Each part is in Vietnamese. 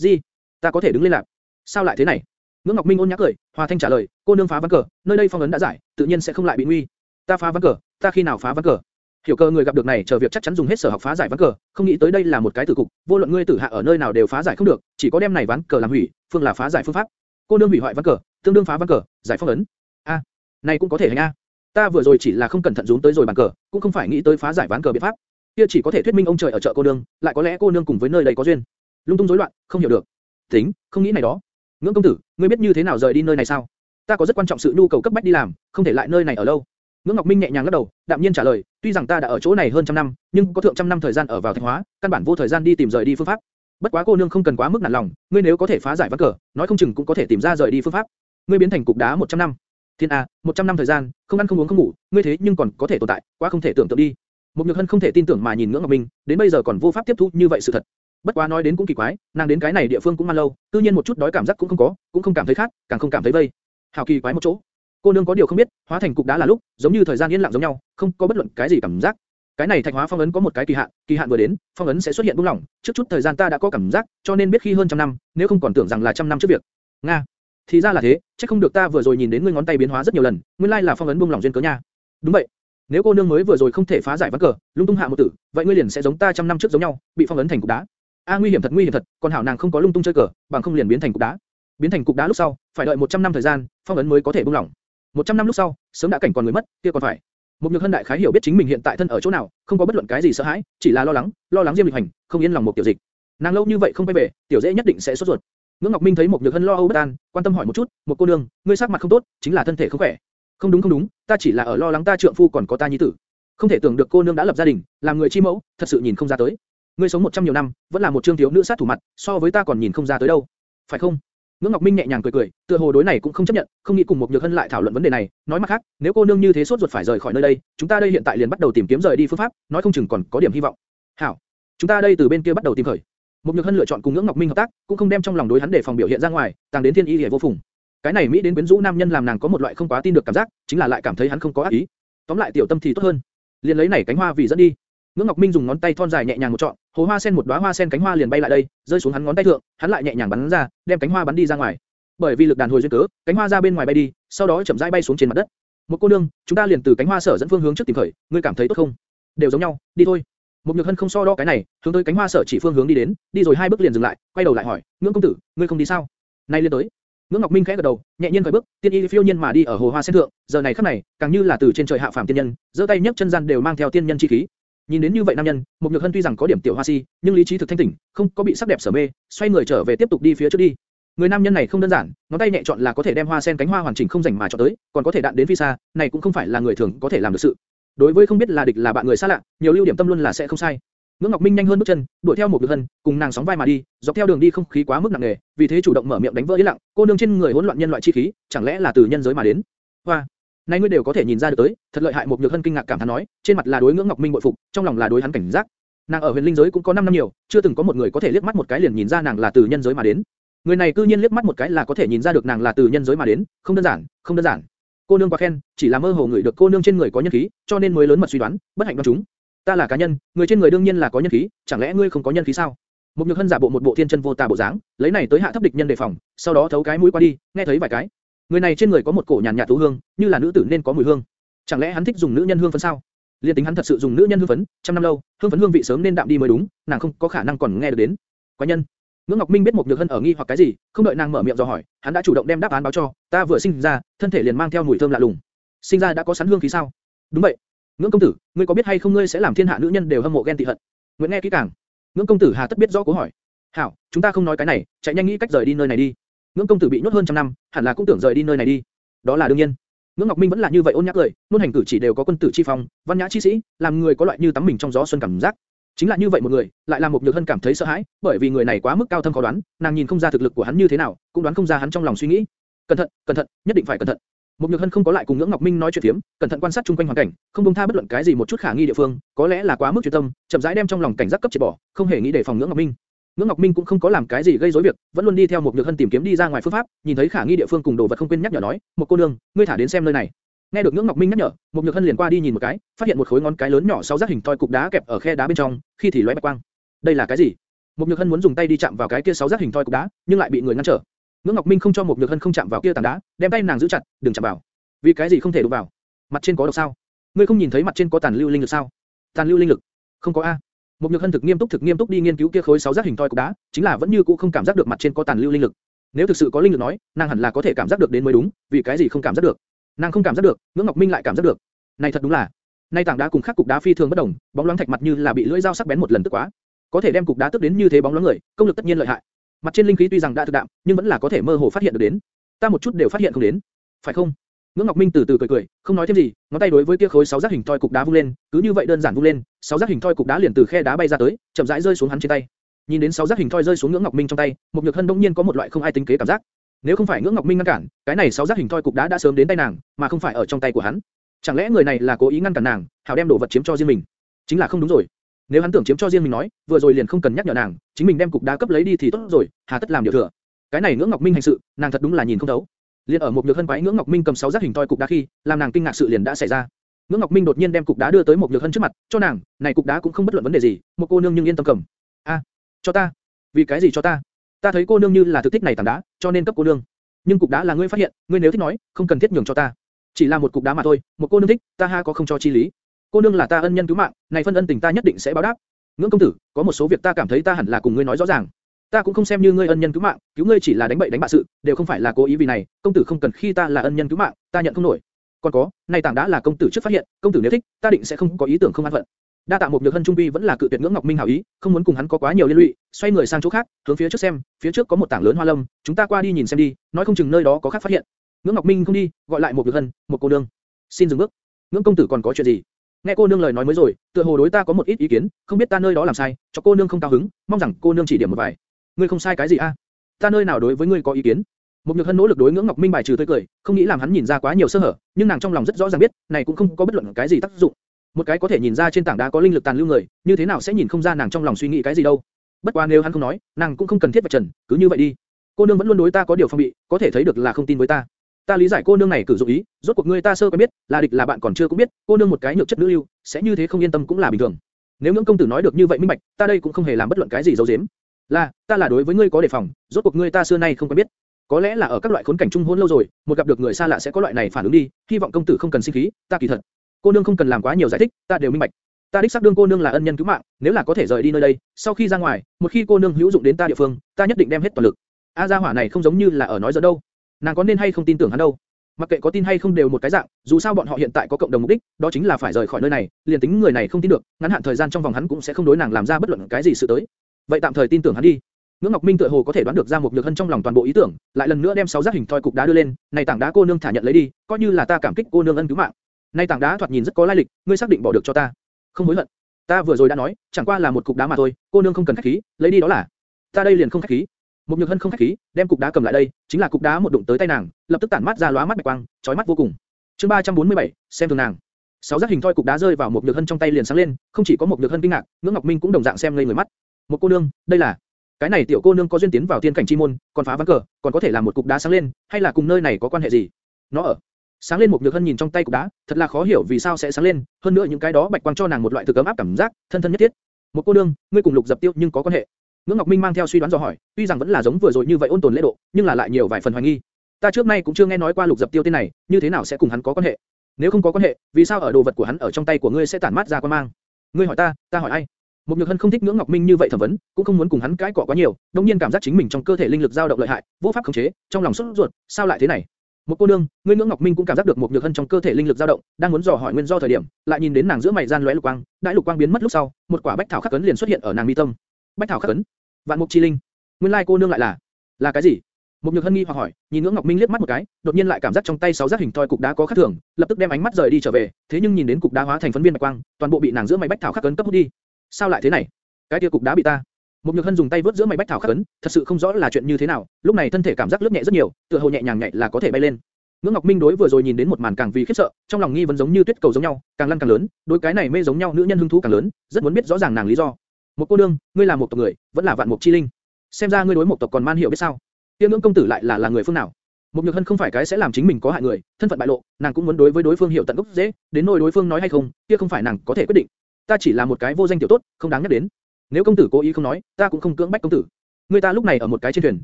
Gì? Ta có thể đứng lên làm? Sao lại thế này? Ngưỡng Ngọc Minh ôn nhã cười, hòa thanh trả lời, cô nương phá ván cờ, nơi đây phong ấn đã giải, tự nhiên sẽ không lại bị nguy. Ta phá ván cờ, ta khi nào phá ván cờ? Hiểu cơ người gặp được này chờ việc chắc chắn dùng hết sở học phá giải ván cờ, không nghĩ tới đây là một cái tử cục, vô luận ngươi tử hạ ở nơi nào đều phá giải không được, chỉ có đem này ván cờ làm hủy, phương là phá giải phương pháp. Cô nương hủy hoại ván cờ, tương đương phá ván cờ, giải phong ấn. A, này cũng có thể hành a. Ta vừa rồi chỉ là không cẩn thận rúm tới rồi bàn cờ, cũng không phải nghĩ tới phá giải ván cờ biện pháp. Kia chỉ có thể thuyết minh ông trời ở chợ cô nương, lại có lẽ cô nương cùng với nơi đây có duyên. Lung tung rối loạn, không hiểu được. Tính, không nghĩ này đó. Ngưỡng công tử, ngươi biết như thế nào rời đi nơi này sao? Ta có rất quan trọng sự nhu cầu cấp bách đi làm, không thể lại nơi này ở lâu. Ngưỡng Ngọc Minh nhẹ nhàng lắc đầu, đạm nhiên trả lời, tuy rằng ta đã ở chỗ này hơn trăm năm, nhưng có thượng trăm năm thời gian ở vào Thanh Hóa, căn bản vô thời gian đi tìm rời đi phương pháp. Bất quá cô nương không cần quá mức nản lòng, ngươi nếu có thể phá giải ván cờ, nói không chừng cũng có thể tìm ra rời đi phương pháp. Ngươi biến thành cục đá 100 năm. Thiên a, 100 năm thời gian, không ăn không uống không ngủ, ngươi thế nhưng còn có thể tồn tại, quá không thể tưởng tượng đi. Một Nhược Hân không thể tin tưởng mà nhìn Ngưỡng Ngọc Minh, đến bây giờ còn vô pháp tiếp thu như vậy sự thật. Bất quá nói đến cũng kỳ quái, nàng đến cái này địa phương cũng ăn lâu, tự nhiên một chút đói cảm giác cũng không có, cũng không cảm thấy khát, càng không cảm thấy vây. Hảo kỳ quái một chỗ. Cô nương có điều không biết, hóa thành cục đá là lúc, giống như thời gian yên lặng giống nhau, không có bất luận cái gì cảm giác. Cái này thạch hóa phong ấn có một cái kỳ hạn, kỳ hạn vừa đến, phong ấn sẽ xuất hiện buông lỏng. Trước chút thời gian ta đã có cảm giác, cho nên biết khi hơn trăm năm, nếu không còn tưởng rằng là trăm năm trước việc. Nga, thì ra là thế, chắc không được ta vừa rồi nhìn đến ngươi ngón tay biến hóa rất nhiều lần, nguyên lai là phong ấn buông lỏng duyên cớ nha. Đúng vậy. Nếu cô nương mới vừa rồi không thể phá giải ván cờ, lung tung hạ một tử, vậy ngươi liền sẽ giống ta trăm năm trước giống nhau, bị phong ấn thành cục đá. A nguy hiểm thật nguy hiểm thật, còn hảo nàng không có lung tung chơi cờ, bằng không liền biến thành cục đá. Biến thành cục đá lúc sau, phải đợi 100 năm thời gian, phong ấn mới có thể buông lỏng. 100 năm lúc sau, sớm đã cảnh còn người mất, kia còn phải. Một nhược hân đại khái hiểu biết chính mình hiện tại thân ở chỗ nào, không có bất luận cái gì sợ hãi, chỉ là lo lắng, lo lắng Diêm Lịch Hành, không yên lòng một tiểu dịch. Nàng lâu như vậy không quay về, tiểu dễ nhất định sẽ sốt ruột. Ngưỡng Ngọc Minh thấy một nhược hân lo âu bất an, quan tâm hỏi một chút, một cô nương, ngươi sắc mặt không tốt, chính là thân thể không khỏe. Không đúng không đúng, ta chỉ là ở lo lắng ta trượng phu còn có ta nhi tử. Không thể tưởng được cô nương đã lập gia đình, làm người chi mẫu, thật sự nhìn không ra tới. Ngươi sống 100 nhiều năm, vẫn là một trương thiếu nữ sát thủ mặt, so với ta còn nhìn không ra tới đâu. Phải không? Ngưỡng Ngọc Minh nhẹ nhàng cười cười, tựa hồ đối này cũng không chấp nhận, không nghĩ cùng một nhược hân lại thảo luận vấn đề này. Nói mặt khác, nếu cô nương như thế sốt ruột phải rời khỏi nơi đây, chúng ta đây hiện tại liền bắt đầu tìm kiếm rời đi phương pháp, nói không chừng còn có điểm hy vọng. Hảo, chúng ta đây từ bên kia bắt đầu tìm khởi. Một nhược hân lựa chọn cùng Ngưỡng Ngọc Minh hợp tác, cũng không đem trong lòng đối hắn để phòng biểu hiện ra ngoài, tàng đến thiên y liễu vô phùng. Cái này mỹ đến quyến rũ nam nhân làm nàng có một loại không quá tin được cảm giác, chính là lại cảm thấy hắn không có ác ý. Tóm lại tiểu tâm thì tốt hơn. Liền lấy này cánh hoa vì dẫn đi. Ngưỡng Ngọc Minh dùng ngón tay thon dài nhẹ nhàng một chọn, hồ hoa sen một đóa hoa sen cánh hoa liền bay lại đây, rơi xuống hắn ngón tay thượng, hắn lại nhẹ nhàng bắn ra, đem cánh hoa bắn đi ra ngoài. Bởi vì lực đàn hồi duyên cớ, cánh hoa ra bên ngoài bay đi, sau đó chậm rãi bay xuống trên mặt đất. Một cô nương, chúng ta liền từ cánh hoa sở dẫn phương hướng trước tìm khởi, ngươi cảm thấy tốt không? Đều giống nhau, đi thôi. Một nhược hân không so đo cái này, hướng tới cánh hoa sở chỉ phương hướng đi đến, đi rồi hai bước liền dừng lại, quay đầu lại hỏi, ngưỡng công tử, ngươi không đi sao? Nay liên tới. Ngưỡng Ngọc Minh khẽ gật đầu, nhẹ nhiên khởi bước, tiên y phiêu nhiên mà đi ở hồ hoa sen thượng, giờ này khắc này, càng như là từ trên trời hạ phàm tiên nhân, giơ tay nhấc chân gian đều mang theo tiên nhân chi khí. Nhìn đến như vậy nam nhân, Mục Nhược Hân tuy rằng có điểm tiểu hoa si, nhưng lý trí thực thanh tỉnh, không có bị sắc đẹp sở mê, xoay người trở về tiếp tục đi phía trước đi. Người nam nhân này không đơn giản, ngón tay nhẹ chọn là có thể đem hoa sen cánh hoa hoàn chỉnh không rảnh mà chọn tới, còn có thể đạn đến phi xa, này cũng không phải là người thường có thể làm được sự. Đối với không biết là địch là bạn người xa lạ, nhiều lưu điểm tâm luôn là sẽ không sai. Ngưỡng Ngọc Minh nhanh hơn bước chân, đuổi theo một Nhược Hân, cùng nàng sóng vai mà đi, dọc theo đường đi không khí quá mức nặng nề, vì thế chủ động mở miệng đánh vỡ yên lặng, cô nương trên người hỗn loạn nhân loại chi khí, chẳng lẽ là từ nhân giới mà đến? Hoa, Nay ngươi đều có thể nhìn ra được tới, thật lợi hại một nhược hân kinh ngạc cảm thán nói, trên mặt là đối ngưỡng ngọc minh bội phục, trong lòng là đối hắn cảnh giác. Nàng ở huyền linh giới cũng có 5 năm nhiều, chưa từng có một người có thể liếc mắt một cái liền nhìn ra nàng là từ nhân giới mà đến. Người này cư nhiên liếc mắt một cái là có thể nhìn ra được nàng là từ nhân giới mà đến, không đơn giản, không đơn giản. Cô nương quá khen, chỉ là mơ hồ người được cô nương trên người có nhân khí, cho nên mới lớn mật suy đoán, bất hạnh đoán chúng. Ta là cá nhân, người trên người đương nhiên là có nhân khí, chẳng lẽ ngươi không có nhân khí sao? Một nhược hân giả bộ một bộ thiên chân vô tà bộ dáng, lấy này tới hạ thấp địch nhân đề phòng, sau đó thấu cái mũi qua đi, nghe thấy vài cái, Người này trên người có một cổ nhàn nhạt thú hương, như là nữ tử nên có mùi hương. Chẳng lẽ hắn thích dùng nữ nhân hương phấn sao? Liên tính hắn thật sự dùng nữ nhân hương phấn, trăm năm lâu, hương phấn hương vị sớm nên đạm đi mới đúng, nàng không có khả năng còn nghe được đến. Quái nhân. Ngưỡng Ngọc Minh biết một nhược hân ở nghi hoặc cái gì, không đợi nàng mở miệng dò hỏi, hắn đã chủ động đem đáp án báo cho, ta vừa sinh ra, thân thể liền mang theo mùi thơm lạ lùng. Sinh ra đã có sẵn hương khí sao? Đúng vậy. Ngưỡng công tử, ngươi có biết hay không ngươi sẽ làm thiên hạ nữ nhân đều hâm mộ ghen tị hận? Nguyễn nghe kỹ càng. Ngưỡng công tử hà tất biết rõ cố hỏi. Hảo, chúng ta không nói cái này, chạy nhanh nghĩ cách rời đi nơi này đi. Ngưỡng công tử bị nhốt hơn trăm năm, hẳn là cũng tưởng rời đi nơi này đi. Đó là đương nhiên. Ngưỡng Ngọc Minh vẫn là như vậy ôn nhã cười, luôn hành cử chỉ đều có quân tử chi phong, văn nhã chi sĩ, làm người có loại như tắm mình trong gió xuân cảm giác. Chính là như vậy một người, lại làm một nhược hân cảm thấy sợ hãi, bởi vì người này quá mức cao thâm khó đoán, nàng nhìn không ra thực lực của hắn như thế nào, cũng đoán không ra hắn trong lòng suy nghĩ. Cẩn thận, cẩn thận, nhất định phải cẩn thận. Mục nhược hân không có lại cùng Ngưỡng Ngọc Minh nói chuyện thiếm, cẩn thận quan sát chung quanh hoàn cảnh, không buông tha bất luận cái gì một chút khả nghi địa phương, có lẽ là quá mức chuyên tâm, chậm rãi đem trong lòng cảnh giác cấp triệt bỏ, không hề nghĩ để phòng Ngưỡng Ngọc Minh. Ngưỡng Ngọc Minh cũng không có làm cái gì gây rối việc, vẫn luôn đi theo một nhược hân tìm kiếm đi ra ngoài phương pháp, nhìn thấy khả nghi địa phương cùng đồ vật không quên nhắc nhở nói, một cô nương, ngươi thả đến xem nơi này. Nghe được Ngưỡng Ngọc Minh nhắc nhở, một nhược hân liền qua đi nhìn một cái, phát hiện một khối ngón cái lớn nhỏ sáu giác hình toi cục đá kẹp ở khe đá bên trong, khi thì lóe bạch quang. Đây là cái gì? Một Nhược Hân muốn dùng tay đi chạm vào cái kia sáu giác hình toi cục đá, nhưng lại bị người ngăn trở. Ngưỡng Ngọc Minh không cho Một Nhược Hân không chạm vào kia tảng đá, đem tay nàng giữ chặt, đừng chạm vào. Vì cái gì không thể đụng vào? Mặt trên có độc sao? Ngươi không nhìn thấy mặt trên có tàn lưu linh lực sao? Tàn lưu linh lực? Không có a. Một Nhược Hân thực nghiêm túc thực nghiêm túc đi nghiên cứu kia khối sáu giác hình thoi cục đá, chính là vẫn như cũ không cảm giác được mặt trên có tàn lưu linh lực. Nếu thực sự có linh lực nói, nàng hẳn là có thể cảm giác được đến mới đúng, vì cái gì không cảm giác được? Nàng không cảm giác được, Ngưỡng Ngọc Minh lại cảm giác được. Này thật đúng là, nay tảng đá cùng khác cục đá phi thường bất đồng, bóng loáng thạch mặt như là bị lưỡi dao sắc bén một lần tức quá, có thể đem cục đá tức đến như thế bóng loáng người, công lực tất nhiên lợi hại. Mặt trên linh khí tuy rằng đã thực đạm, nhưng vẫn là có thể mơ hồ phát hiện được đến. Ta một chút đều phát hiện không đến, phải không? Ngưỡng Ngọc Minh từ từ cười cười, không nói thêm gì, ngón tay đối với kia khối sáu giác hình thoi cục đá vung lên, cứ như vậy đơn giản vung lên, sáu giác hình thoi cục đá liền từ khe đá bay ra tới, chậm rãi rơi xuống hắn trên tay. Nhìn đến sáu giác hình thoi rơi xuống Ngưỡng Ngọc Minh trong tay, một nhược hân đông nhiên có một loại không ai tính kế cảm giác. Nếu không phải Ngưỡng Ngọc Minh ngăn cản, cái này sáu giác hình thoi cục đá đã sớm đến tay nàng, mà không phải ở trong tay của hắn. Chẳng lẽ người này là cố ý ngăn cản nàng, hảo đem đồ vật chiếm cho riêng mình? Chính là không đúng rồi. Nếu hắn tưởng chiếm cho riêng mình nói, vừa rồi liền không cần nhắc nhở nàng, chính mình đem cục đá cấp lấy đi thì tốt rồi, hà tất làm điều thừa. Cái này Ngưỡng Ngọc Minh hành sự, nàng thật đúng là nhìn không thấu. Liên ở một nhược hân quái Ngưỡng Ngọc Minh cầm sáu giác hình toi cục đá khi, làm nàng kinh ngạc sự liền đã xảy ra. Ngưỡng Ngọc Minh đột nhiên đem cục đá đưa tới một nhược hân trước mặt, cho nàng, này cục đá cũng không bất luận vấn đề gì, một cô nương nhưng yên tâm cầm. A, cho ta. Vì cái gì cho ta? Ta thấy cô nương như là thực thích này tảng đá, cho nên cấp cô nương. Nhưng cục đá là ngươi phát hiện, ngươi nếu thích nói, không cần thiết nhường cho ta. Chỉ là một cục đá mà thôi, một cô nương thích, ta ha có không cho chi lý. Cô nương là ta ân nhân cứu mạng, này phân ân tình ta nhất định sẽ báo đáp. Ngưỡng công tử, có một số việc ta cảm thấy ta hẳn là cùng ngươi nói rõ ràng. Ta cũng không xem như ngươi ân nhân cứu mạng, cứu ngươi chỉ là đánh bậy đánh bạ sự, đều không phải là cố ý vì này, công tử không cần khi ta là ân nhân cứu mạng, ta nhận không nổi. Còn có, này tảng đá là công tử trước phát hiện, công tử nếu thích, ta định sẽ không có ý tưởng không an phận. Đa tạ một nhược hân trung vi vẫn là cự tuyệt ngưỡng ngọc minh hảo ý, không muốn cùng hắn có quá nhiều liên lụy, xoay người sang chỗ khác, hướng phía trước xem, phía trước có một tảng lớn hoa lâm, chúng ta qua đi nhìn xem đi, nói không chừng nơi đó có khác phát hiện. Ngưỡng ngọc minh không đi, gọi lại một nhược hân, một cô nương, xin dừng bước. Ngưỡng công tử còn có chuyện gì? Nghe cô nương lời nói mới rồi, tựa hồ đối ta có một ít ý kiến, không biết ta nơi đó làm sai, cho cô nương không cao hứng, mong rằng cô nương chỉ điểm một vài. Ngươi không sai cái gì a? Ta nơi nào đối với ngươi có ý kiến? Một nhược hân nỗ lực đối ngưỡng ngọc minh bài trừ tươi cười, không nghĩ làm hắn nhìn ra quá nhiều sơ hở, nhưng nàng trong lòng rất rõ ràng biết, này cũng không có bất luận cái gì tác dụng. Một cái có thể nhìn ra trên tảng đá có linh lực tàn lưu người, như thế nào sẽ nhìn không ra nàng trong lòng suy nghĩ cái gì đâu? Bất quá nếu hắn không nói, nàng cũng không cần thiết vạch trần, cứ như vậy đi. Cô nương vẫn luôn đối ta có điều phong bị, có thể thấy được là không tin với ta. Ta lý giải cô nương này cử dụng ý, rốt cuộc ngươi ta sơ quen biết, là địch là bạn còn chưa cũng biết, cô nương một cái nhược chất nữ lưu, sẽ như thế không yên tâm cũng là bình thường. Nếu ngưỡng công tử nói được như vậy minh bạch, ta đây cũng không hề làm bất luận cái gì giấu giếm. Là, ta là đối với ngươi có đề phòng, rốt cuộc ngươi ta xưa nay không quen biết. Có lẽ là ở các loại khốn cảnh chung hôn lâu rồi, một gặp được người xa lạ sẽ có loại này phản ứng đi, hy vọng công tử không cần sinh khí, ta kỳ thật. Cô nương không cần làm quá nhiều giải thích, ta đều minh bạch. Ta đích xác đương cô nương là ân nhân cứu mạng, nếu là có thể rời đi nơi đây, sau khi ra ngoài, một khi cô nương hữu dụng đến ta địa phương, ta nhất định đem hết toàn lực. A gia hỏa này không giống như là ở nói giỡn đâu, nàng có nên hay không tin tưởng hắn đâu. Mặc kệ có tin hay không đều một cái dạng, dù sao bọn họ hiện tại có cộng đồng mục đích, đó chính là phải rời khỏi nơi này, liền tính người này không tin được, ngắn hạn thời gian trong vòng hắn cũng sẽ không đối nàng làm ra bất luận cái gì sự tới. Vậy tạm thời tin tưởng hắn đi. Ngưỡng Ngọc Minh tựa hồ có thể đoán được ra một nhược hân trong lòng toàn bộ ý tưởng, lại lần nữa đem sáu giác hình thoi cục đá đưa lên, này tảng đá cô nương thả nhận lấy đi, coi như là ta cảm kích cô nương ân cứu mạng. Này tảng đá thoạt nhìn rất có lai lịch, ngươi xác định bỏ được cho ta? Không hối hận. Ta vừa rồi đã nói, chẳng qua là một cục đá mà thôi, cô nương không cần khách khí, lấy đi đó là. Ta đây liền không khách khí. Một nhược hân không khách khí, đem cục đá cầm lại đây, chính là cục đá một đụng tới tay nàng, lập tức tản mát ra lóa mắt bạch quang, chói mắt vô cùng. Chương 347, xem thường nàng. Sáu giác hình thoi cục đá rơi vào một nhược hân trong tay liền sáng lên, không chỉ có một nhược hân kinh ngạc, ngưỡng ngọc minh cũng đồng dạng xem ngây người mắt. Một cô nương, đây là cái này tiểu cô nương có duyên tiến vào tiên cảnh chi môn, còn phá ván cờ, còn có thể làm một cục đá sáng lên, hay là cùng nơi này có quan hệ gì? Nó ở. Sáng lên một nhược hân nhìn trong tay cục đá, thật là khó hiểu vì sao sẽ sáng lên, hơn nữa những cái đó bạch quang cho nàng một loại thực ấm áp cảm giác, thân thân nhất thiết. Một cô nương, ngươi cùng lục dập tiêu nhưng có quan hệ. Ngưỡng Ngọc Minh mang theo suy đoán dò hỏi, tuy rằng vẫn là giống vừa rồi như vậy ôn tồn lễ độ, nhưng là lại nhiều vài phần hoài nghi. Ta trước nay cũng chưa nghe nói qua lục dập tiêu tên này, như thế nào sẽ cùng hắn có quan hệ? Nếu không có quan hệ, vì sao ở đồ vật của hắn ở trong tay của ngươi sẽ tản mát ra quan mang? Ngươi hỏi ta, ta hỏi ai? Một Nhược Hân không thích Ngưỡng Ngọc Minh như vậy thẩm vấn, cũng không muốn cùng hắn cãi cọ quá nhiều, đột nhiên cảm giác chính mình trong cơ thể linh lực dao động lợi hại, vô pháp khống chế, trong lòng sốt ruột, sao lại thế này? Một cô nương, ngươi Ngưỡng Ngọc Minh cũng cảm giác được một Nhược Hân trong cơ thể linh lực dao động, đang muốn dò hỏi nguyên do thời điểm, lại nhìn đến nàng giữa mày gian lóe lục quang, đại lục quang biến mất lúc sau, một quả bách thảo khắc cấn liền xuất hiện ở nàng mi tâm. Bách thảo khắc cấn, vạn mục chi linh, nguyên lai cô nương lại là, là cái gì? Một Nhược Hân nghi hoặc hỏi, nhìn Ngưỡng Ngọc Minh liếc mắt một cái, đột nhiên lại cảm giác trong tay sáu giác hình thoi cục đá có khác thường, lập tức đem ánh mắt rời đi trở về, thế nhưng nhìn đến cục đá hóa thành phấn viên bạch quang, toàn bộ bị nàng giữa mày bách thảo khắc cấn cấp hút đi. Sao lại thế này? Cái kia cục đá bị ta. Một Nhược Hân dùng tay vớt giữa mày bách thảo khắc ấn, thật sự không rõ là chuyện như thế nào, lúc này thân thể cảm giác lướt nhẹ rất nhiều, tựa hồ nhẹ nhàng nhẹ là có thể bay lên. Ngưỡng Ngọc Minh đối vừa rồi nhìn đến một màn càng vì khiếp sợ, trong lòng nghi vấn giống như tuyết cầu giống nhau, càng lăn càng lớn, đối cái này mê giống nhau nữ nhân hứng thú càng lớn, rất muốn biết rõ ràng nàng lý do. Một cô đương, ngươi là một tộc người, vẫn là vạn mục chi linh. Xem ra ngươi đối một tộc còn man hiểu biết sao? Tiên Ngưỡng công tử lại là là người phương nào? Một Nhược Hân không phải cái sẽ làm chính mình có hại người, thân phận bại lộ, nàng cũng muốn đối với đối phương hiểu tận gốc dễ, đến nỗi đối phương nói hay không, kia không phải nàng có thể quyết định. Ta chỉ là một cái vô danh tiểu tốt, không đáng nhắc đến. Nếu công tử cố ý không nói, ta cũng không cưỡng bách công tử. Người ta lúc này ở một cái trên thuyền,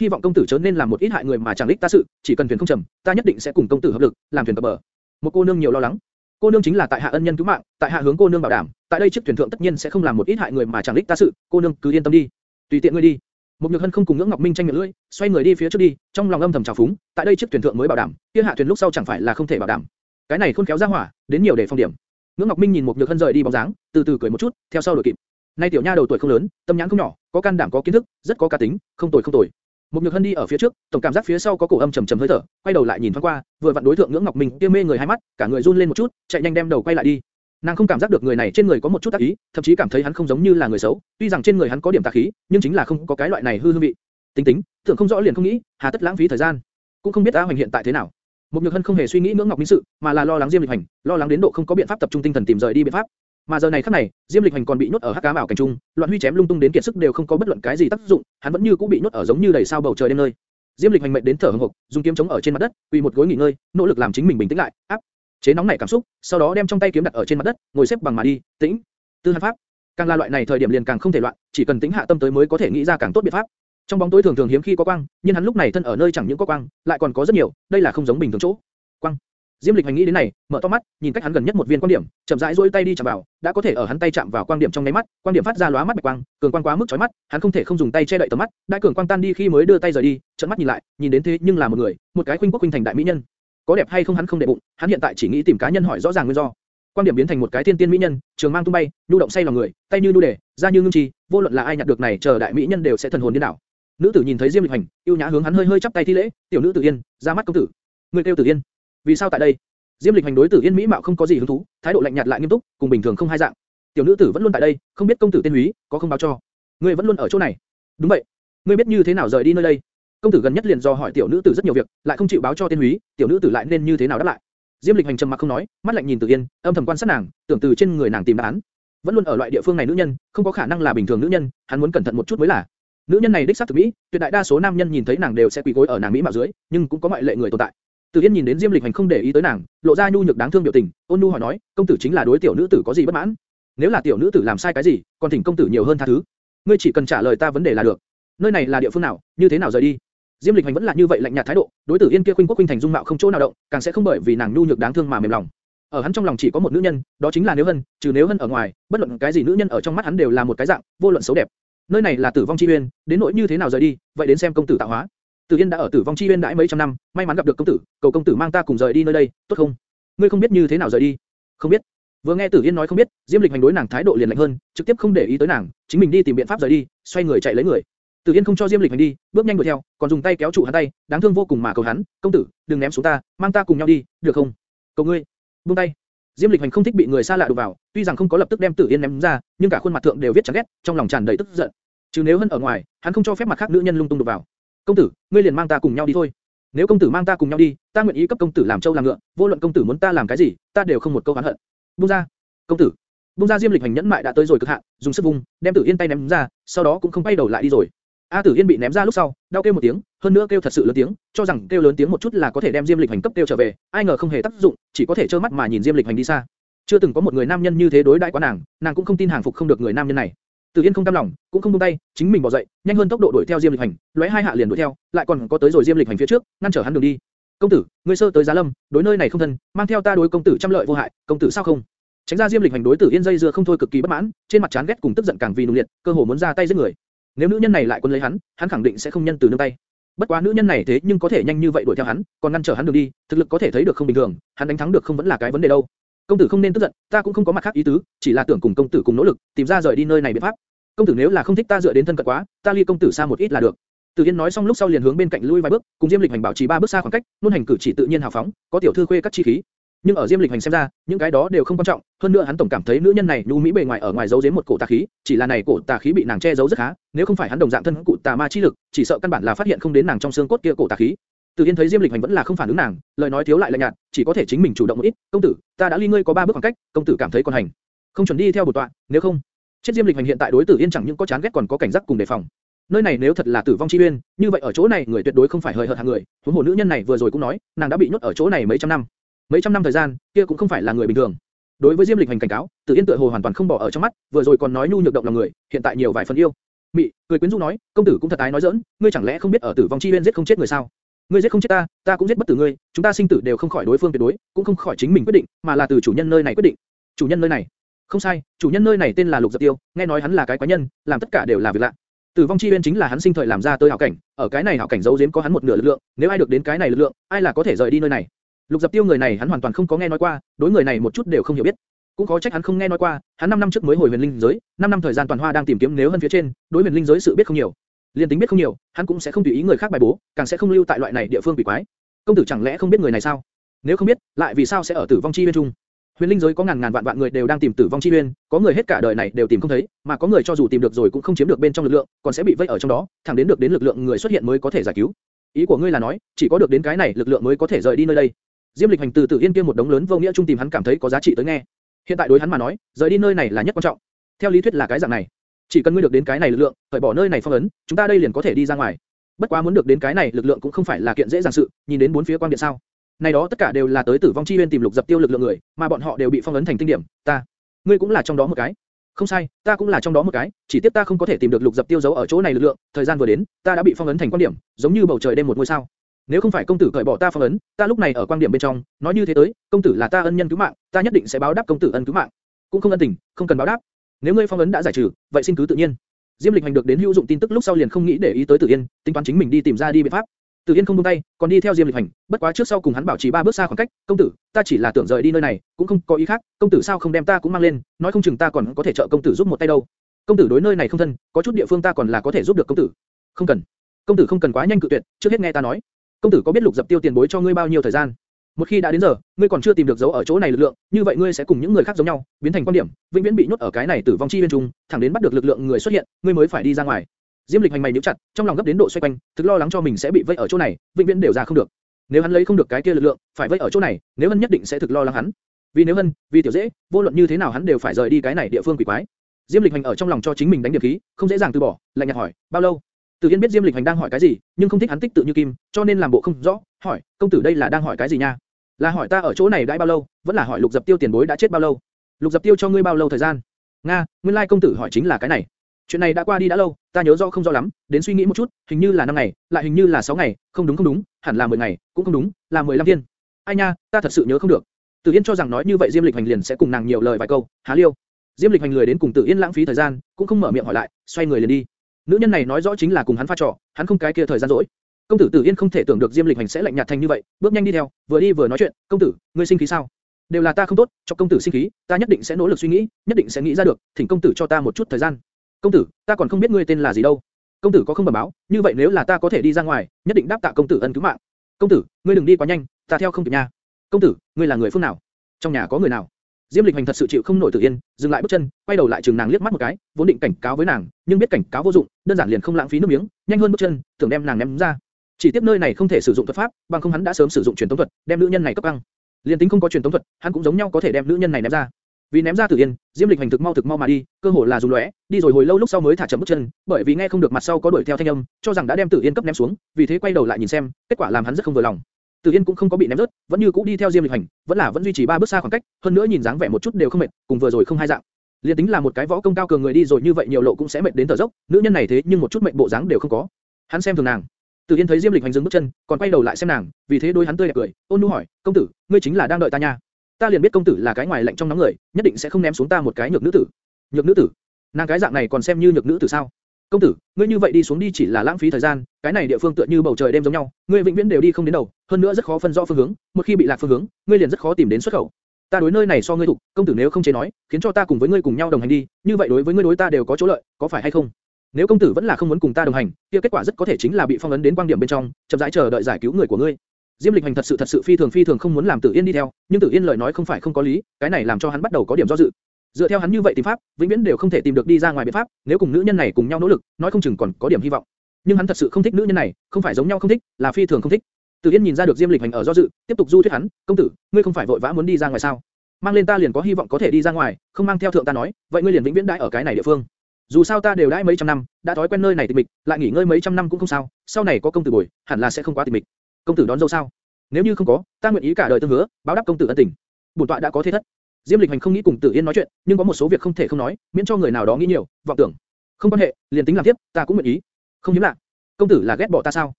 hy vọng công tử chớ nên làm một ít hại người mà chẳng lích ta sự, chỉ cần thuyền không trầm, ta nhất định sẽ cùng công tử hợp lực, làm thuyền cập bờ. Một cô nương nhiều lo lắng. Cô nương chính là tại hạ ân nhân cứu mạng, tại hạ hướng cô nương bảo đảm, tại đây chiếc thuyền thượng tất nhiên sẽ không làm một ít hại người mà chẳng lích ta sự, cô nương cứ yên tâm đi. Tùy tiện ngươi đi. Một Nhược Hân không cùng Ngưỡng Ngọc Minh tranh miệng lưỡi, xoay người đi phía trước đi, trong lòng âm thầm trào phúng, tại đây chiếc thuyền thượng mới bảo đảm, kia hạ thuyền lúc sau chẳng phải là không thể bảo đảm. Cái này khôn khéo ra hỏa, đến nhiều để phong điểm. Ngưỡng Ngọc Minh nhìn một Nhược Hân rời đi bóng dáng, từ từ cười một chút, theo sau đuổi kịp. Nay tiểu nha đầu tuổi không lớn, tâm nhãn không nhỏ, có can đảm có kiến thức, rất có cá tính, không tồi không tồi. Một Nhược Hân đi ở phía trước, tổng cảm giác phía sau có cổ âm trầm trầm hơi thở, quay đầu lại nhìn thoáng qua, vừa vặn đối thượng Ngưỡng Ngọc Minh, kia mê người hai mắt, cả người run lên một chút, chạy nhanh đem đầu quay lại đi. Nàng không cảm giác được người này trên người có một chút tác ý, thậm chí cảm thấy hắn không giống như là người xấu, tuy rằng trên người hắn có điểm tà khí, nhưng chính là không có cái loại này hư hương vị. Tính tính, tưởng không rõ liền không nghĩ, hà tất lãng phí thời gian. Cũng không biết A Hoành hiện tại thế nào. Một Nhược Hân không hề suy nghĩ Ngưỡng Ngọc Minh sự, mà là lo lắng Diêm Lịch Hành, lo lắng đến độ không có biện pháp tập trung tinh thần tìm rời đi biện pháp. Mà giờ này khắc này, Diêm Lịch Hành còn bị nhốt ở hắc cá bảo cảnh trung, loạn huy chém lung tung đến kiệt sức đều không có bất luận cái gì tác dụng, hắn vẫn như cũ bị nhốt ở giống như đầy sao bầu trời đêm nơi. Diêm Lịch Hành mệt đến thở hổn hộc, dùng kiếm chống ở trên mặt đất, quỳ một gối nghỉ ngơi, nỗ lực làm chính mình bình tĩnh lại, áp chế nóng nảy cảm xúc, sau đó đem trong tay kiếm đặt ở trên mặt đất, ngồi xếp bằng mà đi, tĩnh. Tư Hàn pháp, càng là loại này thời điểm liền càng không thể loạn, chỉ cần tĩnh hạ tâm tới mới có thể nghĩ ra càng tốt biện pháp. Trong bóng tối thường thường hiếm khi có quang, nhưng hắn lúc này thân ở nơi chẳng những có quang, lại còn có rất nhiều, đây là không giống bình thường chỗ. Quang. Diêm Lịch hành nghĩ đến này, mở to mắt, nhìn cách hắn gần nhất một viên quan điểm, chậm rãi duỗi tay đi chạm vào, đã có thể ở hắn tay chạm vào quang điểm trong nháy mắt, quang điểm phát ra lóa mắt bạch quang, cường quang quá mức chói mắt, hắn không thể không dùng tay che đậy tầm mắt, đại cường quang tan đi khi mới đưa tay rời đi, trợn mắt nhìn lại, nhìn đến thế nhưng là một người, một cái khuynh quốc khuynh thành đại mỹ nhân. Có đẹp hay không hắn không để bụng, hắn hiện tại chỉ nghĩ tìm cá nhân hỏi rõ ràng nguyên do. Quang điểm biến thành một cái tiên tiên mỹ nhân, trường mang tung bay, nhu động say lòng người, tay như nu đề, da như ngưng trì, vô luận là ai nhặt được này chờ đại mỹ nhân đều sẽ thần hồn điên đảo. Nữ tử nhìn thấy Diêm Lịch Hành, yêu nhã hướng hắn hơi hơi chắp tay thi lễ, "Tiểu nữ Tử Yên, ra mắt công tử." Người kêu Tử Yên. Vì sao tại đây? Diêm Lịch hành đối Tử Yên mỹ mạo không có gì hứng thú, thái độ lạnh nhạt lại nghiêm túc, cùng bình thường không hai dạng. Tiểu nữ tử vẫn luôn tại đây, không biết công tử tên húy, có không báo cho. Ngươi vẫn luôn ở chỗ này. Đúng vậy. Ngươi biết như thế nào rời đi nơi đây? Công tử gần nhất liền do hỏi tiểu nữ tử rất nhiều việc, lại không chịu báo cho tên húy, tiểu nữ tử lại nên như thế nào đáp lại? Diêm Lịch hành trầm mặc không nói, mắt lạnh nhìn Tử Yên, âm thầm quan sát nàng, tưởng từ trên người nàng tìm đáp án. Vẫn luôn ở loại địa phương này nữ nhân, không có khả năng là bình thường nữ nhân, hắn muốn cẩn thận một chút mới là. Nữ nhân này đích xác thực mỹ, tuyệt đại đa số nam nhân nhìn thấy nàng đều sẽ quỳ gối ở nàng mỹ mạo dưới, nhưng cũng có ngoại lệ người tồn tại. Từ Yên nhìn đến Diêm Lịch Hành không để ý tới nàng, lộ ra nhu nhược đáng thương biểu tình, ôn nhu hỏi nói, công tử chính là đối tiểu nữ tử có gì bất mãn? Nếu là tiểu nữ tử làm sai cái gì, còn thỉnh công tử nhiều hơn tha thứ. Ngươi chỉ cần trả lời ta vấn đề là được. Nơi này là địa phương nào, như thế nào rời đi? Diêm Lịch Hành vẫn là như vậy lạnh nhạt thái độ, đối tử Yên kia khuynh quốc khuynh thành dung mạo không chỗ nào động, càng sẽ không bởi vì nàng nhu nhược đáng thương mà mềm lòng. Ở hắn trong lòng chỉ có một nữ nhân, đó chính là Nếu Hân, trừ Nếu Hân ở ngoài, bất luận cái gì nữ nhân ở trong mắt hắn đều là một cái dạng, vô luận xấu đẹp. Nơi này là tử vong chi uyên, đến nỗi như thế nào rời đi, vậy đến xem công tử tạo hóa. Tử Yên đã ở Tử Vong Chi Uyên đãi mấy trăm năm, may mắn gặp được công tử, cầu công tử mang ta cùng rời đi nơi đây, tốt không? Ngươi không biết như thế nào rời đi? Không biết. Vừa nghe Tử Yên nói không biết, Diêm Lịch hành đối nàng thái độ liền lạnh hơn, trực tiếp không để ý tới nàng, chính mình đi tìm biện pháp rời đi, xoay người chạy lấy người. Tử Yên không cho Diêm Lịch hành đi, bước nhanh đuổi theo, còn dùng tay kéo trụ hắn tay, đáng thương vô cùng mà cầu hắn, công tử, đừng ném xuống ta, mang ta cùng nhau đi, được không? Cầu ngươi. Buông tay. Diêm Lịch hành không thích bị người xa lạ đụng vào, tuy rằng không có lập tức đem Tử Yên ném ra, nhưng cả khuôn mặt thượng đều viết chán ghét, trong lòng tràn đầy tức giận. Chứ nếu hơn ở ngoài, hắn không cho phép mặt khác nữ nhân lung tung đụng vào công tử, ngươi liền mang ta cùng nhau đi thôi. Nếu công tử mang ta cùng nhau đi, ta nguyện ý cấp công tử làm trâu làm ngựa, vô luận công tử muốn ta làm cái gì, ta đều không một câu oán hận. Buông ra, công tử. Buông ra Diêm Lịch hành nhẫn mại đã tới rồi cực hạn, dùng sức vung, đem Tử Yên tay ném ra, sau đó cũng không quay đầu lại đi rồi. A Tử Yên bị ném ra lúc sau, đau kêu một tiếng, hơn nữa kêu thật sự lớn tiếng, cho rằng kêu lớn tiếng một chút là có thể đem Diêm Lịch hành cấp kêu trở về, ai ngờ không hề tác dụng, chỉ có thể trơ mắt mà nhìn Diêm Lịch hành đi xa. Chưa từng có một người nam nhân như thế đối đãi quá nàng, nàng cũng không tin hàng phục không được người nam nhân này. Tử Yên không cam lòng, cũng không buông tay, chính mình bỏ dậy, nhanh hơn tốc độ đuổi theo Diêm Lịch Hành, lóe hai hạ liền đuổi theo, lại còn có tới rồi Diêm Lịch Hành phía trước, ngăn trở hắn đường đi. công tử, ngươi sơ tới giá lâm, đối nơi này không thân, mang theo ta đối công tử trăm lợi vô hại, công tử sao không? tránh ra Diêm Lịch Hành đối Tử Yên dây dưa không thôi cực kỳ bất mãn, trên mặt chán ghét cùng tức giận càng vì nung liệt, cơ hồ muốn ra tay giết người. Nếu nữ nhân này lại quân lấy hắn, hắn khẳng định sẽ không nhân từ nương tay. Bất quá nữ nhân này thế nhưng có thể nhanh như vậy đuổi theo hắn, còn ngăn trở hắn đường đi, thực lực có thể thấy được không bình thường, hắn đánh thắng được không vẫn là cái vấn đề đâu. Công tử không nên tức giận, ta cũng không có mặt khác ý tứ, chỉ là tưởng cùng công tử cùng nỗ lực, tìm ra rời đi nơi này biện pháp công tử nếu là không thích ta dựa đến thân cận quá, ta ly công tử xa một ít là được. Từ Yên nói xong lúc sau liền hướng bên cạnh lui vài bước, cùng Diêm Lịch Hành bảo trì ba bước xa khoảng cách, luôn hành cử chỉ tự nhiên hào phóng, có tiểu thư khuê các chi khí. Nhưng ở Diêm Lịch Hành xem ra, những cái đó đều không quan trọng, hơn nữa hắn tổng cảm thấy nữ nhân này nhu mỹ bề ngoài ở ngoài giấu giếm một cổ tà khí, chỉ là này cổ tà khí bị nàng che giấu rất khá, nếu không phải hắn đồng dạng thân cụ tà ma chi lực, chỉ sợ căn bản là phát hiện không đến nàng trong xương cốt kia cổ tà khí. Từ Yên thấy Diêm Lịch Hành vẫn là không phản ứng nàng, lời nói thiếu lại lạnh nhạt, chỉ có thể chính mình chủ động một ít, "Công tử, ta đã ly ngươi có ba bước khoảng cách, công tử cảm thấy còn hành, không chuẩn đi theo bổn tọa, nếu không" Chết Diêm Lịch Hành hiện tại đối Tử Yên chẳng những có chán ghét còn có cảnh giác cùng đề phòng. Nơi này nếu thật là tử vong chi uyên, như vậy ở chỗ này người tuyệt đối không phải hời hợt hạng người. Huống hồ nữ nhân này vừa rồi cũng nói, nàng đã bị nhốt ở chỗ này mấy trăm năm. Mấy trăm năm thời gian, kia cũng không phải là người bình thường. Đối với Diêm Lịch Hành cảnh cáo, Tử Yên tựa hồ hoàn toàn không bỏ ở trong mắt, vừa rồi còn nói nhu nhược động lòng người, hiện tại nhiều vài phần yêu. Mị, cười quyến rũ nói, công tử cũng thật ái nói giỡn, ngươi chẳng lẽ không biết ở tử vong chi uyên giết không chết người sao? Ngươi giết không chết ta, ta cũng giết bất tử ngươi, chúng ta sinh tử đều không khỏi đối phương tuyệt đối, cũng không khỏi chính mình quyết định, mà là từ chủ nhân nơi này quyết định. Chủ nhân nơi này? Không sai, chủ nhân nơi này tên là Lục Dật Tiêu, nghe nói hắn là cái quái nhân, làm tất cả đều là việc lạ. Tử vong chi uyên chính là hắn sinh thời làm ra tới hảo cảnh, ở cái này hảo cảnh giấu giếm có hắn một nửa lực lượng, nếu ai được đến cái này lực lượng, ai là có thể rời đi nơi này. Lục Dập Tiêu người này hắn hoàn toàn không có nghe nói qua, đối người này một chút đều không hiểu biết. Cũng có trách hắn không nghe nói qua, hắn 5 năm trước mới hồi huyền linh giới, 5 năm thời gian toàn hoa đang tìm kiếm nếu hơn phía trên, đối huyền linh giới sự biết không nhiều. Liên tính biết không nhiều, hắn cũng sẽ không tùy ý người khác bài bố, càng sẽ không lưu tại loại này địa phương quỷ quái. Công tử chẳng lẽ không biết người này sao? Nếu không biết, lại vì sao sẽ ở tử vong chi uyên trung? Huyền linh giới có ngàn ngàn vạn vạn người đều đang tìm tử vong chi uyên, có người hết cả đời này đều tìm không thấy, mà có người cho dù tìm được rồi cũng không chiếm được bên trong lực lượng, còn sẽ bị vây ở trong đó, thẳng đến được đến lực lượng người xuất hiện mới có thể giải cứu. Ý của ngươi là nói, chỉ có được đến cái này lực lượng mới có thể rời đi nơi đây. Diêm Lịch Hành từ Tử Yên kia một đống lớn vô nghĩa trung tìm hắn cảm thấy có giá trị tới nghe. Hiện tại đối hắn mà nói, rời đi nơi này là nhất quan trọng. Theo lý thuyết là cái dạng này. Chỉ cần ngươi được đến cái này lực lượng, phải bỏ nơi này phong ấn, chúng ta đây liền có thể đi ra ngoài. Bất quá muốn được đến cái này lực lượng cũng không phải là kiện dễ dàng sự, nhìn đến bốn phía quan điện sao? Này đó tất cả đều là tới Tử vong chi nguyên tìm lục dập tiêu lực lượng người, mà bọn họ đều bị phong ấn thành tinh điểm, ta, ngươi cũng là trong đó một cái. Không sai, ta cũng là trong đó một cái, chỉ tiếc ta không có thể tìm được lục dập tiêu giấu ở chỗ này lực lượng, thời gian vừa đến, ta đã bị phong ấn thành quan điểm, giống như bầu trời đêm một ngôi sao. Nếu không phải công tử cởi bỏ ta phong ấn, ta lúc này ở quan điểm bên trong, nói như thế tới, công tử là ta ân nhân cứu mạng, ta nhất định sẽ báo đáp công tử ân cứu mạng. Cũng không ân tình, không cần báo đáp. Nếu ngươi phong ấn đã giải trừ, vậy xin cứ tự nhiên. Diêm Lịch hành được đến hữu dụng tin tức lúc sau liền không nghĩ để ý tới Tử Yên, tính toán chính mình đi tìm ra đi biện pháp. Tử Yên không buông tay, còn đi theo Diêm Lịch hành, bất quá trước sau cùng hắn bảo trì ba bước xa khoảng cách. Công tử, ta chỉ là tưởng rời đi nơi này, cũng không có ý khác. Công tử sao không đem ta cũng mang lên, nói không chừng ta còn có thể trợ công tử giúp một tay đâu. Công tử đối nơi này không thân, có chút địa phương ta còn là có thể giúp được công tử. Không cần, công tử không cần quá nhanh cự tuyệt, trước hết nghe ta nói. Công tử có biết lục dập tiêu tiền bối cho ngươi bao nhiêu thời gian? Một khi đã đến giờ, ngươi còn chưa tìm được dấu ở chỗ này lực lượng, như vậy ngươi sẽ cùng những người khác giống nhau, biến thành quan điểm, vĩnh viễn bị nhốt ở cái này tử vong chi bên trung, thẳng đến bắt được lực lượng người xuất hiện, ngươi mới phải đi ra ngoài. Diêm Lịch hành mày nhíu chặt, trong lòng gấp đến độ xoay quanh, thực lo lắng cho mình sẽ bị vây ở chỗ này, vĩnh viễn đều ra không được. Nếu hắn lấy không được cái kia lực lượng, phải vây ở chỗ này, nếu hân nhất định sẽ thực lo lắng hắn. Vì nếu hân, vì tiểu dễ, vô luận như thế nào hắn đều phải rời đi cái này địa phương quỷ quái. Diêm Lịch hành ở trong lòng cho chính mình đánh điểm khí, không dễ dàng từ bỏ, lạnh nhạt hỏi, bao lâu? Từ Yên biết Diêm Lịch hành đang hỏi cái gì, nhưng không thích hắn tích tự như kim, cho nên làm bộ không rõ, hỏi, công tử đây là đang hỏi cái gì nha? Là hỏi ta ở chỗ này đãi bao lâu, vẫn là hỏi Lục Dập Tiêu tiền bối đã chết bao lâu? Lục Dập Tiêu cho ngươi bao lâu thời gian? Nga, nguyên lai công tử hỏi chính là cái này. Chuyện này đã qua đi đã lâu, ta nhớ rõ không rõ lắm, đến suy nghĩ một chút, hình như là 5 ngày, lại hình như là 6 ngày, không đúng không đúng, hẳn là 10 ngày, cũng không đúng, là 15 thiên. Ai nha, ta thật sự nhớ không được. Từ Yên cho rằng nói như vậy Diêm Lịch Hành liền sẽ cùng nàng nhiều lời vài câu, há liêu. Diêm Lịch Hành lười đến cùng Tử Yên lãng phí thời gian, cũng không mở miệng hỏi lại, xoay người liền đi. Nữ nhân này nói rõ chính là cùng hắn pha trò, hắn không cái kia thời gian rỗi. Công tử Tử Yên không thể tưởng được Diêm Lịch Hành sẽ lạnh nhạt thành như vậy, bước nhanh đi theo, vừa đi vừa nói chuyện, "Công tử, ngươi sinh khí sao? Đều là ta không tốt, cho công tử sinh khí, ta nhất định sẽ nỗ lực suy nghĩ, nhất định sẽ nghĩ ra được, thỉnh công tử cho ta một chút thời gian." "Công tử, ta còn không biết ngươi tên là gì đâu." "Công tử có không bẩm báo, như vậy nếu là ta có thể đi ra ngoài, nhất định đáp tạ công tử ân cứu mạng." "Công tử, ngươi đừng đi quá nhanh, ta theo không kịp nha." "Công tử, ngươi là người phương nào? Trong nhà có người nào?" Diêm Lịch Hành thật sự chịu không nổi Tử Yên, dừng lại bước chân, quay đầu lại chừng nàng liếc mắt một cái, vốn định cảnh cáo với nàng, nhưng biết cảnh cáo vô dụng, đơn giản liền không lãng phí nước miếng, nhanh hơn bước chân, tưởng đem nàng ném ra. Chỉ tiếp nơi này không thể sử dụng thuật pháp, bằng không hắn đã sớm sử dụng truyền tống thuật, đem nữ nhân này cấp băng. Liên tính không có truyền tống thuật, hắn cũng giống nhau có thể đem nữ nhân này ném ra. Vì ném ra Tử Yên, Diêm Lịch Hành thực mau thực mau mà đi, cơ hồ là dùng lóe, đi rồi hồi lâu lúc sau mới thả chậm bước chân, bởi vì nghe không được mặt sau có đuổi theo thanh âm, cho rằng đã đem Tử Yên cấp ném xuống, vì thế quay đầu lại nhìn xem, kết quả làm hắn rất không vừa lòng. Từ Yên cũng không có bị ném rớt, vẫn như cũ đi theo Diêm Lịch Hành, vẫn là vẫn duy trì ba bước xa khoảng cách, hơn nữa nhìn dáng vẻ một chút đều không mệt, cùng vừa rồi không hai dạng. Liên tính là một cái võ công cao cường người đi rồi như vậy nhiều lộ cũng sẽ mệt đến thở dốc, nữ nhân này thế nhưng một chút mệt bộ dáng đều không có. Hắn xem thường nàng. Từ Yên thấy Diêm Lịch Hành dừng bước chân, còn quay đầu lại xem nàng, vì thế đôi hắn tươi đẹp cười, ôn nhu hỏi, công tử, ngươi chính là đang đợi ta nha? Ta liền biết công tử là cái ngoài lạnh trong nóng người, nhất định sẽ không ném xuống ta một cái nhược nữ tử. Nhược nữ tử? Nàng cái dạng này còn xem như nhược nữ tử sao? Công tử, ngươi như vậy đi xuống đi chỉ là lãng phí thời gian, cái này địa phương tựa như bầu trời đêm giống nhau, ngươi vĩnh viễn đều đi không đến đầu, hơn nữa rất khó phân rõ phương hướng, một khi bị lạc phương hướng, ngươi liền rất khó tìm đến xuất khẩu. Ta đối nơi này so ngươi thủ, công tử nếu không chế nói, khiến cho ta cùng với ngươi cùng nhau đồng hành đi, như vậy đối với ngươi đối ta đều có chỗ lợi, có phải hay không? Nếu công tử vẫn là không muốn cùng ta đồng hành, kia kết quả rất có thể chính là bị phong ấn đến quang điểm bên trong, chậm rãi chờ đợi giải cứu người của ngươi. Diêm Lịch Hành thật sự thật sự phi thường phi thường không muốn làm Tử Yên đi theo, nhưng Tử Yên lời nói không phải không có lý, cái này làm cho hắn bắt đầu có điểm do dự. Dựa theo hắn như vậy tìm pháp, vĩnh viễn đều không thể tìm được đi ra ngoài biện pháp, nếu cùng nữ nhân này cùng nhau nỗ lực, nói không chừng còn có điểm hy vọng. Nhưng hắn thật sự không thích nữ nhân này, không phải giống nhau không thích, là phi thường không thích. Từ Yên nhìn ra được Diêm Lịch Hành ở do dự, tiếp tục du thuyết hắn, công tử, ngươi không phải vội vã muốn đi ra ngoài sao? Mang lên ta liền có hy vọng có thể đi ra ngoài, không mang theo thượng ta nói, vậy ngươi liền vĩnh viễn đãi ở cái này địa phương. Dù sao ta đều đãi mấy trăm năm, đã thói quen nơi này tịch mịch, lại nghỉ ngơi mấy trăm năm cũng không sao, sau này có công tử bồi, hẳn là sẽ không quá tịch mịch. Công tử đón dâu sao? Nếu như không có, ta nguyện ý cả đời tương hứa, báo đáp công tử ân tình. Bổn tọa đã có thế thất. Diêm Lịch Hành không nghĩ cùng Tử Yên nói chuyện, nhưng có một số việc không thể không nói, miễn cho người nào đó nghĩ nhiều, vọng tưởng. Không quan hệ, liền tính làm tiếp, ta cũng nguyện ý. Không hiếm lạ. Công tử là ghét bỏ ta sao?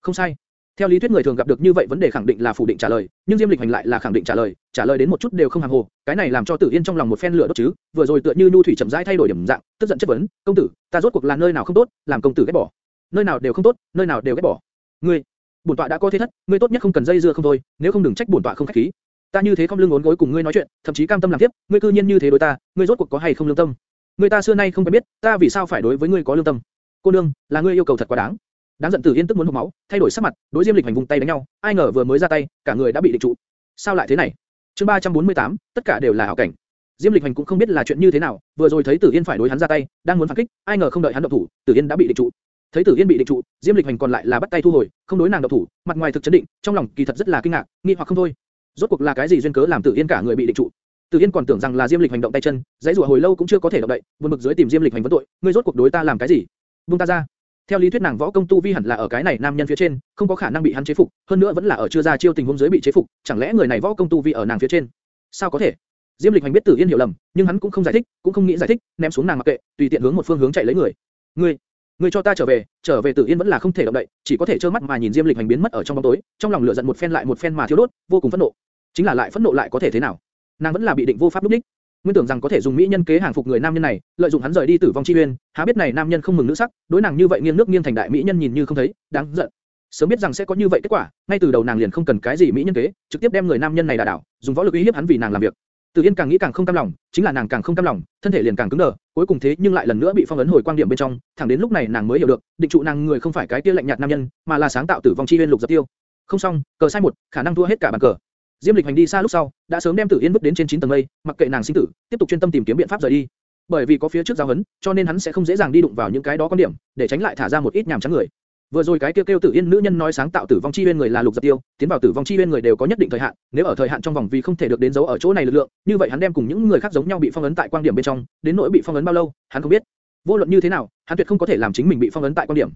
Không sai. Theo lý thuyết người thường gặp được như vậy vấn đề khẳng định là phủ định trả lời, nhưng Diêm Lịch Hành lại là khẳng định trả lời, trả lời đến một chút đều không hàng hồ, cái này làm cho Tử Yên trong lòng một phen lửa đốt chứ, vừa rồi tựa như nu thủy chậm rãi thay đổi điểm dạng, tức giận chất vấn, công tử, ta rốt cuộc là nơi nào không tốt, làm công tử ghét bỏ, nơi nào đều không tốt, nơi nào đều ghét bỏ. Ngươi, bổn tọa đã có thế thất, ngươi tốt nhất không cần dây dưa không thôi, nếu không đừng trách bổn tọa không khách khí. Ta như thế không lương ngốn gối cùng ngươi nói chuyện, thậm chí cam tâm làm tiếp, ngươi cư nhiên như thế đối ta, ngươi rốt cuộc có hay không lương tâm? Ngươi ta xưa nay không quen biết, ta vì sao phải đối với ngươi có lương tâm? Cô nương, là ngươi yêu cầu thật quá đáng. Đáng giận Tử Yên tức muốn hộc máu, thay đổi sắc mặt, đối Diêm Lịch hành vùng tay đánh nhau, ai ngờ vừa mới ra tay, cả người đã bị định trụ. Sao lại thế này? Chương 348, tất cả đều là hảo cảnh. Diêm Lịch hành cũng không biết là chuyện như thế nào, vừa rồi thấy Tử Yên phải đối hắn ra tay, đang muốn phản kích, ai ngờ không đợi hắn động thủ, Tử Yên đã bị định trụ. Thấy Tử Yên bị định trụ, Diêm Lịch hành còn lại là bắt tay thu hồi, không đối nàng động thủ, mặt ngoài thực chấn định, trong lòng kỳ thật rất là kinh ngạc, nghi hoặc không thôi. Rốt cuộc là cái gì duyên cớ làm Tử Yên cả người bị định trụ? Tử Yên còn tưởng rằng là Diêm Lịch hành động tay chân, dãy rủa hồi lâu cũng chưa có thể động đậy, buồn bực dưới tìm Diêm Lịch hành vấn tội, ngươi rốt cuộc đối ta làm cái gì? Buông ta ra. Theo lý thuyết nàng võ công tu vi hẳn là ở cái này nam nhân phía trên, không có khả năng bị hắn chế phục, hơn nữa vẫn là ở chưa ra chiêu tình huống dưới bị chế phục, chẳng lẽ người này võ công tu vi ở nàng phía trên? Sao có thể? Diêm Lịch Hành biết Tử Yên hiểu lầm, nhưng hắn cũng không giải thích, cũng không nghĩ giải thích, ném xuống nàng mặc kệ, tùy tiện hướng một phương hướng chạy lấy người. Ngươi, ngươi cho ta trở về, trở về Tử Yên vẫn là không thể động đậy, chỉ có thể trơ mắt mà nhìn Diêm Lịch Hành biến mất ở trong bóng tối, trong lòng lửa giận một phen lại một phen mà thiêu đốt, vô cùng phẫn nộ. Chính là lại phẫn nộ lại có thể thế nào? Nàng vẫn là bị định vô pháp lúc đích. Nguyên tưởng rằng có thể dùng mỹ nhân kế hàng phục người nam nhân này, lợi dụng hắn rời đi tử vong chi uyên, há biết này nam nhân không mừng nữ sắc, đối nàng như vậy nghiêng nước nghiêng thành đại mỹ nhân nhìn như không thấy, đáng giận. Sớm biết rằng sẽ có như vậy kết quả, ngay từ đầu nàng liền không cần cái gì mỹ nhân kế, trực tiếp đem người nam nhân này đả đảo, dùng võ lực uy hiếp hắn vì nàng làm việc. Từ Yên càng nghĩ càng không cam lòng, chính là nàng càng không cam lòng, thân thể liền càng cứng đờ, cuối cùng thế nhưng lại lần nữa bị phong ấn hồi quang điểm bên trong, thẳng đến lúc này nàng mới hiểu được, định trụ nàng người không phải cái kia lạnh nhạt nam nhân, mà là sáng tạo tử vong chi uyên lục dập tiêu. Không xong, cờ sai một, khả năng thua hết cả bàn cờ. Diêm Lịch hành đi xa lúc sau, đã sớm đem Tử Yên bước đến trên 9 tầng mây, mặc kệ nàng sinh tử, tiếp tục chuyên tâm tìm kiếm biện pháp rời đi. Bởi vì có phía trước giao hấn, cho nên hắn sẽ không dễ dàng đi đụng vào những cái đó quan điểm, để tránh lại thả ra một ít nhảm chán người. Vừa rồi cái kêu kêu Tử Yên nữ nhân nói sáng tạo tử vong chi bên người là lục dập tiêu, tiến vào tử vong chi bên người đều có nhất định thời hạn, nếu ở thời hạn trong vòng vì không thể được đến dấu ở chỗ này lực lượng, như vậy hắn đem cùng những người khác giống nhau bị phong ấn tại quan điểm bên trong, đến nỗi bị phong ấn bao lâu, hắn không biết. Vô luận như thế nào, hắn tuyệt không có thể làm chính mình bị phong ấn tại quan điểm.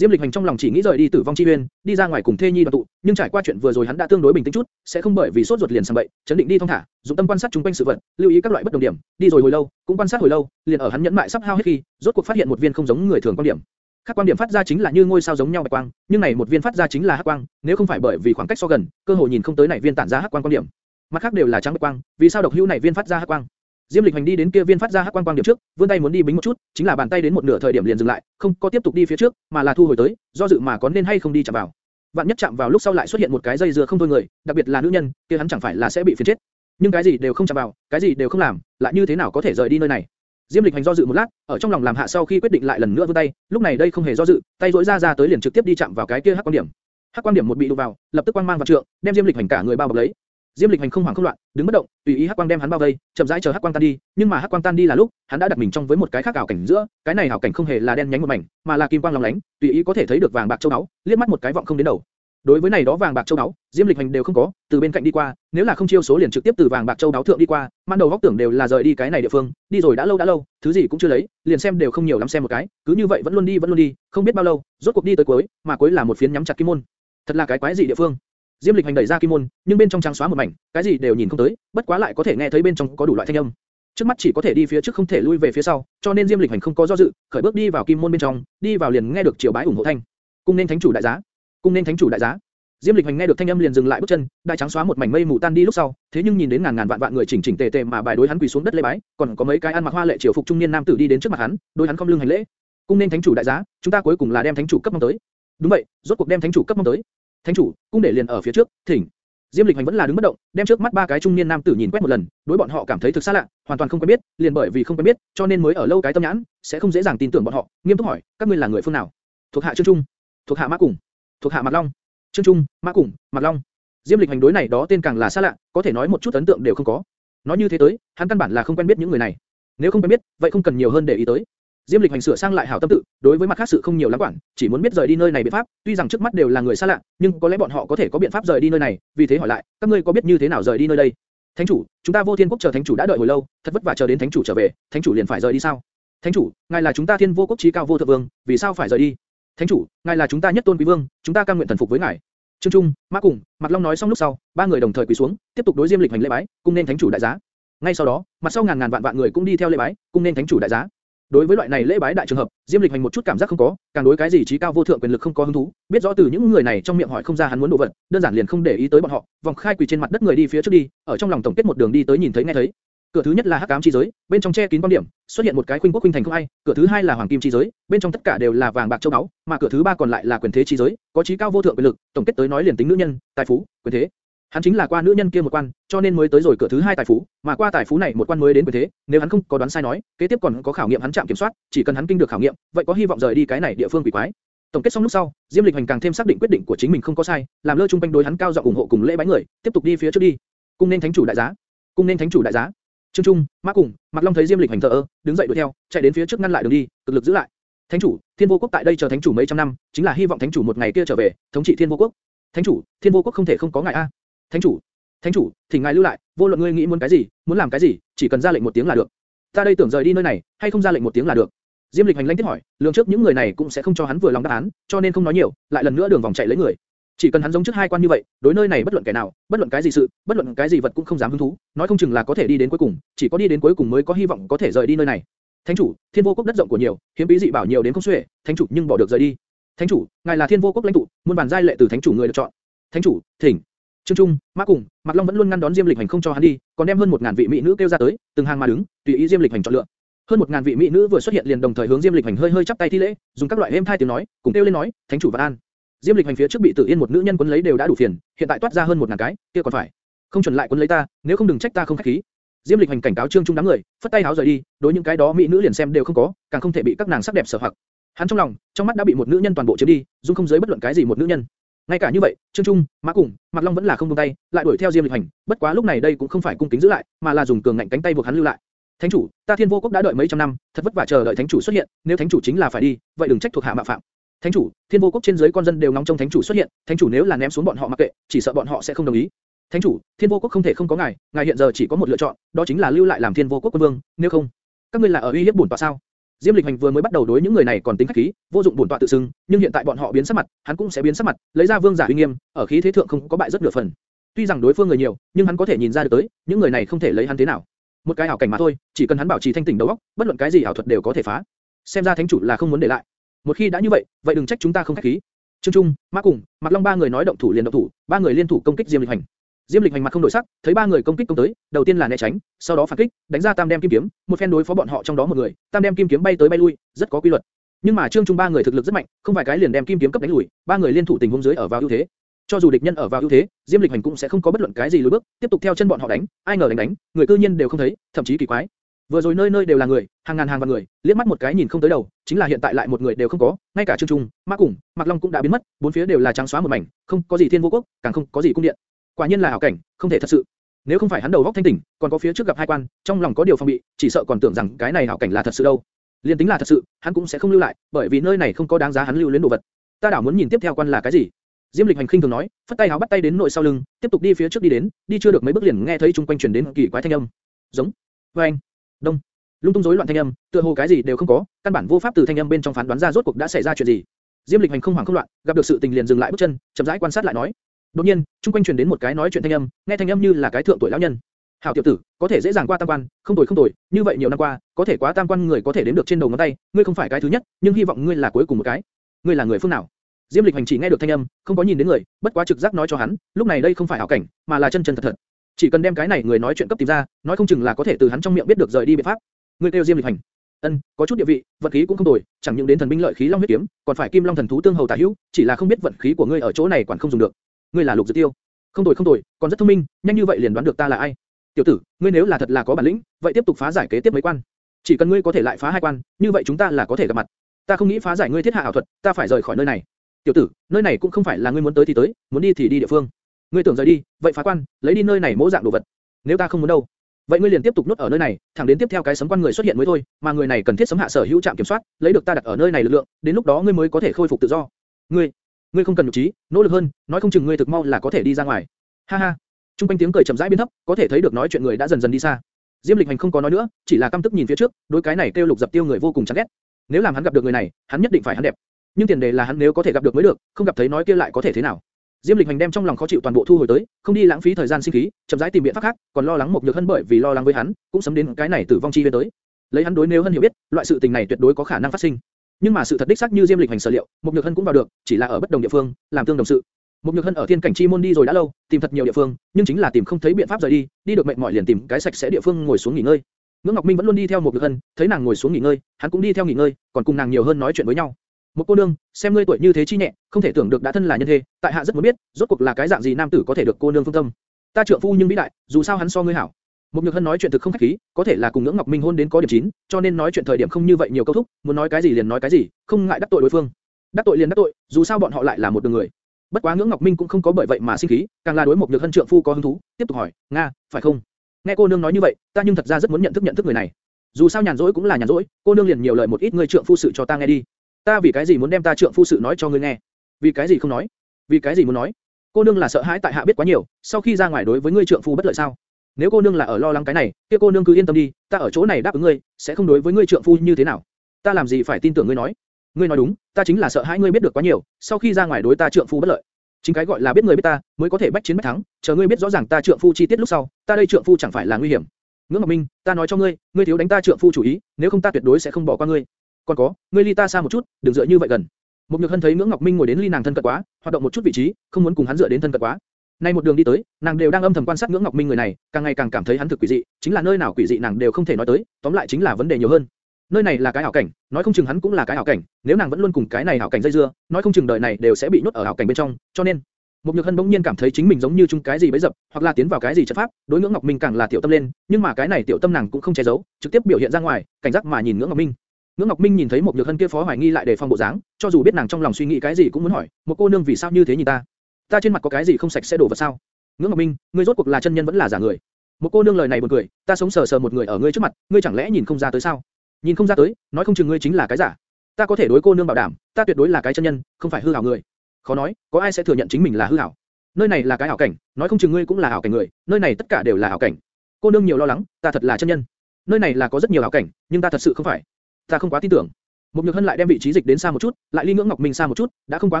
Diêm Lịch Hành trong lòng chỉ nghĩ rời đi Tử Vong Chi Uyên, đi ra ngoài cùng Thê Nhi đoàn tụ, nhưng trải qua chuyện vừa rồi hắn đã tương đối bình tĩnh chút, sẽ không bởi vì sốt ruột liền sang bậy, chấn định đi thông thả, dụng tâm quan sát chúng quanh sự vật, lưu ý các loại bất đồng điểm, đi rồi hồi lâu, cũng quan sát hồi lâu, liền ở hắn nhẫn mại sắp hao hết khi, rốt cuộc phát hiện một viên không giống người thường quan điểm. Các quan điểm phát ra chính là như ngôi sao giống nhau bạch quang, nhưng này một viên phát ra chính là hắc quang, nếu không phải bởi vì khoảng cách so gần, cơ hội nhìn không tới này viên tản ra hắc quang quan điểm. Mặt khác đều là trắng bạch quang, vì sao độc hữu này viên phát ra hắc quang? Diêm Lịch Hành đi đến kia viên phát ra hắc quang quang điểm trước, vươn tay muốn đi bính một chút, chính là bàn tay đến một nửa thời điểm liền dừng lại, không có tiếp tục đi phía trước, mà là thu hồi tới, do dự mà có nên hay không đi chạm vào. Vạn nhất chạm vào lúc sau lại xuất hiện một cái dây dưa không thôi người, đặc biệt là nữ nhân, kia hắn chẳng phải là sẽ bị phiền chết. Nhưng cái gì đều không chạm vào, cái gì đều không làm, lại như thế nào có thể rời đi nơi này? Diêm Lịch Hành do dự một lát, ở trong lòng làm hạ sau khi quyết định lại lần nữa vươn tay, lúc này đây không hề do dự, tay duỗi ra ra tới liền trực tiếp đi chạm vào cái kia hắc quang điểm. Hắc quang điểm một bị đụng vào, lập tức quang mang vào trượng, đem Diêm Lịch Hành cả người bao bọc lấy. Diêm Lịch Hành không hoảng không loạn, đứng bất động, tùy ý hắc quang đem hắn bao vây, chậm rãi chờ hắc quang tan đi, nhưng mà hắc quang tan đi là lúc, hắn đã đặt mình trong với một cái khác ảo cảnh giữa, cái này ảo cảnh không hề là đen nhánh một mảnh, mà là kim quang lóng lánh, tùy ý có thể thấy được vàng bạc châu báu, liếc mắt một cái vọng không đến đầu. Đối với này đó vàng bạc châu báu, Diêm Lịch Hành đều không có, từ bên cạnh đi qua, nếu là không chiêu số liền trực tiếp từ vàng bạc châu báu thượng đi qua, man đầu góc tưởng đều là rời đi cái này địa phương, đi rồi đã lâu đã lâu, thứ gì cũng chưa lấy, liền xem đều không nhiều lắm xem một cái, cứ như vậy vẫn luôn đi vẫn luôn đi, không biết bao lâu, rốt cuộc đi tới cuối, mà cuối là một phiến nhắm chặt kim môn. Thật là cái quái gì địa phương. Diêm Lịch hành đẩy ra kim môn, nhưng bên trong trắng xóa một mảnh, cái gì đều nhìn không tới, bất quá lại có thể nghe thấy bên trong có đủ loại thanh âm. Trước mắt chỉ có thể đi phía trước không thể lui về phía sau, cho nên Diêm Lịch hành không có do dự, khởi bước đi vào kim môn bên trong, đi vào liền nghe được triều bái ủng hộ thanh. Cung nên thánh chủ đại giá, cung nên thánh chủ đại giá. Diêm Lịch hành nghe được thanh âm liền dừng lại bước chân, đại trắng xóa một mảnh mây mù tan đi lúc sau, thế nhưng nhìn đến ngàn ngàn vạn vạn người chỉnh chỉnh tề tề mà bài đối hắn quỳ xuống đất lễ bái, còn có mấy cái ăn mặc hoa lệ triều phục trung niên nam tử đi đến trước mặt hắn, đối hắn không lưng hành lễ. Cung nên thánh chủ đại giá, chúng ta cuối cùng là đem thánh chủ cấp mong tới. Đúng vậy, rốt cuộc đem thánh chủ cấp mong tới. Thánh chủ, cung để liền ở phía trước, thỉnh. Diêm Lịch Hành vẫn là đứng bất động, đem trước mắt ba cái trung niên nam tử nhìn quét một lần, đối bọn họ cảm thấy thực xa lạ, hoàn toàn không quen biết, liền bởi vì không quen biết, cho nên mới ở lâu cái tâm nhãn, sẽ không dễ dàng tin tưởng bọn họ. Nghiêm túc hỏi, các ngươi là người phương nào? Thuộc hạ Trương Trung, thuộc hạ Mã Cùng, thuộc hạ Mạc Long. Trương Trung, Mã Cùng, Mạc Long. Diêm Lịch Hành đối này đó tên càng là xa lạ, có thể nói một chút ấn tượng đều không có. Nói như thế tới, hắn căn bản là không quen biết những người này. Nếu không quen biết, vậy không cần nhiều hơn để ý tới. Diêm Lịch hành sửa sang lại hảo tâm tự, đối với mặt khác sự không nhiều lắm quản, chỉ muốn biết rời đi nơi này biện pháp. Tuy rằng trước mắt đều là người xa lạ, nhưng có lẽ bọn họ có thể có biện pháp rời đi nơi này, vì thế hỏi lại, các ngươi có biết như thế nào rời đi nơi đây? Thánh chủ, chúng ta vô thiên quốc chờ thánh chủ đã đợi hồi lâu, thật vất vả chờ đến thánh chủ trở về, thánh chủ liền phải rời đi sao? Thánh chủ, ngài là chúng ta thiên vô quốc chí cao vô thượng vương, vì sao phải rời đi? Thánh chủ, ngài là chúng ta nhất tôn quý vương, chúng ta cam nguyện thần phục với ngài. Trương Trung, Mã Cùng, Mạc Long nói xong lúc sau, ba người đồng thời quỳ xuống, tiếp tục đối Diêm Lịch hành lễ bái, cung nên thánh chủ đại giá. Ngay sau đó, mặt sau ngàn ngàn vạn vạn người cũng đi theo lễ bái, cung nên thánh chủ đại giá. Đối với loại này lễ bái đại trường hợp, Diêm Lịch Hành một chút cảm giác không có, càng đối cái gì trí cao vô thượng quyền lực không có hứng thú, biết rõ từ những người này trong miệng hỏi không ra hắn muốn đồ vật, đơn giản liền không để ý tới bọn họ, vòng khai quỳ trên mặt đất người đi phía trước đi, ở trong lòng tổng kết một đường đi tới nhìn thấy nghe thấy. Cửa thứ nhất là hắc ám chi giới, bên trong che kín quan điểm, xuất hiện một cái khuynh quốc khuynh thành không ai. Cửa thứ hai là hoàng kim chi giới, bên trong tất cả đều là vàng bạc châu báu, mà cửa thứ ba còn lại là quyền thế chi giới, có trí cao vô thượng quyền lực, tổng kết tới nói liền tính nữ nhân, tài phú, quyền thế. Hắn chính là qua nữ nhân kia một quan, cho nên mới tới rồi cửa thứ hai tài phú, mà qua tài phú này một quan mới đến quyền thế. Nếu hắn không có đoán sai nói, kế tiếp còn có khảo nghiệm hắn chạm kiểm soát, chỉ cần hắn kinh được khảo nghiệm, vậy có hy vọng rời đi cái này địa phương quỷ quái. Tổng kết xong lúc sau, Diêm Lịch Hành càng thêm xác định quyết định của chính mình không có sai, làm lơ trung quanh đối hắn cao giọng ủng hộ cùng lễ bái người, tiếp tục đi phía trước đi. Cung nên thánh chủ đại giá, cung nên thánh chủ đại giá. Trương Trung, Mã Cùng, Mạc Long thấy Diêm Lịch hành thờ ơ, đứng dậy đuổi theo, chạy đến phía trước ngăn lại đường đi, cực lực giữ lại. Thánh chủ, Thiên Vô Quốc tại đây chờ thánh chủ mấy trăm năm, chính là hy vọng thánh chủ một ngày kia trở về, thống trị Thiên Vô Quốc. Thánh chủ, Thiên Vô Quốc không thể không có ngài a. Thánh chủ, Thánh chủ, thỉnh ngài lưu lại, vô luận ngươi nghĩ muốn cái gì, muốn làm cái gì, chỉ cần ra lệnh một tiếng là được. Ta đây tưởng rời đi nơi này, hay không ra lệnh một tiếng là được. Diêm Lịch hành lãnh tiếp hỏi, lường trước những người này cũng sẽ không cho hắn vừa lòng đáp án, cho nên không nói nhiều, lại lần nữa đường vòng chạy lấy người. Chỉ cần hắn giống trước hai quan như vậy, đối nơi này bất luận kẻ nào, bất luận cái gì sự, bất luận cái gì vật cũng không dám hứng thú, nói không chừng là có thể đi đến cuối cùng, chỉ có đi đến cuối cùng mới có hy vọng có thể rời đi nơi này. Thánh chủ, Thiên Vô Quốc đất rộng của nhiều, hiếm bí dị bảo nhiều đến không xuể, thánh chủ nhưng bỏ được rời đi. Thánh chủ, ngài là Thiên Vô Quốc lãnh tụ, muôn bản giai lệ từ thánh chủ người được chọn. Thánh chủ, thỉnh. Trương Trung, Mã Cùng, Mạc Long vẫn luôn ngăn đón Diêm Lịch Hành không cho hắn đi, còn đem hơn một ngàn vị mỹ nữ kêu ra tới, từng hàng mà đứng, tùy ý Diêm Lịch Hành chọn lựa. Hơn một ngàn vị mỹ nữ vừa xuất hiện liền đồng thời hướng Diêm Lịch Hành hơi hơi chắp tay thi lễ, dùng các loại êm thai tiếng nói, cùng kêu lên nói, thánh chủ vạn an. Diêm Lịch hành phía trước bị Tử Yên một nữ nhân quấn lấy đều đã đủ phiền, hiện tại toát ra hơn một ngàn cái, kia còn phải không chuẩn lại quấn lấy ta, nếu không đừng trách ta không khách khí. Diêm Lịch hành cảnh cáo Trương Trung đám người, phất tay áo rời đi, đối những cái đó mỹ nữ liền xem đều không có, càng không thể bị các nàng sắc đẹp sở hoặc. Hắn trong lòng, trong mắt đã bị một nữ nhân toàn bộ chiếm đi, dung không giới bất luận cái gì một nữ nhân. Ngay cả như vậy, Trương Trung, Mã Cùng, mặc Long vẫn là không buông tay, lại đuổi theo Diêm Lịch hành, bất quá lúc này đây cũng không phải cung kính giữ lại, mà là dùng cường ngạnh cánh tay buộc hắn lưu lại. Thánh chủ, ta Thiên Vô Quốc đã đợi mấy trăm năm, thật vất vả chờ đợi thánh chủ xuất hiện, nếu thánh chủ chính là phải đi, vậy đừng trách thuộc hạ mạo phạm. Thánh chủ, Thiên Vô Quốc trên dưới con dân đều ngóng trông Thánh chủ xuất hiện, Thánh chủ nếu là ném xuống bọn họ mặc kệ, chỉ sợ bọn họ sẽ không đồng ý. Thánh chủ, Thiên Vô Quốc không thể không có ngài, ngài hiện giờ chỉ có một lựa chọn, đó chính là lưu lại làm Thiên Vô Quốc quân vương, nếu không, các ngươi là ở uy hiếp bổn tọa sao? Diêm Lịch Hành vừa mới bắt đầu đối những người này còn tính khách khí, vô dụng bổn tọa tự xưng, nhưng hiện tại bọn họ biến sắc mặt, hắn cũng sẽ biến sắc mặt, lấy ra vương giả uy nghiêm, ở khí thế thượng không có bại rất nửa phần. Tuy rằng đối phương người nhiều, nhưng hắn có thể nhìn ra được tới, những người này không thể lấy hắn thế nào. Một cái ảo cảnh mà thôi, chỉ cần hắn bảo trì thanh tỉnh đầu óc, bất luận cái gì ảo thuật đều có thể phá. Xem ra thánh chủ là không muốn để lại. Một khi đã như vậy, vậy đừng trách chúng ta không khách khí. Trương Trung, Mã Cùng, Mạc Long ba người nói động thủ liền động thủ, ba người liên thủ công kích Diêm Lịch Hành. Diêm Lịch Hành mặt không đổi sắc, thấy ba người công kích công tới, đầu tiên là né tránh, sau đó phản kích, đánh ra tam đem kim kiếm, một phen đối phó bọn họ trong đó một người, tam đem kim kiếm bay tới bay lui, rất có quy luật. Nhưng mà Trương Trung ba người thực lực rất mạnh, không phải cái liền đem kim kiếm cấp đánh lùi, ba người liên thủ tình huống dưới ở vào ưu thế. Cho dù địch nhân ở vào ưu thế, Diêm Lịch Hành cũng sẽ không có bất luận cái gì lùi bước, tiếp tục theo chân bọn họ đánh, ai ngờ đánh đánh, người cư nhiên đều không thấy, thậm chí kỳ quái. Vừa rồi nơi nơi đều là người, hàng ngàn hàng vạn người, liếc mắt một cái nhìn không tới đầu, chính là hiện tại lại một người đều không có, ngay cả Trương Trung, Mã Củng, Mạc Long cũng đã biến mất, bốn phía đều là trắng xóa một mảnh, không có gì thiên vô quốc, càng không có gì cung điện. Quả nhiên là ảo cảnh, không thể thật sự. Nếu không phải hắn đầu óc thanh tỉnh, còn có phía trước gặp hai quan, trong lòng có điều phòng bị, chỉ sợ còn tưởng rằng cái này ảo cảnh là thật sự đâu. Liên tính là thật sự, hắn cũng sẽ không lưu lại, bởi vì nơi này không có đáng giá hắn lưu luyến đồ vật. Ta đảo muốn nhìn tiếp theo quan là cái gì. Diêm Lịch hành khinh thường nói, phất tay háo bắt tay đến nội sau lưng, tiếp tục đi phía trước đi đến, đi chưa được mấy bước liền nghe thấy trung quanh truyền đến kỳ quái thanh âm. Giống, vâng Oeng. đông, lung tung rối loạn thanh âm, tựa hồ cái gì đều không có, căn bản vô pháp từ thanh âm bên trong phán đoán ra rốt cuộc đã xảy ra chuyện gì. Diêm Lịch hành không hoảng không loạn, gặp được sự tình liền dừng lại bước chân, chậm rãi quan sát lại nói. Đột nhiên, trung quanh truyền đến một cái nói chuyện thanh âm, nghe thanh âm như là cái thượng tuổi lão nhân. Hảo tiểu tử, có thể dễ dàng qua tam quan, không tuổi không tuổi, như vậy nhiều năm qua, có thể quá tam quan người có thể đếm được trên đầu ngón tay, ngươi không phải cái thứ nhất, nhưng hy vọng ngươi là cuối cùng một cái. Ngươi là người phương nào? Diêm Lịch hành chỉ nghe được thanh âm, không có nhìn đến người, bất quá trực giác nói cho hắn, lúc này đây không phải ảo cảnh, mà là chân chân thật thật. Chỉ cần đem cái này người nói chuyện cấp tìm ra, nói không chừng là có thể từ hắn trong miệng biết được rời đi biện pháp. Ngươi kêu Diêm Lịch hành. Ân, có chút địa vị, vận khí cũng không tồi, chẳng những đến thần binh lợi khí long huyết kiếm, còn phải kim long thần thú tương hầu tả hữu, chỉ là không biết vận khí của ngươi ở chỗ này quản không dùng được. Ngươi là Lục Dược Tiêu. Không tồi không tồi, còn rất thông minh, nhanh như vậy liền đoán được ta là ai. Tiểu tử, ngươi nếu là thật là có bản lĩnh, vậy tiếp tục phá giải kế tiếp mấy quan. Chỉ cần ngươi có thể lại phá hai quan, như vậy chúng ta là có thể gặp mặt. Ta không nghĩ phá giải ngươi thiết hạ ảo thuật, ta phải rời khỏi nơi này. Tiểu tử, nơi này cũng không phải là ngươi muốn tới thì tới, muốn đi thì đi địa phương. Ngươi tưởng rời đi, vậy phá quan, lấy đi nơi này mỗ dạng đồ vật. Nếu ta không muốn đâu, vậy ngươi liền tiếp tục nốt ở nơi này, thẳng đến tiếp theo cái sấm quan người xuất hiện mới thôi, mà người này cần thiết sấm hạ sở hữu trạm kiểm soát, lấy được ta đặt ở nơi này lực lượng, đến lúc đó ngươi mới có thể khôi phục tự do. Ngươi, ngươi không cần nhục trí, nỗ lực hơn, nói không chừng ngươi thực mau là có thể đi ra ngoài. Ha ha. Trung quanh tiếng cười chậm rãi biến thấp, có thể thấy được nói chuyện người đã dần dần đi xa. Diêm Lịch Hành không có nói nữa, chỉ là căm tức nhìn phía trước, đối cái này kêu lục dập tiêu người vô cùng chán ghét. Nếu làm hắn gặp được người này, hắn nhất định phải hắn đẹp. Nhưng tiền đề là hắn nếu có thể gặp được mới được, không gặp thấy nói kia lại có thể thế nào? Diêm Lịch Hành đem trong lòng khó chịu toàn bộ thu hồi tới, không đi lãng phí thời gian sinh khí, chậm rãi tìm biện pháp khác, còn lo lắng một nhược hân bởi vì lo lắng với hắn, cũng sớm đến cái này tử vong chi viên tới. Lấy hắn đối nếu hân hiểu biết, loại sự tình này tuyệt đối có khả năng phát sinh. Nhưng mà sự thật đích xác như Diêm Lịch Hành sở liệu, một nhược hân cũng vào được, chỉ là ở bất đồng địa phương, làm tương đồng sự. Một nhược hân ở thiên cảnh chi môn đi rồi đã lâu, tìm thật nhiều địa phương, nhưng chính là tìm không thấy biện pháp rời đi, đi được mệt mỏi liền tìm cái sạch sẽ địa phương ngồi xuống nghỉ ngơi. Ngưỡng Ngọc Minh vẫn luôn đi theo một nhược hân, thấy nàng ngồi xuống nghỉ ngơi, hắn cũng đi theo nghỉ ngơi, còn cùng nàng nhiều hơn nói chuyện với nhau. Một cô nương, xem ngươi tuổi như thế chi nhẹ, không thể tưởng được đã thân là nhân thế, tại hạ rất muốn biết, rốt cuộc là cái dạng gì nam tử có thể được cô nương phương tâm. Ta trưởng phu nhưng vĩ đại, dù sao hắn so ngươi hảo. Một nhược hân nói chuyện thực không khách khí, có thể là cùng ngưỡng ngọc minh hôn đến có điểm chín, cho nên nói chuyện thời điểm không như vậy nhiều câu thúc, muốn nói cái gì liền nói cái gì, không ngại đắc tội đối phương. Đắc tội liền đắc tội, dù sao bọn họ lại là một đường người. Bất quá ngưỡng ngọc minh cũng không có bởi vậy mà sinh khí, càng là đối một nhược hân trượng phu có hứng thú, tiếp tục hỏi, nga, phải không? Nghe cô nương nói như vậy, ta nhưng thật ra rất muốn nhận thức nhận thức người này. Dù sao nhàn rỗi cũng là nhàn rỗi, cô nương liền nhiều lời một ít người trượng phu sự cho ta nghe đi. Ta vì cái gì muốn đem ta trượng phu sự nói cho ngươi nghe? Vì cái gì không nói? Vì cái gì muốn nói? Cô nương là sợ hãi tại hạ biết quá nhiều, sau khi ra ngoài đối với ngươi trượng phu bất lợi sao? Nếu cô nương là ở lo lắng cái này, kia cô nương cứ yên tâm đi, ta ở chỗ này đáp ứng ngươi, sẽ không đối với ngươi trượng phu như thế nào. Ta làm gì phải tin tưởng ngươi nói? Ngươi nói đúng, ta chính là sợ hãi ngươi biết được quá nhiều, sau khi ra ngoài đối ta trượng phu bất lợi. Chính cái gọi là biết người biết ta, mới có thể bách chiến bách thắng, chờ ngươi biết rõ ràng ta trượng phu chi tiết lúc sau, ta đây trượng phu chẳng phải là nguy hiểm. Ngưỡng Ngọc Minh, ta nói cho ngươi, ngươi thiếu đánh ta trượng phu chủ ý, nếu không ta tuyệt đối sẽ không bỏ qua ngươi. Còn có, ngươi ly ta xa một chút, đừng dựa như vậy gần. Một Nhược Hân thấy Ngưỡng Ngọc Minh ngồi đến ly nàng thân cận quá, hoạt động một chút vị trí, không muốn cùng hắn dựa đến thân cận quá. Nay một đường đi tới, nàng đều đang âm thầm quan sát Ngưỡng Ngọc Minh người này, càng ngày càng cảm thấy hắn thực quỷ dị, chính là nơi nào quỷ dị nàng đều không thể nói tới, tóm lại chính là vấn đề nhiều hơn. Nơi này là cái ảo cảnh, nói không chừng hắn cũng là cái ảo cảnh, nếu nàng vẫn luôn cùng cái này ảo cảnh dây dưa, nói không chừng đời này đều sẽ bị nhốt ở ảo cảnh bên trong, cho nên một Nhược Hân bỗng nhiên cảm thấy chính mình giống như chung cái gì bấy dập, hoặc là tiến vào cái gì trận pháp, đối ngưỡng Ngọc Minh càng là tiểu tâm lên, nhưng mà cái này tiểu tâm nàng cũng không che giấu, trực tiếp biểu hiện ra ngoài, cảnh giác mà nhìn ngưỡng Ngọc Minh. Ngưỡng Ngọc Minh nhìn thấy một Nhược Hân kia phó hoài nghi lại để phòng bộ dáng, cho dù biết nàng trong lòng suy nghĩ cái gì cũng muốn hỏi, một cô nương vì sao như thế nhìn ta? Ta trên mặt có cái gì không sạch sẽ đổ vào sao? Ngưỡng Ngọc Minh, ngươi rốt cuộc là chân nhân vẫn là giả người? Một cô nương lời này buồn cười, ta sống sờ sờ một người ở ngươi trước mặt, ngươi chẳng lẽ nhìn không ra tới sao? Nhìn không ra tới, nói không chừng ngươi chính là cái giả. Ta có thể đối cô nương bảo đảm, ta tuyệt đối là cái chân nhân, không phải hư ảo người. Khó nói, có ai sẽ thừa nhận chính mình là hư ảo? Nơi này là cái ảo cảnh, nói không chừng ngươi cũng là ảo cảnh người, nơi này tất cả đều là ảo cảnh. Cô nương nhiều lo lắng, ta thật là chân nhân. Nơi này là có rất nhiều ảo cảnh, nhưng ta thật sự không phải. Ta không quá tin tưởng. Một Nhược Hân lại đem vị trí dịch đến xa một chút, lại ly ngưỡng Ngọc Minh xa một chút, đã không quá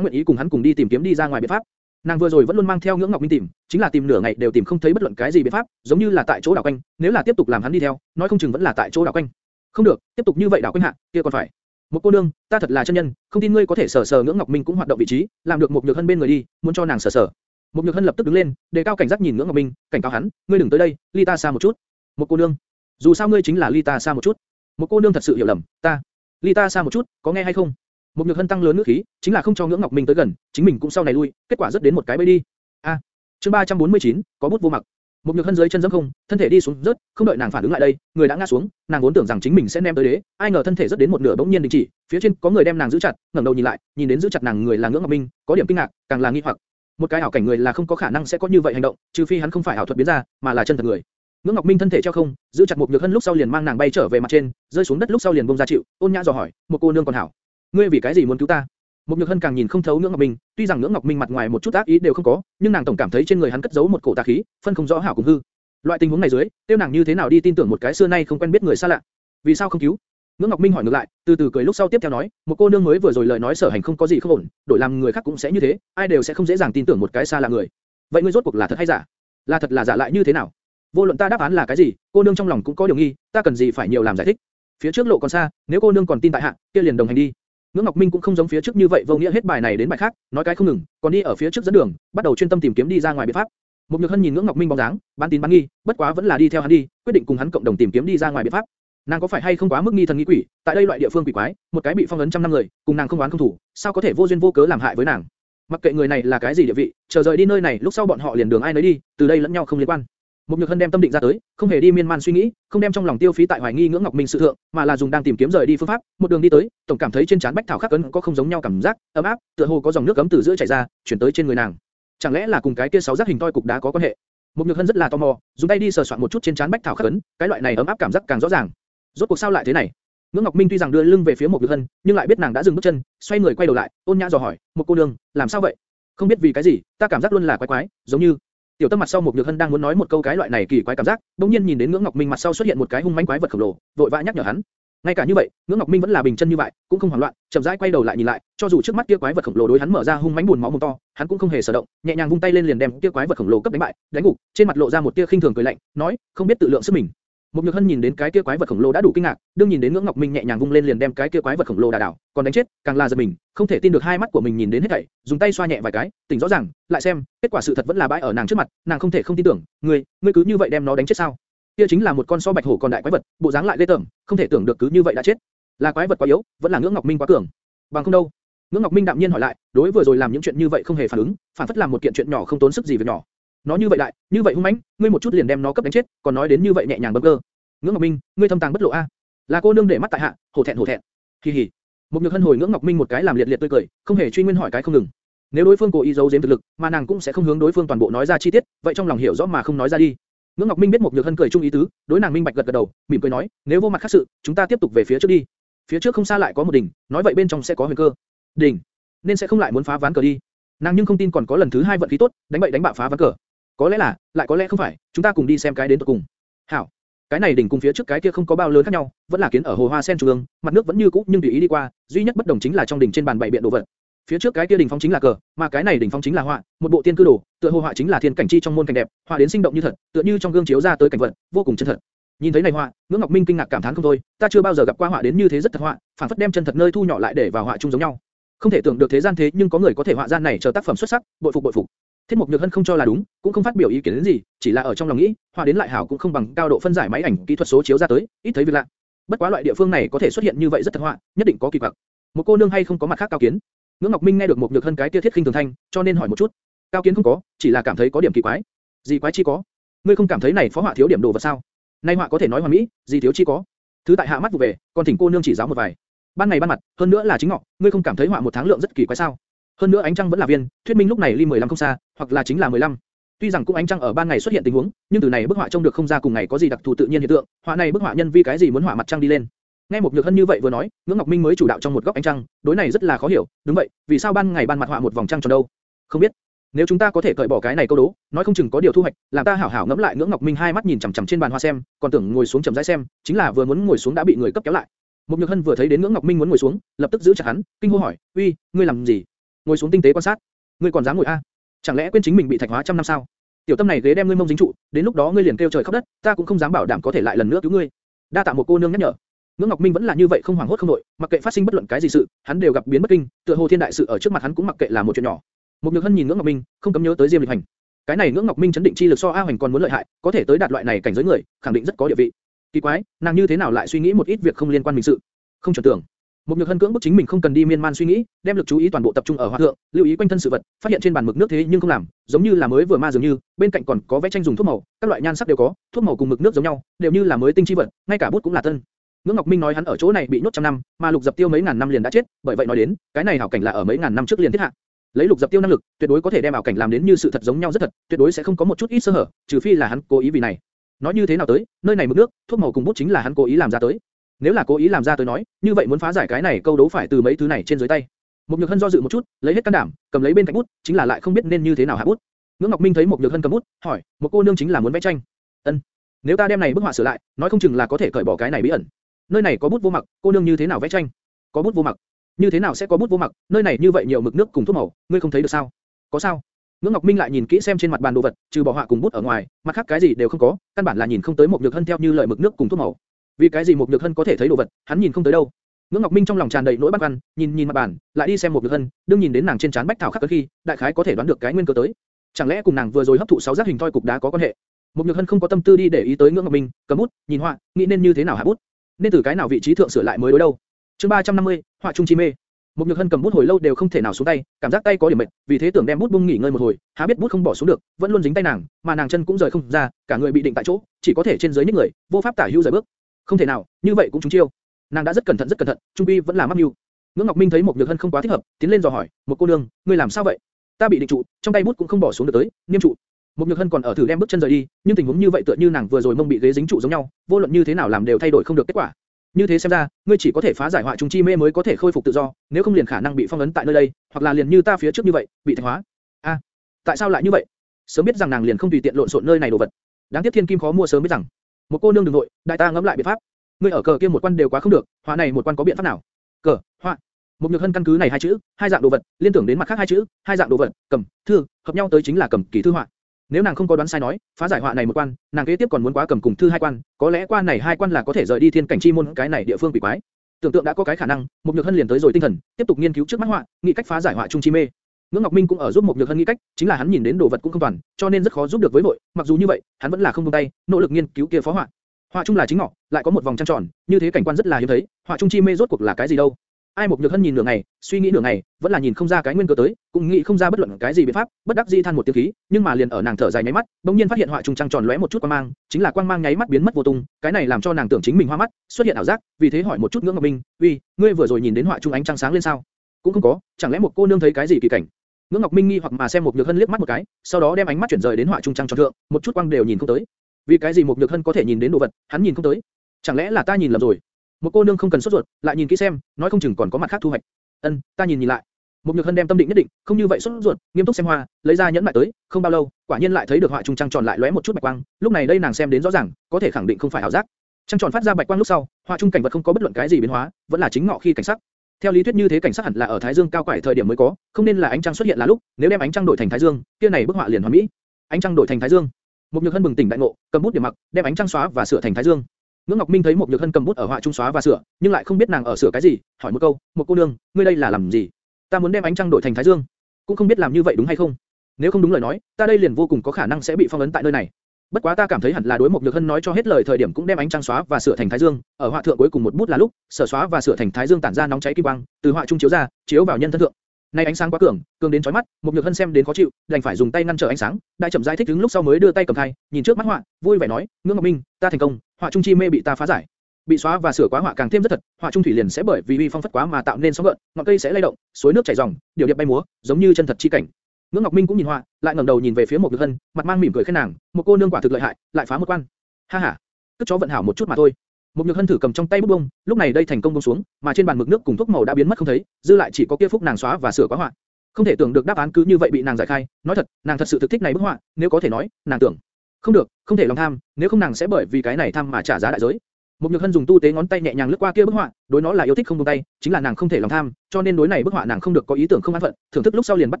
nguyện ý cùng hắn cùng đi tìm kiếm đi ra ngoài biện pháp. Nàng vừa rồi vẫn luôn mang theo ngưỡng Ngọc Minh tìm, chính là tìm nửa ngày đều tìm không thấy bất luận cái gì biện pháp, giống như là tại chỗ đảo quanh, nếu là tiếp tục làm hắn đi theo, nói không chừng vẫn là tại chỗ đảo quanh. Không được, tiếp tục như vậy đảo quanh hạ, kia còn phải. Một cô nương, ta thật là chân nhân, không tin ngươi có thể sờ sờ ngưỡng Ngọc Minh cũng hoạt động vị trí, làm được một Nhược Hân bên người đi, muốn cho nàng sờ sờ. Một Nhược Hân lập tức đứng lên, đề cao cảnh giác nhìn ngưỡng Ngọc Minh, cảnh cáo hắn, ngươi đừng tới đây, ly ta xa một chút. Một cô nương, dù sao ngươi chính là ly ta xa một chút. Một cô nương thật sự hiểu lầm, ta, ly ta xa một chút, có nghe hay không? Một Nhược Hân tăng lớn nước khí, chính là không cho ngưỡng Ngọc Minh tới gần, chính mình cũng sau này lui, kết quả rất đến một cái bẫy đi. A, chương 349, có bút vô mặc. Một Nhược Hân dưới chân giẫm không, thân thể đi xuống rớt, không đợi nàng phản ứng lại đây, người đã ngã xuống, nàng vốn tưởng rằng chính mình sẽ ném tới đế, ai ngờ thân thể rất đến một nửa bỗng nhiên đình chỉ, phía trên có người đem nàng giữ chặt, ngẩng đầu nhìn lại, nhìn đến giữ chặt nàng người là Ngưỡng Ngọc Minh, có điểm kinh ngạc, càng là nghi hoặc. Một cái ảo cảnh người là không có khả năng sẽ có như vậy hành động, trừ phi hắn không phải ảo thuật biến ra, mà là chân thật người. Ngưỡng Ngọc Minh thân thể treo không, giữ chặt một nhược hân lúc sau liền mang nàng bay trở về mặt trên, rơi xuống đất lúc sau liền buông ra chịu, ôn nhã dò hỏi, một cô nương còn hảo, ngươi vì cái gì muốn cứu ta? Một nhược hân càng nhìn không thấu Ngưỡng Ngọc Minh, tuy rằng Ngưỡng Ngọc Minh mặt ngoài một chút ác ý đều không có, nhưng nàng tổng cảm thấy trên người hắn cất giấu một cổ tà khí, phân không rõ hảo cùng hư. Loại tình huống này dưới, tiêu nàng như thế nào đi tin tưởng một cái xưa nay không quen biết người xa lạ? Vì sao không cứu? Ngưỡng Ngọc Minh hỏi ngược lại, từ từ cười lúc sau tiếp theo nói, một cô nương mới vừa rồi lời nói sở hành không có gì không ổn, đổi làm người khác cũng sẽ như thế, ai đều sẽ không dễ dàng tin tưởng một cái xa lạ người. Vậy ngươi rốt cuộc là thật hay giả? Là thật là giả lại như thế nào? Vô luận ta đáp án là cái gì, cô nương trong lòng cũng có điều nghi, ta cần gì phải nhiều làm giải thích. Phía trước lộ còn xa, nếu cô nương còn tin tại hạ, kia liền đồng hành đi. Ngưỡng Ngọc Minh cũng không giống phía trước như vậy vô nghĩa hết bài này đến bài khác, nói cái không ngừng, còn đi ở phía trước dẫn đường, bắt đầu chuyên tâm tìm kiếm đi ra ngoài biện pháp. Một Nhược Hân nhìn Ngưỡng Ngọc Minh bóng dáng, bán tín bán nghi, bất quá vẫn là đi theo hắn đi, quyết định cùng hắn cộng đồng tìm kiếm đi ra ngoài biện pháp. Nàng có phải hay không quá mức nghi thần nghi quỷ, tại đây loại địa phương quỷ quái, một cái bị phong ấn trăm năm người, cùng nàng không oán không thủ, sao có thể vô duyên vô cớ làm hại với nàng? Mặc kệ người này là cái gì địa vị, chờ rời đi nơi này, lúc sau bọn họ liền đường ai nấy đi, từ đây lẫn nhau không liên quan. Một Nhược Hân đem tâm định ra tới, không hề đi miên man suy nghĩ, không đem trong lòng tiêu phí tại hoài nghi ngưỡng Ngọc Minh sự thượng, mà là dùng đang tìm kiếm rời đi phương pháp, một đường đi tới, tổng cảm thấy trên trán bách thảo khắc cấn có không giống nhau cảm giác, ấm áp, tựa hồ có dòng nước cấm từ giữa chảy ra, chuyển tới trên người nàng. Chẳng lẽ là cùng cái kia sáu giác hình toi cục đá có quan hệ? Một Nhược Hân rất là tò mò, dùng tay đi sờ soạn một chút trên trán bách thảo khắc cấn, cái loại này ấm áp cảm giác càng rõ ràng. Rốt cuộc sao lại thế này? Ngưỡng Ngọc Minh tuy rằng đưa lưng về phía một Nhược Hân, nhưng lại biết nàng đã dừng bước chân, xoay người quay đầu lại, ôn nhã dò hỏi, một cô nương, làm sao vậy? Không biết vì cái gì, ta cảm giác luôn là quái quái, giống như Tiểu Tâm mặt sau một Nhược Hân đang muốn nói một câu cái loại này kỳ quái cảm giác, đột nhiên nhìn đến Ngưỡng Ngọc Minh mặt sau xuất hiện một cái hung mãnh quái vật khổng lồ, vội vã nhắc nhở hắn. Ngay cả như vậy, Ngưỡng Ngọc Minh vẫn là bình chân như vậy, cũng không hoảng loạn, chậm rãi quay đầu lại nhìn lại, cho dù trước mắt kia quái vật khổng lồ đối hắn mở ra hung mãnh buồn máu mồm to, hắn cũng không hề sở động, nhẹ nhàng vung tay lên liền đem kia quái vật khổng lồ cấp đánh bại, đánh gục, trên mặt lộ ra một tia khinh thường cười lạnh, nói, không biết tự lượng sức mình. Một Nhược Hân nhìn đến cái kia quái vật khổng lồ đã đủ kinh ngạc, đương nhìn đến Ngưỡng Ngọc Minh nhẹ nhàng vung lên liền đem cái kia quái vật khổng lồ đả đảo, còn đánh chết, càng là giật mình, không thể tin được hai mắt của mình nhìn đến hết thảy, dùng tay xoa nhẹ vài cái, tỉnh rõ ràng, lại xem, kết quả sự thật vẫn là bãi ở nàng trước mặt, nàng không thể không tin tưởng, ngươi, ngươi cứ như vậy đem nó đánh chết sao? Kia chính là một con so bạch hổ còn đại quái vật, bộ dáng lại lê tởm, không thể tưởng được cứ như vậy đã chết. Là quái vật quá yếu, vẫn là Ngưỡng Ngọc Minh quá cường. Bằng không đâu. Ngưỡng Ngọc Minh đạm nhiên hỏi lại, đối vừa rồi làm những chuyện như vậy không hề phản ứng, phản phất làm một kiện chuyện nhỏ không tốn sức gì việc nhỏ. Nó như vậy đại, như vậy hung mãnh, ngươi một chút liền đem nó cấp đánh chết, còn nói đến như vậy nhẹ nhàng bâng cơ. Ngưỡng Ngọc Minh, ngươi thâm tàng bất lộ a. Là cô nương để mắt tại hạ, hổ thẹn hổ thẹn. Kỳ hỉ. Một nhược hân hồi Ngưỡng Ngọc Minh một cái làm liệt liệt tươi cười, không hề truy nguyên hỏi cái không ngừng. Nếu đối phương cố ý giấu giếm thực lực, mà nàng cũng sẽ không hướng đối phương toàn bộ nói ra chi tiết, vậy trong lòng hiểu rõ mà không nói ra đi. Ngưỡng Ngọc Minh biết một nhược hân cười chung ý tứ, đối nàng minh bạch gật gật đầu, mỉm cười nói, nếu vô mặt khác sự, chúng ta tiếp tục về phía trước đi. Phía trước không xa lại có một đỉnh, nói vậy bên trong sẽ có huyền cơ. Đỉnh, nên sẽ không lại muốn phá ván cờ đi. Nàng nhưng không tin còn có lần thứ hai vận khí tốt, đánh bậy đánh bạ phá ván cờ. Có lẽ là, lại có lẽ không phải, chúng ta cùng đi xem cái đến tận cùng. Hảo. Cái này đỉnh cùng phía trước cái kia không có bao lớn khác nhau, vẫn là kiến ở hồ hoa sen trung ương, mặt nước vẫn như cũ nhưng tùy ý đi qua, duy nhất bất đồng chính là trong đỉnh trên bàn bảy biện đồ vật. Phía trước cái kia đỉnh phong chính là cờ, mà cái này đỉnh phong chính là họa, một bộ tiên cư đồ, tựa hồ họa chính là thiên cảnh chi trong môn cảnh đẹp, họa đến sinh động như thật, tựa như trong gương chiếu ra tới cảnh vật, vô cùng chân thật. Nhìn thấy này họa, Ngưỡng Ngọc Minh kinh ngạc cảm thán không thôi, ta chưa bao giờ gặp qua họa đến như thế rất thật họa, phản phất đem chân thật nơi thu nhỏ lại để vào họa chung giống nhau. Không thể tưởng được thế gian thế nhưng có người có thể họa ra này chờ tác phẩm xuất sắc, bội phục bội phục. Thiết Mục Nhược Hân không cho là đúng, cũng không phát biểu ý kiến đến gì, chỉ là ở trong lòng nghĩ, họa đến lại hảo cũng không bằng cao độ phân giải máy ảnh kỹ thuật số chiếu ra tới, ít thấy việc lạ. Bất quá loại địa phương này có thể xuất hiện như vậy rất thật họa, nhất định có kỳ quặc. Một cô nương hay không có mặt khác cao kiến? Ngưỡng Ngọc Minh nghe được Mục Nhược Hân cái kia thiết khinh thường thanh, cho nên hỏi một chút. Cao kiến không có, chỉ là cảm thấy có điểm kỳ quái. Gì quái chi có? Ngươi không cảm thấy này phó họa thiếu điểm đồ vật sao? Nay họa có thể nói hoàn mỹ, gì thiếu chi có? Thứ tại hạ mắt vụ về, còn thỉnh cô nương chỉ giáo một vài. Ban ngày ban mặt, hơn nữa là chính ngọ, ngươi không cảm thấy họa một tháng lượng rất kỳ quái sao? Hơn nữa ánh trăng vẫn là viên, thuyết minh lúc này ly 15 không xa, hoặc là chính là 15. Tuy rằng cũng ánh trăng ở ban ngày xuất hiện tình huống, nhưng từ này bức họa trông được không ra cùng ngày có gì đặc thù tự nhiên hiện tượng, họa này bức họa nhân vi cái gì muốn họa mặt trăng đi lên. Nghe một nhược hân như vậy vừa nói, ngưỡng ngọc minh mới chủ đạo trong một góc ánh trăng, đối này rất là khó hiểu. Đúng vậy, vì sao ban ngày ban mặt họa một vòng trăng tròn đâu? Không biết. Nếu chúng ta có thể cởi bỏ cái này câu đố, nói không chừng có điều thu hoạch, làm ta hảo hảo ngẫm lại ngưỡng ngọc minh hai mắt nhìn chằm chằm trên bàn hoa xem, còn tưởng ngồi xuống chậm rãi xem, chính là vừa muốn ngồi xuống đã bị người cấp kéo lại. Một nhược hân vừa thấy đến ngưỡng ngọc minh muốn ngồi xuống, lập tức giữ chặt hắn, kinh hô hỏi, uy, ngươi làm gì? Ngồi xuống tinh tế quan sát. Ngươi còn dám ngồi a? À? Chẳng lẽ quên chính mình bị thạch hóa trăm năm sao? Tiểu tâm này ghế đem ngươi mông dính trụ, đến lúc đó ngươi liền kêu trời khóc đất, ta cũng không dám bảo đảm có thể lại lần nữa cứu ngươi. Đa tạ một cô nương nhắc nhở. Ngưỡng Ngọc Minh vẫn là như vậy không hoảng hốt không đội, mặc kệ phát sinh bất luận cái gì sự, hắn đều gặp biến bất kinh, tựa hồ thiên đại sự ở trước mặt hắn cũng mặc kệ là một chuyện nhỏ. Một Nhược Hân nhìn Ngưỡng Ngọc Minh, không cấm nhớ tới Diêm Lịch Hành. Cái này Ngưỡng Ngọc Minh chấn định chi lực so A Hoành còn muốn lợi hại, có thể tới đạt loại này cảnh giới người, khẳng định rất có địa vị. Kỳ quái, nàng như thế nào lại suy nghĩ một ít việc không liên quan mình sự? Không chuẩn tưởng. Một nhược hân cưỡng bức chính mình không cần đi miên man suy nghĩ, đem lực chú ý toàn bộ tập trung ở hòa thượng, lưu ý quanh thân sự vật, phát hiện trên bàn mực nước thế nhưng không làm, giống như là mới vừa ma dường như, bên cạnh còn có vẽ tranh dùng thuốc màu, các loại nhan sắc đều có, thuốc màu cùng mực nước giống nhau, đều như là mới tinh chi vật, ngay cả bút cũng là tân. Ngưỡng Ngọc Minh nói hắn ở chỗ này bị nhốt trăm năm, mà Lục Dập Tiêu mấy ngàn năm liền đã chết, bởi vậy nói đến, cái này hảo cảnh là ở mấy ngàn năm trước liền thiết hạ. Lấy Lục Dập Tiêu năng lực, tuyệt đối có thể đem ảo cảnh làm đến như sự thật giống nhau rất thật, tuyệt đối sẽ không có một chút ít sơ hở, trừ phi là hắn cố ý vì này. Nói như thế nào tới, nơi này mực nước, thuốc màu cùng bút chính là hắn cố ý làm ra tới. Nếu là cố ý làm ra tới nói, như vậy muốn phá giải cái này câu đấu phải từ mấy thứ này trên dưới tay. Một Nhược Hân do dự một chút, lấy hết can đảm, cầm lấy bên cạnh bút, chính là lại không biết nên như thế nào hạ bút. Ngưỡng Ngọc Minh thấy một Nhược Hân cầm bút, hỏi, một cô nương chính là muốn vẽ tranh. Ân. Nếu ta đem này bức họa sửa lại, nói không chừng là có thể cởi bỏ cái này bí ẩn. Nơi này có bút vô mặc, cô nương như thế nào vẽ tranh? Có bút vô mặc. Như thế nào sẽ có bút vô mặc? Nơi này như vậy nhiều mực nước cùng thuốc màu, ngươi không thấy được sao? Có sao? Ngưỡng Ngọc Minh lại nhìn kỹ xem trên mặt bàn đồ vật, trừ bỏ họa cùng bút ở ngoài, mặt khác cái gì đều không có, căn bản là nhìn không tới một nhược hân theo như lời mực nước cùng thuốc màu. Vì cái gì một nhược hân có thể thấy đồ vật, hắn nhìn không tới đâu. Ngưỡng Ngọc Minh trong lòng tràn đầy nỗi băn khoăn, nhìn nhìn mặt bàn, lại đi xem một nhược hân, đương nhìn đến nàng trên trán bách thảo khắc cỡ khi, đại khái có thể đoán được cái nguyên cơ tới. Chẳng lẽ cùng nàng vừa rồi hấp thụ sáu giác hình thoi cục đá có quan hệ? Một nhược hân không có tâm tư đi để ý tới Ngưỡng Ngọc Minh, cầm bút, nhìn họa, nghĩ nên như thế nào hạ bút, nên từ cái nào vị trí thượng sửa lại mới đối đâu. Chương 350, họa trung chi mê. Một nhược hân cầm bút hồi lâu đều không thể nào xuống tay, cảm giác tay có điểm mệt, vì thế tưởng đem bút buông nghỉ ngơi một hồi, há biết bút không bỏ xuống được, vẫn luôn dính tay nàng, mà nàng chân cũng rời không ra, cả người bị định tại chỗ, chỉ có thể trên dưới nhích người, vô pháp tả hữu rời bước. Không thể nào, như vậy cũng trúng chiêu. Nàng đã rất cẩn thận rất cẩn thận, trung quy vẫn là mắc mưu. Ngưỡng Ngọc Minh thấy một nhược hân không quá thích hợp, tiến lên dò hỏi, một cô nương, ngươi làm sao vậy? Ta bị định trụ, trong tay bút cũng không bỏ xuống được tới, niêm trụ. Một nhược hân còn ở thử đem bước chân rời đi, nhưng tình huống như vậy tựa như nàng vừa rồi mông bị ghế dính trụ giống nhau, vô luận như thế nào làm đều thay đổi không được kết quả. Như thế xem ra, ngươi chỉ có thể phá giải họa trùng chi mê mới có thể khôi phục tự do, nếu không liền khả năng bị phong ấn tại nơi đây, hoặc là liền như ta phía trước như vậy, bị thành hóa. A, tại sao lại như vậy? Sớm biết rằng nàng liền không tùy tiện lộn xộn nơi này đồ vật. Đáng tiếc thiên kim khó mua sớm biết rằng. Một cô nương đừng nội, đại ta ngẫm lại biện pháp. ngươi ở cờ kia một quan đều quá không được, họa này một quan có biện pháp nào? Cờ, họa. Một nhược hân căn cứ này hai chữ, hai dạng đồ vật, liên tưởng đến mặt khác hai chữ, hai dạng đồ vật, cầm, thư, hợp nhau tới chính là cầm kỳ thư họa. Nếu nàng không có đoán sai nói, phá giải họa này một quan, nàng kế tiếp còn muốn quá cầm cùng thư hai quan, có lẽ qua này hai quan là có thể rời đi thiên cảnh chi môn cái này địa phương bị quái. Tưởng tượng đã có cái khả năng, một nhược hân liền tới rồi tinh thần, tiếp tục nghiên cứu trước mắt họa, nghĩ cách phá giải họa trung chi mê. Ngưỡng Ngọc Minh cũng ở giúp một nhược hân nghĩ cách, chính là hắn nhìn đến đồ vật cũng không toàn, cho nên rất khó giúp được với vội. Mặc dù như vậy, hắn vẫn là không buông tay, nỗ lực nghiên cứu kia phó họa. Họa trung là chính ngọ, lại có một vòng trăng tròn, như thế cảnh quan rất là hiếm thấy. Họa trung chi mê rốt cuộc là cái gì đâu? Ai một nhược hân nhìn nửa ngày, suy nghĩ nửa ngày, vẫn là nhìn không ra cái nguyên cơ tới, cũng nghĩ không ra bất luận cái gì biện pháp, bất đắc dĩ than một tiếng khí, nhưng mà liền ở nàng thở dài nháy mắt, bỗng nhiên phát hiện họa trung trăng tròn lóe một chút quang mang, chính là quang mang nháy mắt biến mất vô tung, cái này làm cho nàng tưởng chính mình hoa mắt, xuất hiện ảo giác, vì thế hỏi một chút ngưỡng ngọc minh, uy, ngươi vừa rồi nhìn đến họa trung ánh trăng sáng lên sao? Cũng không có, chẳng lẽ một cô nương thấy cái gì kỳ cảnh? Ngưỡng Ngọc Minh nghi hoặc mà xem một Nhược Hân liếc mắt một cái, sau đó đem ánh mắt chuyển rời đến họa trung trăng tròn thượng, một chút quang đều nhìn không tới. Vì cái gì một Nhược Hân có thể nhìn đến đồ vật, hắn nhìn không tới? Chẳng lẽ là ta nhìn lầm rồi? Một cô nương không cần sốt ruột, lại nhìn kỹ xem, nói không chừng còn có mặt khác thu hoạch. Ân, ta nhìn nhìn lại. Một Nhược Hân đem tâm định nhất định, không như vậy sốt ruột, nghiêm túc xem hoa, lấy ra nhẫn lại tới, không bao lâu, quả nhiên lại thấy được họa trung trăng tròn lại lóe một chút bạch quang, lúc này đây nàng xem đến rõ ràng, có thể khẳng định không phải ảo giác. Trăng tròn phát ra bạch quang lúc sau, họa trung cảnh vật không có bất luận cái gì biến hóa, vẫn là chính ngọ khi cảnh sắc. Theo lý thuyết như thế cảnh sắc hẳn là ở Thái Dương cao quải thời điểm mới có, không nên là ánh trăng xuất hiện là lúc, nếu đem ánh trăng đổi thành Thái Dương, kia này bức họa liền hoàn mỹ. Ánh trăng đổi thành Thái Dương. Một Nhược Hân bừng tỉnh đại ngộ, cầm bút điểm mặc, đem ánh trăng xóa và sửa thành Thái Dương. Ngưỡng Ngọc Minh thấy một Nhược Hân cầm bút ở họa trung xóa và sửa, nhưng lại không biết nàng ở sửa cái gì, hỏi một câu, "Một cô nương, ngươi đây là làm gì?" "Ta muốn đem ánh trăng đổi thành Thái Dương." Cũng không biết làm như vậy đúng hay không. Nếu không đúng lời nói, ta đây liền vô cùng có khả năng sẽ bị phong ấn tại nơi này. Bất quá ta cảm thấy hẳn là đối một nhược hân nói cho hết lời thời điểm cũng đem ánh trăng xóa và sửa thành thái dương, ở họa thượng cuối cùng một bút là lúc, sở xóa và sửa thành thái dương tản ra nóng cháy kim quang, từ họa trung chiếu ra, chiếu vào nhân thân thượng. Nay ánh sáng quá cường, cường đến chói mắt, một nhược hân xem đến khó chịu, đành phải dùng tay ngăn trở ánh sáng, đại chậm rãi thích đứng lúc sau mới đưa tay cầm thay nhìn trước mắt họa, vui vẻ nói, ngưỡng ngọc minh, ta thành công, họa trung chi mê bị ta phá giải. Bị xóa và sửa quá họa càng thêm rất thật, họa trung thủy liền sẽ bởi vì uy phong phất quá mà tạo nên sóng gợn, ngọn cây sẽ lay động, suối nước chảy ròng, điều điệp bay múa, giống như chân thật chi cảnh. Ngưỡng Ngọc Minh cũng nhìn họa, lại ngẩng đầu nhìn về phía một Nhược Hân, mặt mang mỉm cười khen nàng, một cô nương quả thực lợi hại, lại phá một quan. Ha ha, cướp chó vận hảo một chút mà thôi. Một Nhược Hân thử cầm trong tay bút bông, lúc này đây thành công buông xuống, mà trên bàn mực nước cùng thuốc màu đã biến mất không thấy, dư lại chỉ có kia phúc nàng xóa và sửa quá họa. Không thể tưởng được đáp án cứ như vậy bị nàng giải khai, nói thật, nàng thật sự thực thích này bức họa, nếu có thể nói, nàng tưởng. Không được, không thể lòng tham, nếu không nàng sẽ bởi vì cái này tham mà trả giá đại giới. Một Nhược Hân dùng tu tế ngón tay nhẹ nhàng lướt qua kia bức họa, đối nó là yêu thích không buông tay, chính là nàng không thể lòng tham, cho nên đối này bức họa nàng không được có ý tưởng không an phận, thưởng thức lúc sau liền bắt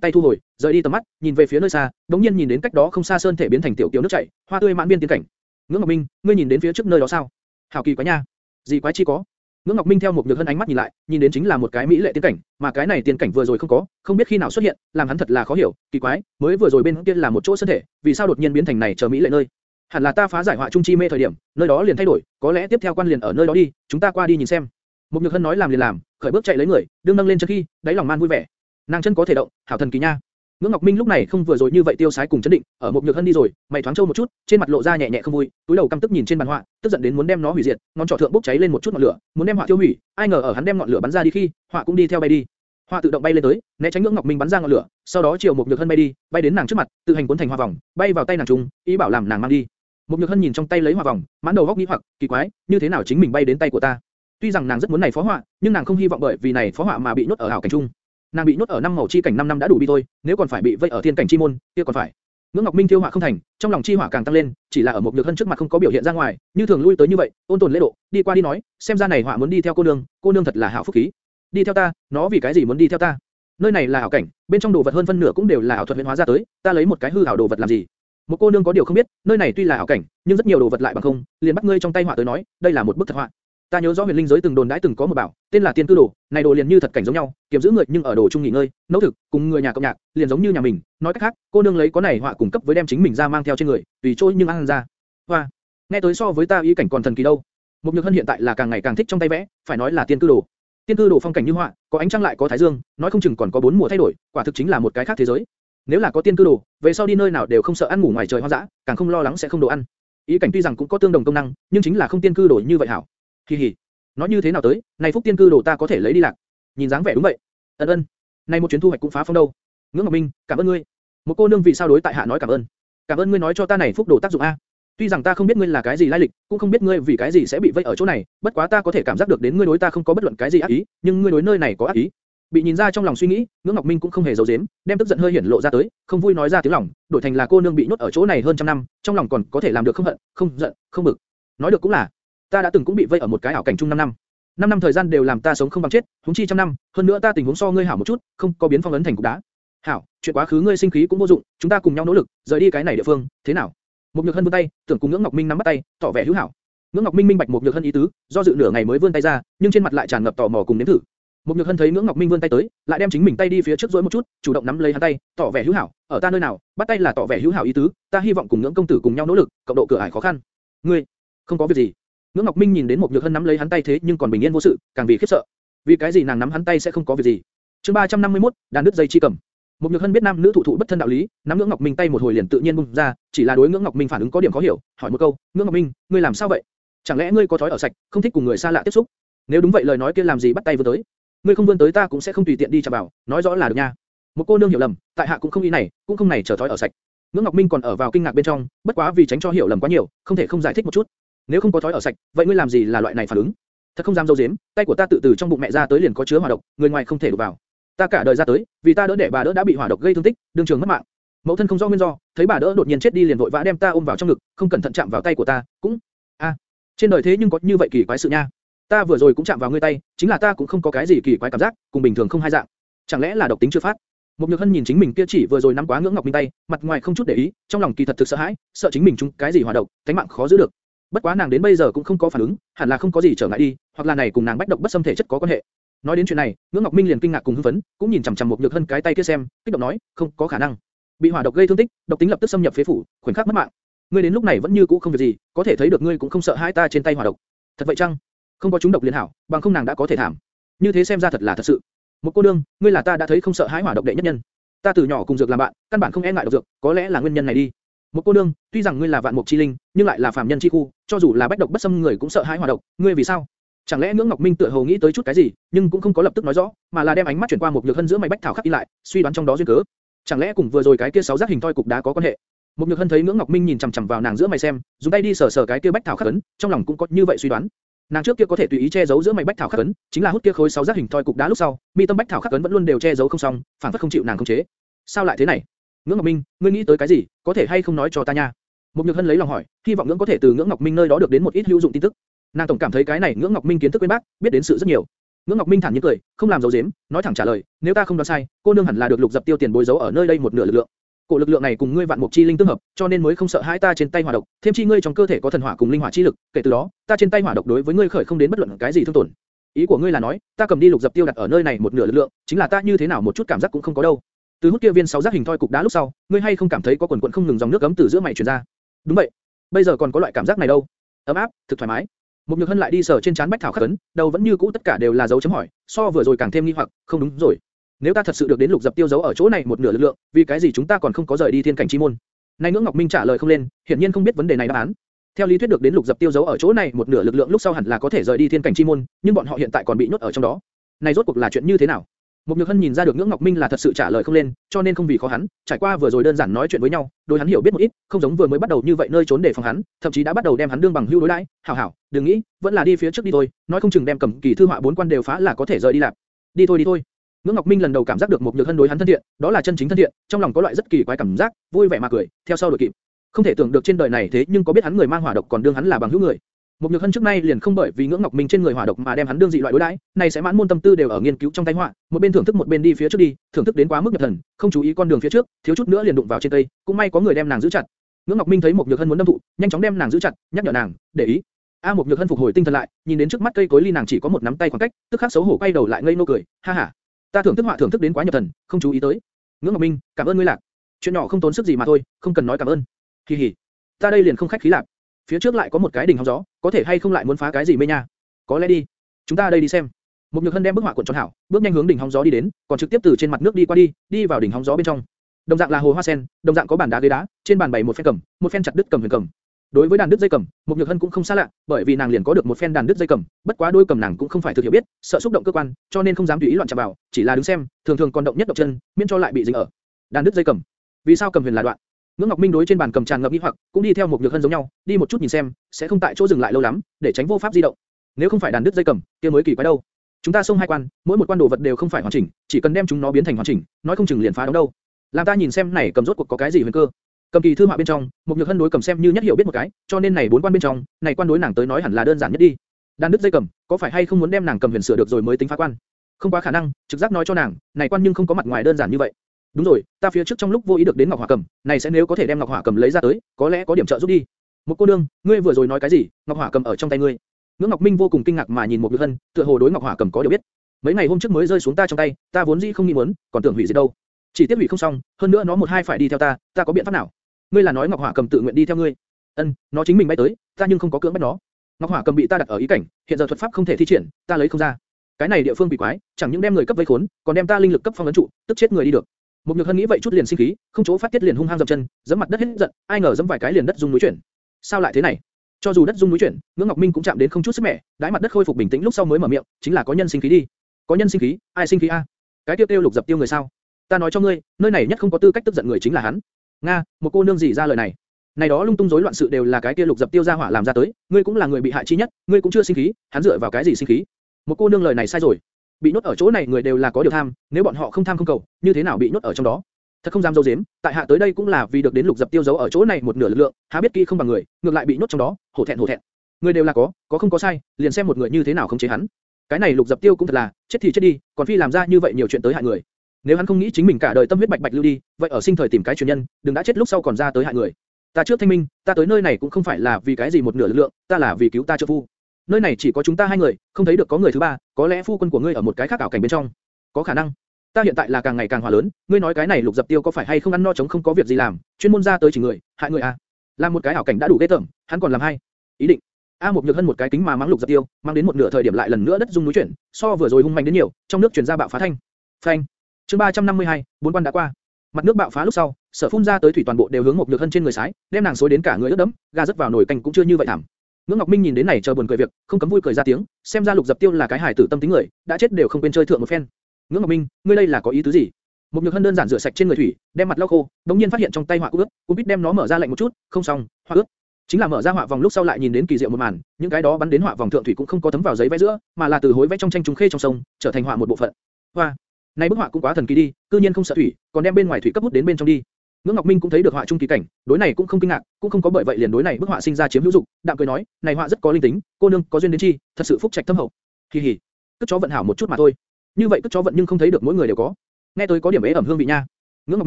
tay thu hồi, rời đi tầm mắt, nhìn về phía nơi xa, đống nhiên nhìn đến cách đó không xa sơn thể biến thành tiểu tiểu nước chảy, hoa tươi mãn biên tiên cảnh. Ngưỡng Ngọc Minh, ngươi nhìn đến phía trước nơi đó sao? Hảo kỳ quá nha. Gì quái chi có? Ngưỡng Ngọc Minh theo một nhược hân ánh mắt nhìn lại, nhìn đến chính là một cái mỹ lệ tiên cảnh, mà cái này tiên cảnh vừa rồi không có, không biết khi nào xuất hiện, làm hắn thật là khó hiểu, kỳ quái, mới vừa rồi bên kia là một chỗ sơn thể, vì sao đột nhiên biến thành này chờ mỹ lệ nơi? Hẳn là ta phá giải họa trung chi mê thời điểm, nơi đó liền thay đổi, có lẽ tiếp theo quan liền ở nơi đó đi, chúng ta qua đi nhìn xem. Mục nhược hân nói làm liền làm, khởi bước chạy lấy người, đương nâng lên chân khi, đáy lòng man vui vẻ. Nàng chân có thể động, hảo thần kỳ nha. Ngưỡng Ngọc Minh lúc này không vừa rồi như vậy tiêu sái cùng chấn định, ở Mục nhược hân đi rồi, mày thoáng trâu một chút, trên mặt lộ ra nhẹ nhẹ không vui, túi đầu căm tức nhìn trên bàn họa, tức giận đến muốn đem nó hủy diệt, ngón trỏ thượng bốc cháy lên một chút ngọn lửa, muốn đem họa tiêu hủy, ai ngờ ở hắn đem ngọn lửa bắn ra đi khi, họa cũng đi theo bay đi. Họa tự động bay lên tới, né tránh Ngưỡng Ngọc Minh bắn ra ngọn lửa, sau đó chiều Mục nhược hân bay đi, bay đến nàng trước mặt, tự hành cuốn thành hoa vòng, bay vào tay nàng trung, ý bảo làm nàng mang đi. Một nhược hân nhìn trong tay lấy hoa vòng, mãn đầu góc nghĩ hoặc, kỳ quái, như thế nào chính mình bay đến tay của ta? Tuy rằng nàng rất muốn này phó họa, nhưng nàng không hy vọng bởi vì này phó họa mà bị nhốt ở ảo cảnh trung. Nàng bị nhốt ở năm màu chi cảnh 5 năm đã đủ bi thôi, nếu còn phải bị vây ở thiên cảnh chi môn, kia còn phải. Ngưỡng Ngọc Minh thiêu họa không thành, trong lòng chi hỏa càng tăng lên, chỉ là ở một nhược hân trước mặt không có biểu hiện ra ngoài, như thường lui tới như vậy, ôn tồn lễ độ, đi qua đi nói, xem ra này họa muốn đi theo cô nương, cô nương thật là hảo phúc khí. Đi theo ta, nó vì cái gì muốn đi theo ta? Nơi này là ảo cảnh, bên trong đồ vật hơn phân nửa cũng đều là ảo thuật huyễn hóa ra tới, ta lấy một cái hư ảo đồ vật làm gì? Một cô nương có điều không biết, nơi này tuy là ảo cảnh, nhưng rất nhiều đồ vật lại bằng không, liền bắt ngươi trong tay họa tới nói, đây là một bức thật họa. Ta nhớ rõ huyền linh giới từng đồn đãi từng có một bảo, tên là tiên cư đồ, này đồ liền như thật cảnh giống nhau, kiếm giữ người nhưng ở đồ chung nghỉ ngơi, nấu thực, cùng người nhà cộng nhạc, liền giống như nhà mình. Nói cách khác, cô nương lấy có này họa cung cấp với đem chính mình ra mang theo trên người, tùy chỗ nhưng ăn ra. Hoa, nghe tới so với ta ý cảnh còn thần kỳ đâu. Một nhược hân hiện tại là càng ngày càng thích trong tay vẽ, phải nói là tiên cư đồ. Tiên cư đồ phong cảnh như họa, có ánh trăng lại có thái dương, nói không chừng còn có bốn mùa thay đổi, quả thực chính là một cái khác thế giới. Nếu là có tiên cư đồ, về sau đi nơi nào đều không sợ ăn ngủ ngoài trời hoang dã, càng không lo lắng sẽ không đồ ăn. Ý cảnh tuy rằng cũng có tương đồng công năng, nhưng chính là không tiên cư đồ như vậy hảo. kỳ hỉ, nó như thế nào tới, này phúc tiên cư đồ ta có thể lấy đi lạc. Nhìn dáng vẻ đúng vậy. Ân ân. Này một chuyến thu hoạch cũng phá phong đâu. Ngưỡng Ngọc Minh, cảm ơn ngươi. Một cô nương vì sao đối tại hạ nói cảm ơn? Cảm ơn ngươi nói cho ta này phúc đồ tác dụng a. Tuy rằng ta không biết ngươi là cái gì lai lịch, cũng không biết ngươi vì cái gì sẽ bị vây ở chỗ này, bất quá ta có thể cảm giác được đến ngươi đối ta không có bất luận cái gì ác ý, nhưng ngươi đối nơi này có ác ý. Bị nhìn ra trong lòng suy nghĩ, Ngưỡng Ngọc Minh cũng không hề giấu giếm, đem tức giận hơi hiển lộ ra tới, không vui nói ra tiếng lòng, đổi thành là cô nương bị nhốt ở chỗ này hơn trăm năm, trong lòng còn có thể làm được không hận, không giận, không bực. Nói được cũng là, ta đã từng cũng bị vây ở một cái ảo cảnh chung năm năm. năm năm thời gian đều làm ta sống không bằng chết, huống chi trăm năm, hơn nữa ta tình huống so ngươi hảo một chút, không có biến phong ấn thành cục đá. Hảo, chuyện quá khứ ngươi sinh khí cũng vô dụng, chúng ta cùng nhau nỗ lực, rời đi cái này địa phương, thế nào? Một Nhược Hân vươn tay, tưởng cùng Ngưỡng Ngọc Minh nắm bắt tay, tỏ vẻ hữu hảo. Ngưỡng Ngọc Minh minh bạch một Nhược Hân ý tứ, do dự nửa ngày mới vươn tay ra, nhưng trên mặt lại tràn ngập tò mò cùng nếm thử. Một Nhược Hân thấy Ngưỡng Ngọc Minh vươn tay tới, lại đem chính mình tay đi phía trước duỗi một chút, chủ động nắm lấy hắn tay, tỏ vẻ hữu hảo. Ở ta nơi nào, bắt tay là tỏ vẻ hữu hảo ý tứ, ta hy vọng cùng Ngưỡng công tử cùng nhau nỗ lực, cộng độ cửa ải khó khăn. Ngươi, không có việc gì. Ngưỡng Ngọc Minh nhìn đến một Nhược Hân nắm lấy hắn tay thế nhưng còn bình yên vô sự, càng vì khiếp sợ. Vì cái gì nàng nắm hắn tay sẽ không có việc gì? Chương 351, đàn đứt dây chi cầm. Một Nhược Hân biết nam nữ thụ thụ bất thân đạo lý, nắm Ngưỡng Ngọc Minh tay một hồi liền tự nhiên buông ra, chỉ là đối Ngưỡng Ngọc Minh phản ứng có điểm khó hiểu, hỏi một câu, "Ngưỡng Ngọc Minh, ngươi làm sao vậy? Chẳng lẽ ngươi có thói ở sạch, không thích cùng người xa lạ tiếp xúc?" Nếu đúng vậy lời nói kia làm gì bắt tay vừa tới? Ngươi không vươn tới ta cũng sẽ không tùy tiện đi chạm vào, nói rõ là được nha. Một cô nương hiểu lầm, tại hạ cũng không ý này, cũng không này trở thói ở sạch. Ngưỡng Ngọc Minh còn ở vào kinh ngạc bên trong, bất quá vì tránh cho hiểu lầm quá nhiều, không thể không giải thích một chút. Nếu không có thói ở sạch, vậy ngươi làm gì là loại này phản ứng? Thật không dám dâu dếm, tay của ta tự từ trong bụng mẹ ra tới liền có chứa hỏa độc, người ngoài không thể đụng vào. Ta cả đời ra tới, vì ta đỡ để bà đỡ đã bị hỏa độc gây thương tích, đương trường mất mạng. Mẫu thân không rõ nguyên do, thấy bà đỡ đột nhiên chết đi liền vội vã đem ta ôm vào trong ngực, không cẩn thận chạm vào tay của ta, cũng a, trên đời thế nhưng có như vậy kỳ quái sự nha. Ta vừa rồi cũng chạm vào ngươi tay, chính là ta cũng không có cái gì kỳ quái cảm giác, cùng bình thường không hai dạng. Chẳng lẽ là độc tính chưa phát? Một Nhược Hân nhìn chính mình kia chỉ vừa rồi nắm quá ngưỡng ngọc minh tay, mặt ngoài không chút để ý, trong lòng kỳ thật thực sợ hãi, sợ chính mình chung cái gì hỏa độc, cánh mạng khó giữ được. Bất quá nàng đến bây giờ cũng không có phản ứng, hẳn là không có gì trở ngại đi, hoặc là này cùng nàng bách độc bất xâm thể chất có quan hệ. Nói đến chuyện này, Ngưỡng Ngọc Minh liền kinh ngạc cùng hưng phấn, cũng nhìn chằm chằm một Nhược Hân cái tay kia xem, kích động nói, không có khả năng. Bị hỏa độc gây thương tích, độc tính lập tức xâm nhập phế phủ, khoảnh khắc mất mạng. Ngươi đến lúc này vẫn như cũ không việc gì, có thể thấy được ngươi cũng không sợ hai ta trên tay hỏa độc. Thật vậy chăng? Không có chúng độc liên hảo, bằng không nàng đã có thể thảm. Như thế xem ra thật là thật sự. Một cô đương, ngươi là ta đã thấy không sợ hãi hỏa độc đệ nhất nhân. Ta từ nhỏ cùng dược làm bạn, căn bản không e ngại độc dược, có lẽ là nguyên nhân này đi. Một cô đương, tuy rằng ngươi là vạn mục chi linh, nhưng lại là phàm nhân chi khu, cho dù là bách độc bất xâm người cũng sợ hãi hỏa độc, ngươi vì sao? Chẳng lẽ Ngưỡng Ngọc Minh tựa hồ nghĩ tới chút cái gì, nhưng cũng không có lập tức nói rõ, mà là đem ánh mắt chuyển qua một nhược hân giữa mày bách thảo khắc đi lại, suy đoán trong đó duyên cớ. Chẳng lẽ cùng vừa rồi cái kia sáu giác hình thoi cục đá có quan hệ? Một nhược hân thấy Ngưỡng Ngọc Minh nhìn chằm chằm vào nàng giữa mày xem, dùng tay đi sờ sờ cái kia bách thảo khắc ấn, trong lòng cũng có như vậy suy đoán. Nàng trước kia có thể tùy ý che giấu giữa mày bách thảo khắc ấn, chính là hút kia khối sáu giác hình thoi cục đá lúc sau, mi tâm bách thảo khắc ấn vẫn luôn đều che giấu không xong, phản phất không chịu nàng khống chế. Sao lại thế này? Ngưỡng Ngọc Minh, ngươi nghĩ tới cái gì, có thể hay không nói cho ta nha? Một Nhược Hân lấy lòng hỏi, hy vọng Ngưỡng có thể từ Ngưỡng Ngọc Minh nơi đó được đến một ít hữu dụng tin tức. Nàng tổng cảm thấy cái này Ngưỡng Ngọc Minh kiến thức uyên bác, biết đến sự rất nhiều. Ngưỡng Ngọc Minh thản nhiên cười, không làm dấu dếm, nói thẳng trả lời, nếu ta không đoán sai, cô nương hẳn là được lục dập tiêu tiền bối dấu ở nơi đây một nửa lực lượng. Cổ lực lượng này cùng ngươi vạn mục chi linh tương hợp, cho nên mới không sợ hãi ta trên tay hỏa độc, thêm chi ngươi trong cơ thể có thần hỏa cùng linh hỏa chi lực, kể từ đó, ta trên tay hỏa độc đối với ngươi khởi không đến bất luận cái gì thương tổn. Ý của ngươi là nói, ta cầm đi lục dập tiêu đặt ở nơi này một nửa lực lượng, chính là ta như thế nào một chút cảm giác cũng không có đâu. Từ hút kia viên sáu giác hình thoi cục đá lúc sau, ngươi hay không cảm thấy có quần quần không ngừng dòng nước ấm từ giữa mày truyền ra? Đúng vậy, bây giờ còn có loại cảm giác này đâu, ấm áp, thực thoải mái. Một nhược hân lại đi sờ trên chán bách thảo khắc ấn, đầu vẫn như cũ tất cả đều là dấu chấm hỏi, so vừa rồi càng thêm nghi hoặc, không đúng rồi. Nếu ta thật sự được đến lục dập tiêu dấu ở chỗ này một nửa lực lượng, vì cái gì chúng ta còn không có rời đi thiên cảnh chi môn? Nay ngưỡng ngọc minh trả lời không lên, hiển nhiên không biết vấn đề này đáp án. Theo lý thuyết được đến lục dập tiêu dấu ở chỗ này một nửa lực lượng lúc sau hẳn là có thể rời đi thiên cảnh chi môn, nhưng bọn họ hiện tại còn bị nhốt ở trong đó. Này rốt cuộc là chuyện như thế nào? mục Nhược Hân nhìn ra được Ngưỡng Ngọc Minh là thật sự trả lời không lên, cho nên không vì khó hắn, trải qua vừa rồi đơn giản nói chuyện với nhau, đối hắn hiểu biết một ít, không giống vừa mới bắt đầu như vậy nơi trốn để phòng hắn, thậm chí đã bắt đầu đem hắn đương bằng hưu đối đãi. Hảo hảo, đừng nghĩ, vẫn là đi phía trước đi thôi, nói không chừng đem cầm kỳ thư họa bốn quan đều phá là có thể rời đi lạc. Đi thôi đi thôi. Ngưỡng Ngọc Minh lần đầu cảm giác được một Nhược Hân đối hắn thân thiện, đó là chân chính thân thiện, trong lòng có loại rất kỳ quái cảm giác, vui vẻ mà cười, theo sau đuổi kịp. Không thể tưởng được trên đời này thế nhưng có biết hắn người mang hỏa độc còn đương hắn là bằng hữu người. Một Nhược Hân trước nay liền không bởi vì ngưỡng ngọc minh trên người hỏa độc mà đem hắn đương dị loại đối đãi, này sẽ mãn môn tâm tư đều ở nghiên cứu trong tay họa, một bên thưởng thức một bên đi phía trước đi, thưởng thức đến quá mức nhập thần, không chú ý con đường phía trước, thiếu chút nữa liền đụng vào trên cây, cũng may có người đem nàng giữ chặt. Ngưỡng Ngọc Minh thấy một Nhược Hân muốn đâm thụ, nhanh chóng đem nàng giữ chặt, nhắc nhở nàng, để ý. A một Nhược Hân phục hồi tinh thần lại, nhìn đến trước mắt cây cối ly nàng chỉ có một nắm tay khoảng cách, tức khắc xấu hổ quay đầu lại ngây nô cười, ha ha. Ta thưởng thức họa thưởng thức đến quá nhập thần, không chú ý tới. Ngưỡng Ngọc Minh, cảm ơn ngươi lạc. Chuyện nhỏ không tốn sức gì mà thôi, không cần nói cảm ơn. Kỳ hỉ. Ta đây liền không khách khí lạc phía trước lại có một cái đỉnh hóng gió, có thể hay không lại muốn phá cái gì mê nha? Có lẽ đi. Chúng ta đây đi xem. Một nhược hân đem bức họa cuộn tròn hảo, bước nhanh hướng đỉnh hóng gió đi đến, còn trực tiếp từ trên mặt nước đi qua đi, đi vào đỉnh hóng gió bên trong. Đồng dạng là hồ hoa sen, đồng dạng có bàn đá ghế đá, trên bàn bày một phen cầm, một phen chặt đứt cầm huyền cầm. Đối với đàn đứt dây cầm, một nhược hân cũng không xa lạ, bởi vì nàng liền có được một phen đàn đứt dây cầm, bất quá đôi cầm nàng cũng không phải thực hiểu biết, sợ xúc động cơ quan, cho nên không dám tùy ý loạn chạm vào, chỉ là đứng xem, thường thường còn động nhất động chân, miễn cho lại bị dính ở. Đàn đứt dây cầm, vì sao cầm huyền là đoạn? Ngưỡng Ngọc Minh đối trên bàn cầm tràn ngập nghi hoặc, cũng đi theo một nhược hân giống nhau, đi một chút nhìn xem, sẽ không tại chỗ dừng lại lâu lắm, để tránh vô pháp di động. Nếu không phải đàn đứt dây cầm, kia mới kỳ quái đâu. Chúng ta xông hai quan, mỗi một quan đồ vật đều không phải hoàn chỉnh, chỉ cần đem chúng nó biến thành hoàn chỉnh, nói không chừng liền phá đóng đâu. Làm ta nhìn xem này cầm rốt cuộc có cái gì huyền cơ. Cầm kỳ thư họa bên trong, một nhược hân đối cầm xem như nhất hiểu biết một cái, cho nên này bốn quan bên trong, này quan đối nàng tới nói hẳn là đơn giản nhất đi. Đan đứt dây cầm, có phải hay không muốn đem nàng cầm huyền sửa được rồi mới tính phá quan? Không quá khả năng, trực giác nói cho nàng, này quan nhưng không có mặt ngoài đơn giản như vậy. Đúng rồi, ta phía trước trong lúc vô ý được đến ngọc hỏa cầm, này sẽ nếu có thể đem ngọc hỏa cầm lấy ra tới, có lẽ có điểm trợ giúp đi. Một cô đương, ngươi vừa rồi nói cái gì? Ngọc hỏa cầm ở trong tay ngươi. Ngưỡng Ngọc Minh vô cùng kinh ngạc mà nhìn một Nhược Hân, tựa hồ đối Ngọc Hỏa cầm có điều biết. Mấy ngày hôm trước mới rơi xuống ta trong tay, ta vốn dĩ không nghĩ muốn, còn tưởng hủy diệt đâu. Chỉ tiếc hủy không xong, hơn nữa nó một hai phải đi theo ta, ta có biện pháp nào? Ngươi là nói Ngọc Hỏa cầm tự nguyện đi theo ngươi? Ân, nó chính mình bay tới, ta nhưng không có cưỡng bắt nó. Ngọc Hỏa cầm bị ta đặt ở ý cảnh, hiện giờ thuật pháp không thể thi triển, ta lấy không ra. Cái này địa phương bị quái, chẳng những đem người cấp vây khốn, còn đem ta linh lực cấp phong ấn trụ, tức chết người đi được. Một nhược hân nghĩ vậy chút liền sinh khí, không chỗ phát tiết liền hung hăng dậm chân, giẫm mặt đất hết giận, ai ngờ giẫm vài cái liền đất rung núi chuyển. Sao lại thế này? Cho dù đất rung núi chuyển, Ngưỡng Ngọc Minh cũng chạm đến không chút sức mẻ, đái mặt đất khôi phục bình tĩnh lúc sau mới mở miệng, chính là có nhân sinh khí đi. Có nhân sinh khí, ai sinh khí a? Cái tiêu tiêu lục dập tiêu người sao? Ta nói cho ngươi, nơi này nhất không có tư cách tức giận người chính là hắn. Nga, một cô nương gì ra lời này? Này đó lung tung rối loạn sự đều là cái kia lục dập tiêu ra hỏa làm ra tới, ngươi cũng là người bị hại chi nhất, ngươi cũng chưa sinh khí, hắn dựa vào cái gì sinh khí? Một cô nương lời này sai rồi. Bị nhốt ở chỗ này người đều là có điều tham, nếu bọn họ không tham không cầu, như thế nào bị nhốt ở trong đó? Thật không dám dâu dếm, tại hạ tới đây cũng là vì được đến lục dập tiêu giấu ở chỗ này một nửa lực lượng, há biết kỹ không bằng người, ngược lại bị nhốt trong đó, hổ thẹn hổ thẹn. Người đều là có, có không có sai, liền xem một người như thế nào không chế hắn. Cái này lục dập tiêu cũng thật là, chết thì chết đi, còn phi làm ra như vậy nhiều chuyện tới hại người. Nếu hắn không nghĩ chính mình cả đời tâm huyết bạch bạch lưu đi, vậy ở sinh thời tìm cái truyền nhân, đừng đã chết lúc sau còn ra tới hại người. Ta trước thanh minh, ta tới nơi này cũng không phải là vì cái gì một nửa lực lượng, ta là vì cứu ta trợ phu. Nơi này chỉ có chúng ta hai người, không thấy được có người thứ ba, có lẽ phu quân của ngươi ở một cái khác ảo cảnh bên trong. Có khả năng. Ta hiện tại là càng ngày càng hòa lớn, ngươi nói cái này lục dập tiêu có phải hay không ăn no chống không có việc gì làm, chuyên môn ra tới chỉ người, hại người à? Làm một cái ảo cảnh đã đủ ghê tởm, hắn còn làm hai. Ý định. A một nhược hân một cái kính mà mắng lục dập tiêu, mang đến một nửa thời điểm lại lần nữa đất rung núi chuyển, so vừa rồi hung mạnh đến nhiều, trong nước truyền ra bạo phá thanh. Phanh. Chương 352, bốn quan đã qua. Mặt nước bạo phá lúc sau, sở phun ra tới thủy toàn bộ đều hướng một nhược hân trên người sái, đem nàng xối đến cả người ướt đẫm, ga rất vào nồi canh cũng chưa như vậy thảm. Ngưỡng Ngọc Minh nhìn đến này chờ buồn cười việc, không cấm vui cười ra tiếng, xem ra Lục Dập Tiêu là cái hài tử tâm tính người, đã chết đều không quên chơi thượng một phen. Ngưỡng Ngọc Minh, ngươi đây là có ý tứ gì? Một nhược hân đơn giản rửa sạch trên người thủy, đem mặt lau khô, đống nhiên phát hiện trong tay họa ướt, cô biết đem nó mở ra lạnh một chút, không xong, họa ướt. Chính là mở ra họa vòng lúc sau lại nhìn đến kỳ diệu một màn, những cái đó bắn đến họa vòng thượng thủy cũng không có thấm vào giấy vẽ giữa, mà là từ hối vẽ trong tranh trùng khê trong sông, trở thành họa một bộ phận. Hoa, này bức họa cũng quá thần kỳ đi, cư nhiên không sợ thủy, còn đem bên ngoài thủy cấp hút đến bên trong đi. Ngưỡng Ngọc Minh cũng thấy được họa trung kỳ cảnh, đối này cũng không kinh ngạc, cũng không có bởi vậy liền đối này bức họa sinh ra chiếm hữu dục, đạm cười nói, này họa rất có linh tính, cô nương có duyên đến chi, thật sự phúc trạch thâm hậu. Kỳ hỉ, cứ chó vận hảo một chút mà thôi. Như vậy cứ chó vận nhưng không thấy được mỗi người đều có. Nghe tôi có điểm ế ẩm hương vị nha. Ngưỡng Ngọc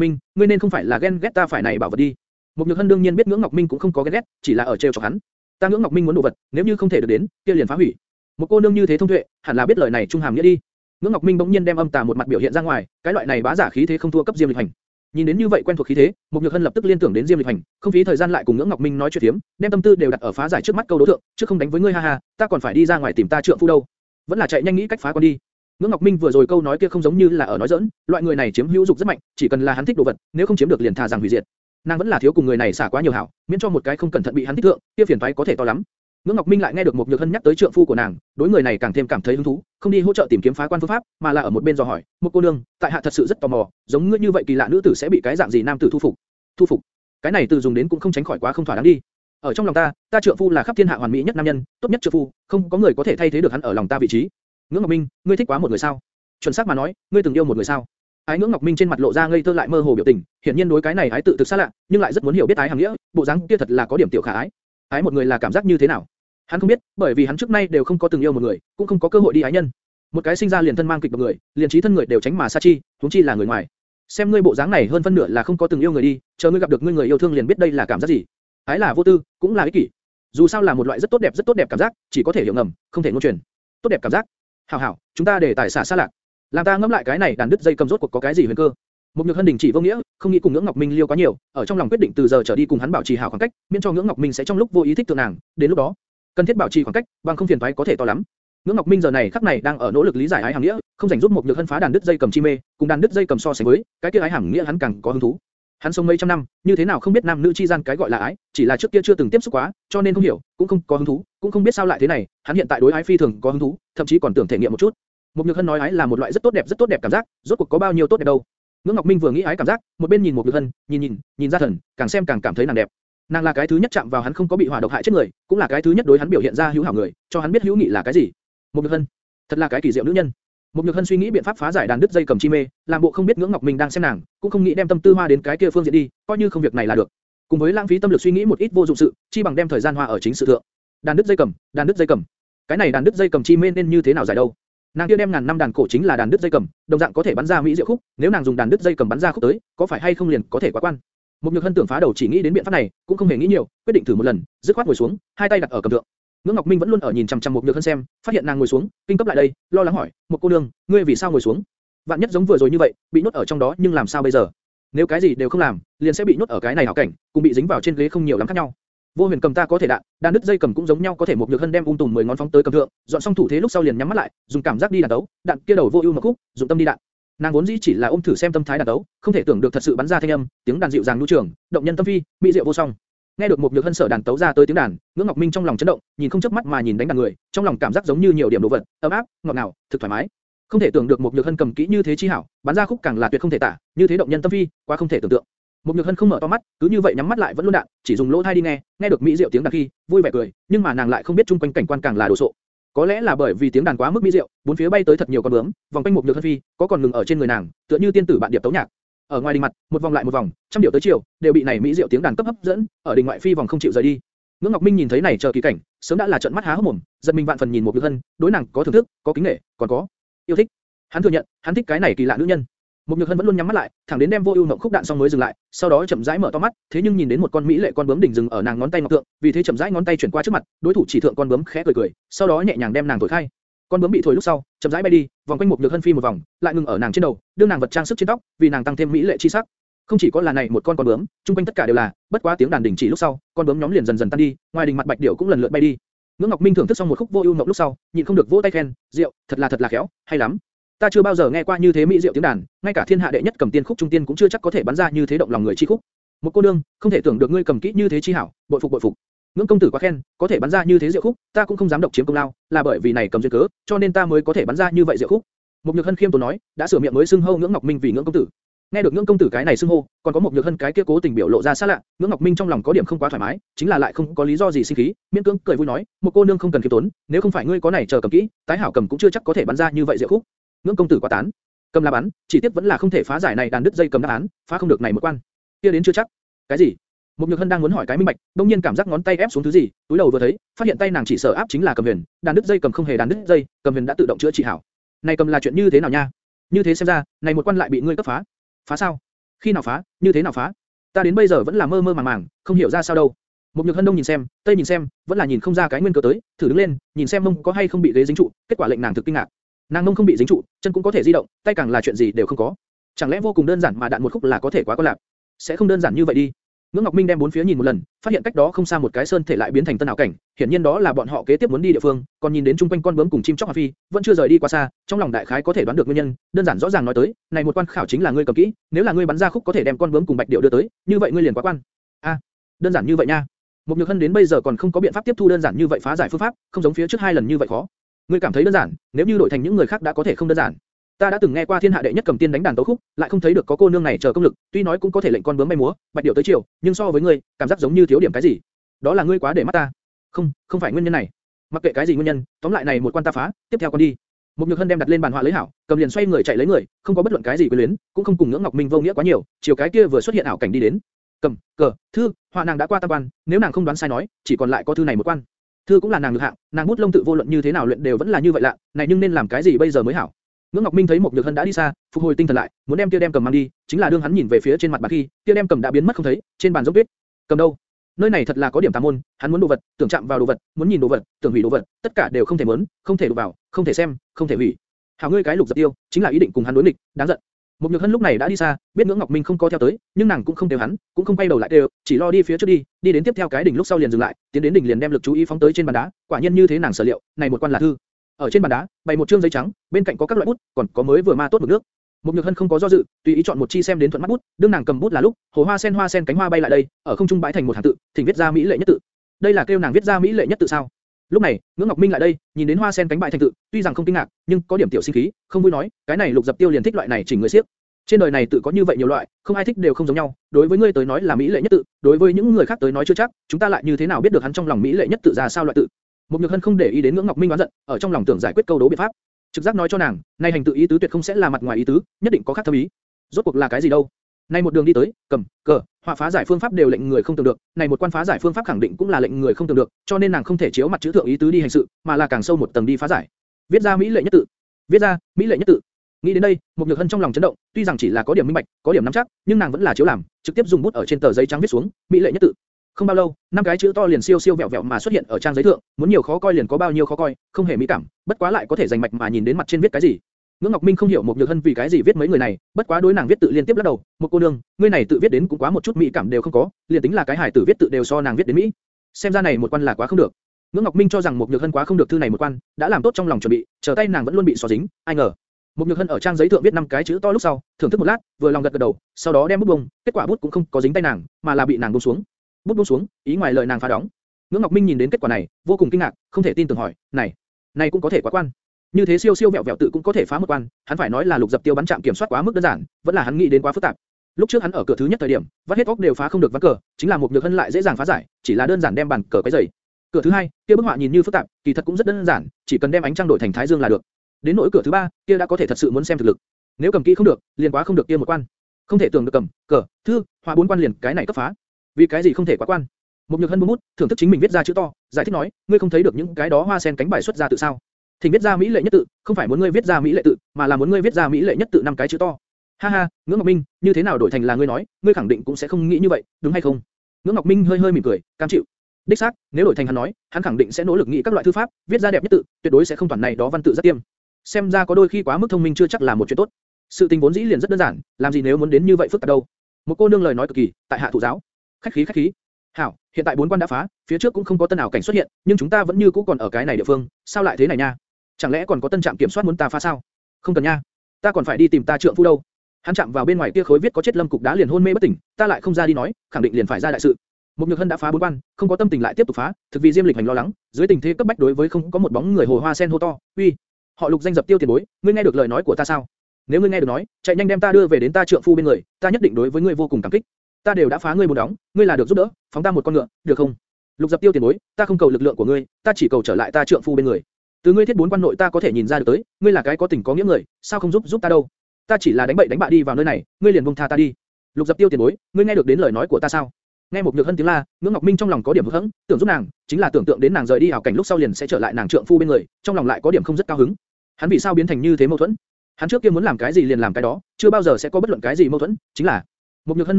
Minh, ngươi nên không phải là ghen ghét ta phải này bảo vật đi. Mục Nhược Hân đương nhiên biết Ngưỡng Ngọc Minh cũng không có ghen ghét, chỉ là ở trêu chọc hắn. Ta Ngưỡng Ngọc Minh muốn đồ vật, nếu như không thể được đến, kia liền phá hủy. Một cô nương như thế thông tuệ, hẳn là biết lời này trung hàm nghĩa đi. Ngưỡng Ngọc Minh bỗng nhiên đem âm tà một mặt biểu hiện ra ngoài, cái loại này bá giả khí thế không thua cấp Diêm Lịch Hành. Nhìn đến như vậy quen thuộc khí thế, Mục Nhược Hân lập tức liên tưởng đến Diêm Lịch Hành, không phí thời gian lại cùng Ngưỡng Ngọc Minh nói chuyện thiếm, đem tâm tư đều đặt ở phá giải trước mắt câu đối thượng, chứ không đánh với ngươi ha ha, ta còn phải đi ra ngoài tìm ta trượng phu đâu. Vẫn là chạy nhanh nghĩ cách phá con đi. Ngưỡng Ngọc Minh vừa rồi câu nói kia không giống như là ở nói giỡn, loại người này chiếm hữu dục rất mạnh, chỉ cần là hắn thích đồ vật, nếu không chiếm được liền thà rằng hủy diệt. Nàng vẫn là thiếu cùng người này xả quá nhiều hảo, miễn cho một cái không cẩn thận bị hắn thích thượng, kia phiền toái có thể to lắm. Ngưỡng Ngọc Minh lại nghe được một nhược hân nhắc tới trượng phu của nàng, đối người này càng thêm cảm thấy hứng thú, không đi hỗ trợ tìm kiếm phá quan phương pháp, mà là ở một bên dò hỏi, một cô nương, tại hạ thật sự rất tò mò, giống ngươi như vậy kỳ lạ nữ tử sẽ bị cái dạng gì nam tử thu phục? Thu phục? Cái này từ dùng đến cũng không tránh khỏi quá không thỏa đáng đi. Ở trong lòng ta, ta trượng phu là khắp thiên hạ hoàn mỹ nhất nam nhân, tốt nhất trượng phu, không có người có thể thay thế được hắn ở lòng ta vị trí. Ngưỡng Ngọc Minh, ngươi thích quá một người sao? Chuẩn xác mà nói, ngươi từng yêu một người sao? Ái Ngưỡng Ngọc Minh trên mặt lộ ra ngây thơ lại mơ hồ biểu tình, hiển nhiên đối cái này ái tự thực xa lạ, nhưng lại rất muốn hiểu biết ái hàng nghĩa, bộ dáng kia thật là có điểm tiểu khả ái. Ái một người là cảm giác như thế nào? Hắn không biết, bởi vì hắn trước nay đều không có từng yêu một người, cũng không có cơ hội đi ái nhân. Một cái sinh ra liền thân mang kịch bậc người, liền trí thân người đều tránh mà xa chi, huống chi là người ngoài. Xem ngươi bộ dáng này hơn phân nửa là không có từng yêu người đi, chờ ngươi gặp được ngươi người yêu thương liền biết đây là cảm giác gì. Ái là vô tư, cũng là ích kỷ. Dù sao là một loại rất tốt đẹp rất tốt đẹp cảm giác, chỉ có thể hiểu ngầm, không thể ngôn truyền. Tốt đẹp cảm giác. Hảo hảo, chúng ta để tài xả xa lạc. Làm ta ngẫm lại cái này đàn đứt dây cầm rốt cuộc có cái gì huyền cơ. Một nhược hân đình chỉ vô nghĩa, không nghĩ cùng ngưỡng ngọc minh liêu quá nhiều, ở trong lòng quyết định từ giờ trở đi cùng hắn bảo trì hảo khoảng cách, miễn cho ngưỡng ngọc minh sẽ trong lúc vô ý thích thượng nàng, đến lúc đó cần thiết bảo trì khoảng cách, bằng không phiền toái có thể to lắm. Ngưỡng Ngọc Minh giờ này khắc này đang ở nỗ lực lý giải ái hằng nghĩa, không rảnh giúp một nhược hân phá đàn đứt dây cầm chi mê, cùng đàn đứt dây cầm so sánh với, cái kia ái hằng nghĩa hắn càng có hứng thú. Hắn sống mấy trăm năm, như thế nào không biết nam nữ chi gian cái gọi là ái, chỉ là trước kia chưa từng tiếp xúc quá, cho nên không hiểu, cũng không có hứng thú, cũng không biết sao lại thế này. Hắn hiện tại đối ái phi thường có hứng thú, thậm chí còn tưởng thể nghiệm một chút. Một nhược hân nói ái là một loại rất tốt đẹp rất tốt đẹp cảm giác, rốt cuộc có bao nhiêu tốt đẹp đâu. Ngưỡng Ngọc Minh vừa nghĩ ái cảm giác, một bên nhìn một nhược hân, nhìn nhìn, nhìn ra thần, càng xem càng cảm thấy nàng đẹp. Nàng là cái thứ nhất chạm vào hắn không có bị hỏa độc hại chết người, cũng là cái thứ nhất đối hắn biểu hiện ra hữu hảo người, cho hắn biết hữu nghị là cái gì. Một nhược hân, thật là cái kỳ diệu nữ nhân. Một nhược hân suy nghĩ biện pháp phá giải đàn đứt dây cầm chi mê, làm bộ không biết ngưỡng ngọc minh đang xem nàng, cũng không nghĩ đem tâm tư hoa đến cái kia phương diện đi, coi như không việc này là được. cùng với lãng phí tâm lực suy nghĩ một ít vô dụng sự, chi bằng đem thời gian hoa ở chính sự thượng. Đàn đứt dây cầm, đàn đứt dây cầm. Cái này đàn đứt dây cầm chi mê nên như thế nào giải đâu? Nàng kia đem ngàn năm đàn cổ chính là đàn đứt dây cầm, đồng dạng có thể bắn ra mỹ diệu khúc, nếu nàng dùng đàn đứt dây cầm bắn ra khúc tới, có phải hay không liền có thể quá quan. Một nhược hân tưởng phá đầu chỉ nghĩ đến biện pháp này, cũng không hề nghĩ nhiều, quyết định thử một lần, dứt khoát ngồi xuống, hai tay đặt ở cầm thượng. Ngưỡng Ngọc Minh vẫn luôn ở nhìn chằm chằm một nhược hân xem, phát hiện nàng ngồi xuống, kinh cấp lại đây, lo lắng hỏi, một cô nương, ngươi vì sao ngồi xuống? Vạn nhất giống vừa rồi như vậy, bị nhốt ở trong đó, nhưng làm sao bây giờ? Nếu cái gì đều không làm, liền sẽ bị nhốt ở cái này hảo cảnh, cùng bị dính vào trên ghế không nhiều lắm khác nhau. Vô Huyền cầm ta có thể đạn, đan đứt dây cầm cũng giống nhau có thể một nhược hân đem ung tùm 10 ngón phóng tới cầm thượng, dọn xong thủ thế lúc sau liền nhắm mắt lại, dùng cảm giác đi đạn đấu, đạn kia đầu vô ưu mà khúc, dụng tâm đi đạn. Nàng vốn dĩ chỉ là ôm thử xem tâm thái đạn đấu, không thể tưởng được thật sự bắn ra thanh âm, tiếng đàn dịu dàng nhu trường, động nhân tâm phi, mỹ diệu vô song. Nghe được một nhược hân sở đàn tấu ra tới tiếng đàn, Ngưỡng Ngọc Minh trong lòng chấn động, nhìn không chớp mắt mà nhìn đánh đàn người, trong lòng cảm giác giống như nhiều điểm đồ vật, ấm áp, ngọt ngào, thực thoải mái. Không thể tưởng được một nhược hân cầm kỹ như thế chi hảo, bắn ra khúc càng là tuyệt không thể tả, như thế động nhân tâm phi, quá không thể tưởng tượng. Một Nhược Hân không mở to mắt, cứ như vậy nhắm mắt lại vẫn luôn đạn, chỉ dùng lỗ tai đi nghe, nghe được mỹ diệu tiếng đàn khi, vui vẻ cười, nhưng mà nàng lại không biết chung quanh cảnh quan càng là đồ sộ. Có lẽ là bởi vì tiếng đàn quá mức mỹ diệu, bốn phía bay tới thật nhiều con bướm, vòng quanh một Nhược Hân phi, có còn ngừng ở trên người nàng, tựa như tiên tử bạn điệp tấu nhạc. Ở ngoài đình mặt, một vòng lại một vòng, trăm điều tới chiều, đều bị này mỹ diệu tiếng đàn cấp hấp dẫn, ở đình ngoại phi vòng không chịu rời đi. Ngưỡng Ngọc Minh nhìn thấy này chờ kỳ cảnh, sớm đã là trợn mắt há hốc mồm, giật mình vạn phần nhìn một Nhược Hân, đối nàng có thưởng thức, có kính nể, còn có yêu thích. Hắn thừa nhận, hắn thích cái này kỳ lạ nữ nhân. Mục Nhược Hân vẫn luôn nhắm mắt lại, thẳng đến đem vô ưu ngọc khúc đạn xong mới dừng lại, sau đó chậm rãi mở to mắt, thế nhưng nhìn đến một con mỹ lệ con bướm đỉnh dừng ở nàng ngón tay ngọc thượng, vì thế chậm rãi ngón tay chuyển qua trước mặt, đối thủ chỉ thượng con bướm khẽ cười cười, sau đó nhẹ nhàng đem nàng thổi khai. Con bướm bị thổi lúc sau, chậm rãi bay đi, vòng quanh Mục Nhược Hân phi một vòng, lại ngừng ở nàng trên đầu, đưa nàng vật trang sức trên tóc, vì nàng tăng thêm mỹ lệ chi sắc. Không chỉ có là này một con con bướm, chung quanh tất cả đều là, bất quá tiếng đàn đỉnh chỉ lúc sau, con bướm nhóm liền dần dần tan đi, ngoài đình mặt bạch điểu cũng lần lượt bay đi. Ngưỡng Ngọc Minh thưởng thức xong một khúc vô ưu ngọc lúc sau, nhịn không được vỗ tay khen, rượu thật là thật là khéo, hay lắm." Ta chưa bao giờ nghe qua như thế mỹ diệu tiếng đàn, ngay cả thiên hạ đệ nhất cầm tiên khúc trung tiên cũng chưa chắc có thể bắn ra như thế động lòng người chi khúc. Một cô nương, không thể tưởng được ngươi cầm kỹ như thế chi hảo, bội phục bội phục. Ngưỡng công tử quá khen, có thể bắn ra như thế diệu khúc, ta cũng không dám độc chiếm công lao, là bởi vì này cầm duyên cớ, cho nên ta mới có thể bắn ra như vậy diệu khúc. Một nhược hân khiêm tốn nói, đã sửa miệng mới xưng hô ngưỡng ngọc minh vì ngưỡng công tử. Nghe được ngưỡng công tử cái này xưng hô, còn có một nhược hân cái kia cố tình biểu lộ ra xa lạ, ngưỡng ngọc minh trong lòng có điểm không quá thoải mái, chính là lại không có lý do gì sinh khí, miễn cưỡng cười vui nói, một cô nương không cần khiêm tốn, nếu không phải ngươi có này chờ cầm kỹ, tái hảo cầm cũng chưa chắc có thể bắn ra như vậy diệu khúc. Ngưỡng công tử quá tán. Cầm là bắn, chỉ tiếc vẫn là không thể phá giải này đàn đứt dây cầm đáp án, phá không được này một quan. Kia đến chưa chắc. Cái gì? mục Nhược Hân đang muốn hỏi cái minh bạch, đung nhiên cảm giác ngón tay ép xuống thứ gì, túi đầu vừa thấy, phát hiện tay nàng chỉ sở áp chính là cầm huyền, đàn đứt dây cầm không hề đàn đứt dây, cầm huyền đã tự động chữa trị hảo. Này cầm là chuyện như thế nào nha? Như thế xem ra, này một quan lại bị ngươi cấp phá. Phá sao? Khi nào phá? Như thế nào phá? Ta đến bây giờ vẫn là mơ mơ màng màng, không hiểu ra sao đâu. mục Nhược Hân đông nhìn xem, tây nhìn xem, vẫn là nhìn không ra cái nguyên cớ tới, thử đứng lên, nhìn xem mông có hay không bị ghế dính trụ, kết quả lệnh nàng thực kinh ngạc. Nàng nông không bị dính trụ, chân cũng có thể di động, tay càng là chuyện gì đều không có. Chẳng lẽ vô cùng đơn giản mà đạn một khúc là có thể quá có lạc? Sẽ không đơn giản như vậy đi. Ngưỡng Ngọc Minh đem bốn phía nhìn một lần, phát hiện cách đó không xa một cái sơn thể lại biến thành tân ảo cảnh, hiển nhiên đó là bọn họ kế tiếp muốn đi địa phương, còn nhìn đến chung quanh con bướm cùng chim chóc hoa phi, vẫn chưa rời đi quá xa, trong lòng đại khái có thể đoán được nguyên nhân, đơn giản rõ ràng nói tới, này một quan khảo chính là ngươi cầm kỹ, nếu là ngươi bắn ra khúc có thể đem con bướm cùng bạch điệu đưa tới, như vậy ngươi liền quá quan. A, đơn giản như vậy nha. Một Nhược Hân đến bây giờ còn không có biện pháp tiếp thu đơn giản như vậy phá giải phương pháp, không giống phía trước hai lần như vậy khó. Ngươi cảm thấy đơn giản, nếu như đổi thành những người khác đã có thể không đơn giản. Ta đã từng nghe qua thiên hạ đệ nhất cầm tiên đánh đàn tấu khúc, lại không thấy được có cô nương này chờ công lực, tuy nói cũng có thể lệnh con bướm bay múa, bạch điểu tới chiều, nhưng so với ngươi, cảm giác giống như thiếu điểm cái gì. Đó là ngươi quá để mắt ta. Không, không phải nguyên nhân này. Mặc kệ cái gì nguyên nhân, tóm lại này một quan ta phá, tiếp theo con đi. Một nhược hân đem đặt lên bàn họa lấy hảo, cầm liền xoay người chạy lấy người, không có bất luận cái gì quyến luyến, cũng không cùng ngưỡng ngọc minh vô nghĩa quá nhiều, chiều cái kia vừa xuất hiện ảo cảnh đi đến. Cầm, cờ, thư, họa nàng đã qua tam quan, nếu nàng không đoán sai nói, chỉ còn lại có thư này một quan. Thư cũng là nàng được hạng, nàng bút lông tự vô luận như thế nào luyện đều vẫn là như vậy lạ, này nhưng nên làm cái gì bây giờ mới hảo? Ngưỡng Ngọc Minh thấy một Nhược Hân đã đi xa, phục hồi tinh thần lại, muốn đem kia đem cầm mang đi, chính là đương hắn nhìn về phía trên mặt bàn khi, kia đem cầm đã biến mất không thấy, trên bàn giống tuyết. Cầm đâu? Nơi này thật là có điểm tà môn, hắn muốn đồ vật, tưởng chạm vào đồ vật, muốn nhìn đồ vật, tưởng hủy đồ vật, tất cả đều không thể muốn, không thể đụng vào, không thể xem, không thể hủy. Hảo ngươi cái lục giật tiêu, chính là ý định cùng hắn đối nghịch, đáng giận. Một Nhược Hân lúc này đã đi xa, biết Ngưỡng Ngọc Minh không có theo tới, nhưng nàng cũng không theo hắn, cũng không quay đầu lại đều, chỉ lo đi phía trước đi, đi đến tiếp theo cái đỉnh lúc sau liền dừng lại, tiến đến đỉnh liền đem lực chú ý phóng tới trên bàn đá, quả nhiên như thế nàng sở liệu, này một quan là thư. Ở trên bàn đá, bày một trương giấy trắng, bên cạnh có các loại bút, còn có mới vừa ma tốt mực nước. Một Nhược Hân không có do dự, tùy ý chọn một chi xem đến thuận mắt bút, đương nàng cầm bút là lúc, hồ hoa sen hoa sen cánh hoa bay lại đây, ở không trung bãi thành một hàng tự, thỉnh viết ra mỹ lệ nhất tự. Đây là kêu nàng viết ra mỹ lệ nhất tự sao? Lúc này, Ngưỡng Ngọc Minh lại đây, nhìn đến hoa sen cánh bại thành tự, tuy rằng không kinh ngạc, nhưng có điểm tiểu sinh khí, không vui nói, cái này lục dập tiêu liền thích loại này chỉnh người siếc. Trên đời này tự có như vậy nhiều loại, không ai thích đều không giống nhau. Đối với ngươi tới nói là mỹ lệ nhất tự, đối với những người khác tới nói chưa chắc, chúng ta lại như thế nào biết được hắn trong lòng mỹ lệ nhất tự ra sao loại tự? Một Nhược Hân không để ý đến Ngưỡng Ngọc Minh oán giận, ở trong lòng tưởng giải quyết câu đố biện pháp. Trực giác nói cho nàng, nay hành tự ý tứ tuyệt không sẽ là mặt ngoài ý tứ, nhất định có khác thâm ý. Rốt cuộc là cái gì đâu? Nay một đường đi tới, cầm, cờ, họa phá giải phương pháp đều lệnh người không tưởng được, này một quan phá giải phương pháp khẳng định cũng là lệnh người không tưởng được, cho nên nàng không thể chiếu mặt chữ thượng ý tứ đi hành sự, mà là càng sâu một tầng đi phá giải. Viết ra mỹ lệ nhất tự. Viết ra, mỹ lệ nhất tự. Nghĩ đến đây, một nhược hân trong lòng chấn động, tuy rằng chỉ là có điểm minh bạch, có điểm nắm chắc, nhưng nàng vẫn là chiếu làm, trực tiếp dùng bút ở trên tờ giấy trắng viết xuống, mỹ lệ nhất tự. Không bao lâu, năm cái chữ to liền siêu siêu vẹo vẹo mà xuất hiện ở trang giấy thượng, muốn nhiều khó coi liền có bao nhiêu khó coi, không hề mỹ cảm, bất quá lại có thể dành mạch mà nhìn đến mặt trên viết cái gì. Ngưỡng Ngọc Minh không hiểu một nhược hân vì cái gì viết mấy người này, bất quá đối nàng viết tự liên tiếp lắc đầu, một cô nương, ngươi này tự viết đến cũng quá một chút mỹ cảm đều không có, liền tính là cái hài tử viết tự đều so nàng viết đến mỹ. Xem ra này một quan là quá không được. Ngưỡng Ngọc Minh cho rằng một nhược hân quá không được thư này một quan, đã làm tốt trong lòng chuẩn bị, chờ tay nàng vẫn luôn bị xò dính, ai ngờ. Một nhược hân ở trang giấy thượng viết năm cái chữ to lúc sau, thưởng thức một lát, vừa lòng gật gật đầu, sau đó đem bút bông, kết quả bút cũng không có dính tay nàng, mà là bị nàng buông xuống. Bút buông xuống, ý ngoài lời nàng phá đóng. Ngưỡng Ngọc Minh nhìn đến kết quả này, vô cùng kinh ngạc, không thể tin tưởng hỏi, này, này cũng có thể quá quan. Như thế siêu siêu vẹo vẹo tự cũng có thể phá một quan, hắn phải nói là lục dập tiêu bắn chạm kiểm soát quá mức đơn giản, vẫn là hắn nghĩ đến quá phức tạp. Lúc trước hắn ở cửa thứ nhất thời điểm, vắt hết óc đều phá không được ván cờ, chính là một nhược hân lại dễ dàng phá giải, chỉ là đơn giản đem bàn cờ cái dày. Cửa thứ hai, kia bức họa nhìn như phức tạp, kỳ thật cũng rất đơn giản, chỉ cần đem ánh trăng đổi thành thái dương là được. Đến nỗi cửa thứ ba, kia đã có thể thật sự muốn xem thực lực. Nếu cầm kỹ không được, liền quá không được kia một quan. Không thể tưởng được cầm, cờ, thư, họa bốn quan liền cái này cấp phá. Vì cái gì không thể quá quan? Một nhược hân buông bút, thưởng thức chính mình viết ra chữ to, giải thích nói, ngươi không thấy được những cái đó hoa sen cánh bài xuất ra tự sao? Thỉnh viết ra mỹ lệ nhất tự, không phải muốn ngươi viết ra mỹ lệ tự, mà là muốn ngươi viết ra mỹ lệ nhất tự năm cái chữ to. Ha ha, Ngưỡng Ngọc Minh, như thế nào đổi thành là ngươi nói, ngươi khẳng định cũng sẽ không nghĩ như vậy, đúng hay không? Ngưỡng Ngọc Minh hơi hơi mỉm cười, cam chịu. Đích xác, nếu đổi thành hắn nói, hắn khẳng định sẽ nỗ lực nghĩ các loại thư pháp, viết ra đẹp nhất tự, tuyệt đối sẽ không toàn này đó văn tự rất tiêm. Xem ra có đôi khi quá mức thông minh chưa chắc là một chuyện tốt. Sự tình vốn dĩ liền rất đơn giản, làm gì nếu muốn đến như vậy phức tạp đâu? Một cô nương lời nói cực kỳ, tại hạ thủ giáo. Khách khí khách khí. Hảo, hiện tại bốn quan đã phá, phía trước cũng không có tân ảo cảnh xuất hiện, nhưng chúng ta vẫn như cũ còn ở cái này địa phương, sao lại thế này nha? Chẳng lẽ còn có tân trạm kiểm soát muốn ta phá sao? Không cần nha, ta còn phải đi tìm ta trượng phu đâu. Hắn chạm vào bên ngoài kia khối viết có chết lâm cục đá liền hôn mê bất tỉnh, ta lại không ra đi nói, khẳng định liền phải ra đại sự. Một nhược hân đã phá bốn quan, không có tâm tình lại tiếp tục phá, thực vì diêm lịch hành lo lắng, dưới tình thế cấp bách đối với không có một bóng người hồ hoa sen hô to, uy, họ lục danh dập tiêu tiền bối, ngươi nghe được lời nói của ta sao? Nếu ngươi nghe được nói, chạy nhanh đem ta đưa về đến ta trượng phu bên người, ta nhất định đối với ngươi vô cùng cảm kích. Ta đều đã phá ngươi một đóng, ngươi là được giúp đỡ, phóng ta một con ngựa, được không? Lục dập tiêu tiền bối, ta không cầu lực lượng của ngươi, ta chỉ cầu trở lại ta trượng phu bên người. Từ ngươi thiết bốn quan nội ta có thể nhìn ra được tới, ngươi là cái có tình có nghĩa người, sao không giúp giúp ta đâu? Ta chỉ là đánh bậy đánh bạ đi vào nơi này, ngươi liền buông tha ta đi. Lục dập tiêu tiền bối, ngươi nghe được đến lời nói của ta sao? Nghe một nhược hân tiếng la, ngưỡng ngọc minh trong lòng có điểm hững tưởng giúp nàng, chính là tưởng tượng đến nàng rời đi hảo cảnh lúc sau liền sẽ trở lại nàng trượng phu bên người, trong lòng lại có điểm không rất cao hứng. Hắn vì sao biến thành như thế mâu thuẫn? Hắn trước kia muốn làm cái gì liền làm cái đó, chưa bao giờ sẽ có bất luận cái gì mâu thuẫn, chính là một nhược hân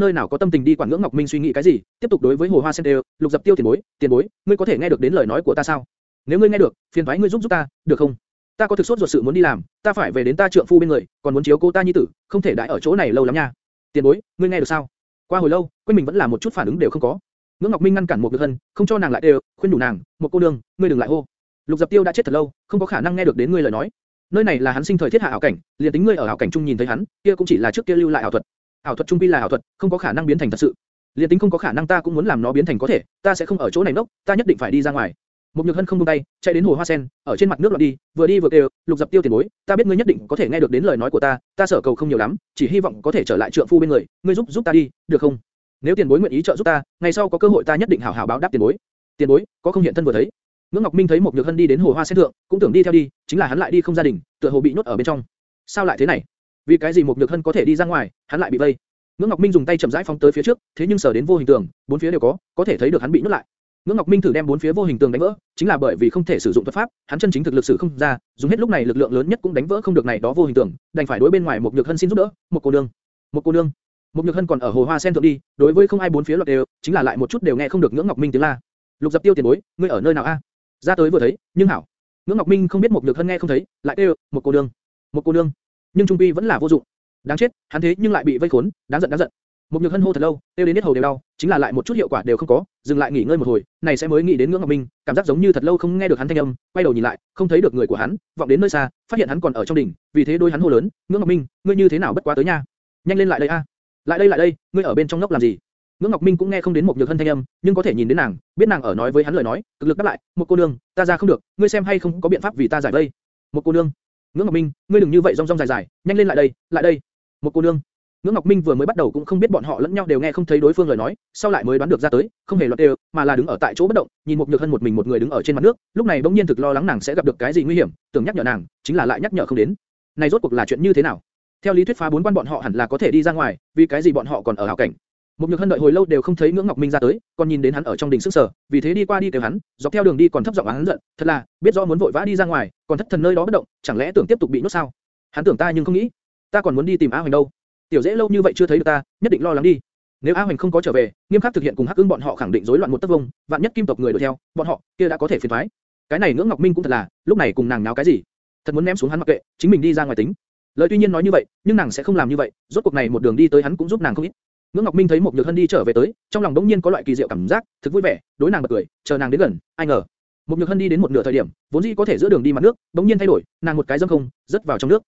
nơi nào có tâm tình đi quản ngưỡng ngọc minh suy nghĩ cái gì, tiếp tục đối với hồ hoa sen đều, lục dập tiêu tiền bối, tiền bối, ngươi có thể nghe được đến lời nói của ta sao? Nếu ngươi nghe được, phiền toái ngươi giúp giúp ta, được không? Ta có thực suốt ruột sự muốn đi làm, ta phải về đến ta trượng phu bên người, còn muốn chiếu cô ta nhi tử, không thể đại ở chỗ này lâu lắm nha. Tiền bối, ngươi nghe được sao? Qua hồi lâu, quên mình vẫn là một chút phản ứng đều không có. Ngưỡng Ngọc Minh ngăn cản một nhược hân, không cho nàng lại đều, khuyên đủ nàng, một cô nương, ngươi đừng lại hô. Lục Dập Tiêu đã chết thật lâu, không có khả năng nghe được đến ngươi lời nói. Nơi này là hắn sinh thời thiết hạ ảo cảnh, liền tính ngươi ở ảo cảnh trung nhìn thấy hắn, kia cũng chỉ là trước kia lưu lại ảo thuật. Ảo thuật trung quy là ảo thuật, không có khả năng biến thành thật sự. Liền tính không có khả năng ta cũng muốn làm nó biến thành có thể, ta sẽ không ở chỗ này nốc, ta nhất định phải đi ra ngoài. Một nhược hân không buông tay, chạy đến hồ hoa sen, ở trên mặt nước loạn đi, vừa đi vừa kêu, lục dập tiêu tiền bối, ta biết ngươi nhất định có thể nghe được đến lời nói của ta, ta sở cầu không nhiều lắm, chỉ hy vọng có thể trở lại trượng phu bên người, ngươi giúp giúp ta đi, được không? Nếu tiền bối nguyện ý trợ giúp ta, ngày sau có cơ hội ta nhất định hảo hảo báo đáp tiền bối. Tiền bối, có không hiện thân vừa thấy. Ngưỡng Ngọc Minh thấy một nhược hân đi đến hồ hoa sen thượng, cũng tưởng đi theo đi, chính là hắn lại đi không gia đình, tựa hồ bị nhốt ở bên trong. Sao lại thế này? Vì cái gì một nhược hân có thể đi ra ngoài, hắn lại bị vây? Ngưỡng Ngọc Minh dùng tay chậm rãi phóng tới phía trước, thế nhưng sở đến vô hình tượng, bốn phía đều có, có thể thấy được hắn bị nhốt lại. Ngưỡng Ngọc Minh thử đem bốn phía vô hình tường đánh vỡ, chính là bởi vì không thể sử dụng thuật pháp, hắn chân chính thực lực sử không ra, dùng hết lúc này lực lượng lớn nhất cũng đánh vỡ không được này đó vô hình tường, đành phải đối bên ngoài một nhược hân xin giúp đỡ, một cô nương, một cô nương. Một nhược hân còn ở hồ hoa sen thượng đi, đối với không ai bốn phía loạt đều, chính là lại một chút đều nghe không được Ngưỡng Ngọc Minh tiếng la. Lục Dập Tiêu tiền bối, ngươi ở nơi nào a? Ra tới vừa thấy, nhưng hảo. Ngưỡng Ngọc Minh không biết một nhược hân nghe không thấy, lại kêu, một cô nương, một cô nương. Nhưng trung quy vẫn là vô dụng. Đáng chết, hắn thế nhưng lại bị vây khốn, đáng giận đáng giận. Một nhược hân hô thật lâu, tiêu đến hết hầu đều đau, chính là lại một chút hiệu quả đều không có, dừng lại nghỉ ngơi một hồi, này sẽ mới nghĩ đến ngưỡng ngọc minh, cảm giác giống như thật lâu không nghe được hắn thanh âm, quay đầu nhìn lại, không thấy được người của hắn, vọng đến nơi xa, phát hiện hắn còn ở trong đỉnh, vì thế đôi hắn hô lớn, ngưỡng ngọc minh, ngươi như thế nào bất quá tới nha, nhanh lên lại đây a, lại đây lại đây, ngươi ở bên trong ngốc làm gì? Ngưỡng Ngọc Minh cũng nghe không đến một nhược hân thanh âm, nhưng có thể nhìn đến nàng, biết nàng ở nói với hắn lời nói, cực lực đáp lại, một cô nương, ta ra không được, ngươi xem hay không có biện pháp vì ta giải vây. Một cô nương, Ngưỡng Ngọc Minh, ngươi đừng như vậy rong rong dài dài, nhanh lên lại đây, lại đây. Một cô nương, Ngưỡng Ngọc Minh vừa mới bắt đầu cũng không biết bọn họ lẫn nhau đều nghe không thấy đối phương lời nói, sau lại mới đoán được ra tới, không hề loạn đều, mà là đứng ở tại chỗ bất động, nhìn một nhược hân một mình một người đứng ở trên mặt nước, lúc này bỗng nhiên thực lo lắng nàng sẽ gặp được cái gì nguy hiểm, tưởng nhắc nhở nàng, chính là lại nhắc nhở không đến. Này rốt cuộc là chuyện như thế nào? Theo lý thuyết phá bốn quan bọn họ hẳn là có thể đi ra ngoài, vì cái gì bọn họ còn ở hảo cảnh? Một nhược hân đợi hồi lâu đều không thấy ngưỡng ngọc minh ra tới, còn nhìn đến hắn ở trong đình sức sở, vì thế đi qua đi kêu hắn, dọc theo đường đi còn thấp giọng hắn giận, thật là, biết rõ muốn vội vã đi ra ngoài, còn thất thần nơi đó bất động, chẳng lẽ tưởng tiếp tục bị nuốt sao? Hắn tưởng ta nhưng không nghĩ, ta còn muốn đi tìm A Hoành đâu. Tiểu dễ lâu như vậy chưa thấy được ta, nhất định lo lắng đi. Nếu A Hoành không có trở về, nghiêm khắc thực hiện cùng Hắc Ưng bọn họ khẳng định rối loạn một tấc vông, vạn nhất kim tộc người đuổi theo, bọn họ kia đã có thể phiền toái. Cái này ngưỡng ngọc minh cũng thật là, lúc này cùng nàng náo cái gì? Thật muốn ném xuống hắn mặc kệ, chính mình đi ra ngoài tính. Lời tuy nhiên nói như vậy, nhưng nàng sẽ không làm như vậy, rốt cuộc này một đường đi tới hắn cũng giúp nàng không ít. Ngưỡng Ngọc Minh thấy một Nhược Hân đi trở về tới, trong lòng đống nhiên có loại kỳ diệu cảm giác, thực vui vẻ, đối nàng bật cười, chờ nàng đến gần, ai ngờ, một Nhược Hân đi đến một nửa thời điểm, vốn dĩ có thể giữa đường đi mặt nước, đống nhiên thay đổi, nàng một cái dâm không, rớt vào trong nước.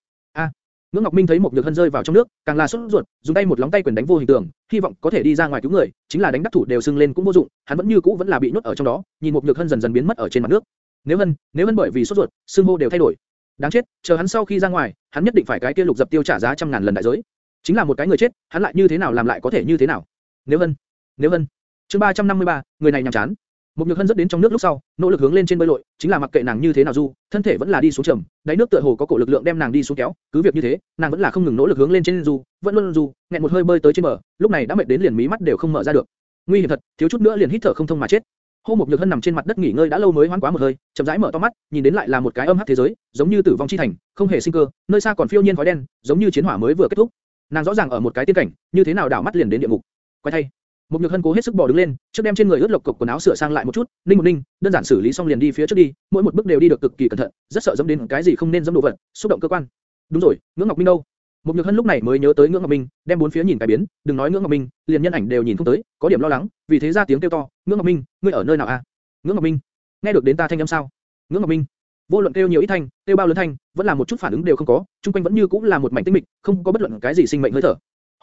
Ngưỡng Ngọc Minh thấy một Nhược Hân rơi vào trong nước, càng là sốt ruột, dùng tay một lóng tay quyền đánh vô hình tượng, hy vọng có thể đi ra ngoài cứu người, chính là đánh đắc thủ đều sưng lên cũng vô dụng, hắn vẫn như cũ vẫn là bị nhốt ở trong đó, nhìn một Nhược Hân dần dần biến mất ở trên mặt nước. Nếu Hân, nếu Hân bởi vì sốt ruột, xương hô đều thay đổi. Đáng chết, chờ hắn sau khi ra ngoài, hắn nhất định phải cái kia lục dập tiêu trả giá trăm ngàn lần đại giới. Chính là một cái người chết, hắn lại như thế nào làm lại có thể như thế nào? Nếu Hân, nếu Hân. Chương 353, người này nhằm chán. Một nhược hân rất đến trong nước lúc sau, nỗ lực hướng lên trên bơi lội, chính là mặc kệ nàng như thế nào du, thân thể vẫn là đi xuống trầm, đáy nước tựa hồ có cổ lực lượng đem nàng đi xuống kéo, cứ việc như thế, nàng vẫn là không ngừng nỗ lực hướng lên trên du, vẫn luôn du, nghẹn một hơi bơi tới trên bờ, lúc này đã mệt đến liền mí mắt đều không mở ra được. Nguy hiểm thật, thiếu chút nữa liền hít thở không thông mà chết. Hô một nhược hân nằm trên mặt đất nghỉ ngơi đã lâu mới hoán quá một hơi, chậm rãi mở to mắt, nhìn đến lại là một cái âm hắc thế giới, giống như tử vong chi thành, không hề sinh cơ, nơi xa còn phiêu nhiên khói đen, giống như chiến hỏa mới vừa kết thúc. Nàng rõ ràng ở một cái tiên cảnh, như thế nào đảo mắt liền đến địa ngục. Quay thay, một nhược hân cố hết sức bò đứng lên, trước đem trên người ướt lộc cục quần áo sửa sang lại một chút, ninh một ninh, đơn giản xử lý xong liền đi phía trước đi, mỗi một bước đều đi được cực kỳ cẩn thận, rất sợ dẫm đến cái gì không nên dẫm đồ vật, xúc động cơ quan. Đúng rồi, ngưỡng ngọc minh đâu? Một nhược hân lúc này mới nhớ tới ngưỡng ngọc minh, đem bốn phía nhìn cái biến, đừng nói ngưỡng ngọc minh, liền nhân ảnh đều nhìn không tới, có điểm lo lắng, vì thế ra tiếng kêu to, ngưỡng ngọc minh, ngươi ở nơi nào a? ngưỡng ngọc minh, nghe được đến ta thanh âm sao? ngưỡng ngọc minh, vô luận kêu nhiều ít thanh, kêu bao lớn thanh, vẫn là một chút phản ứng đều không có, trung quanh vẫn như cũng là một mảnh tĩnh mịch, không có bất luận cái gì sinh mệnh hơi thở.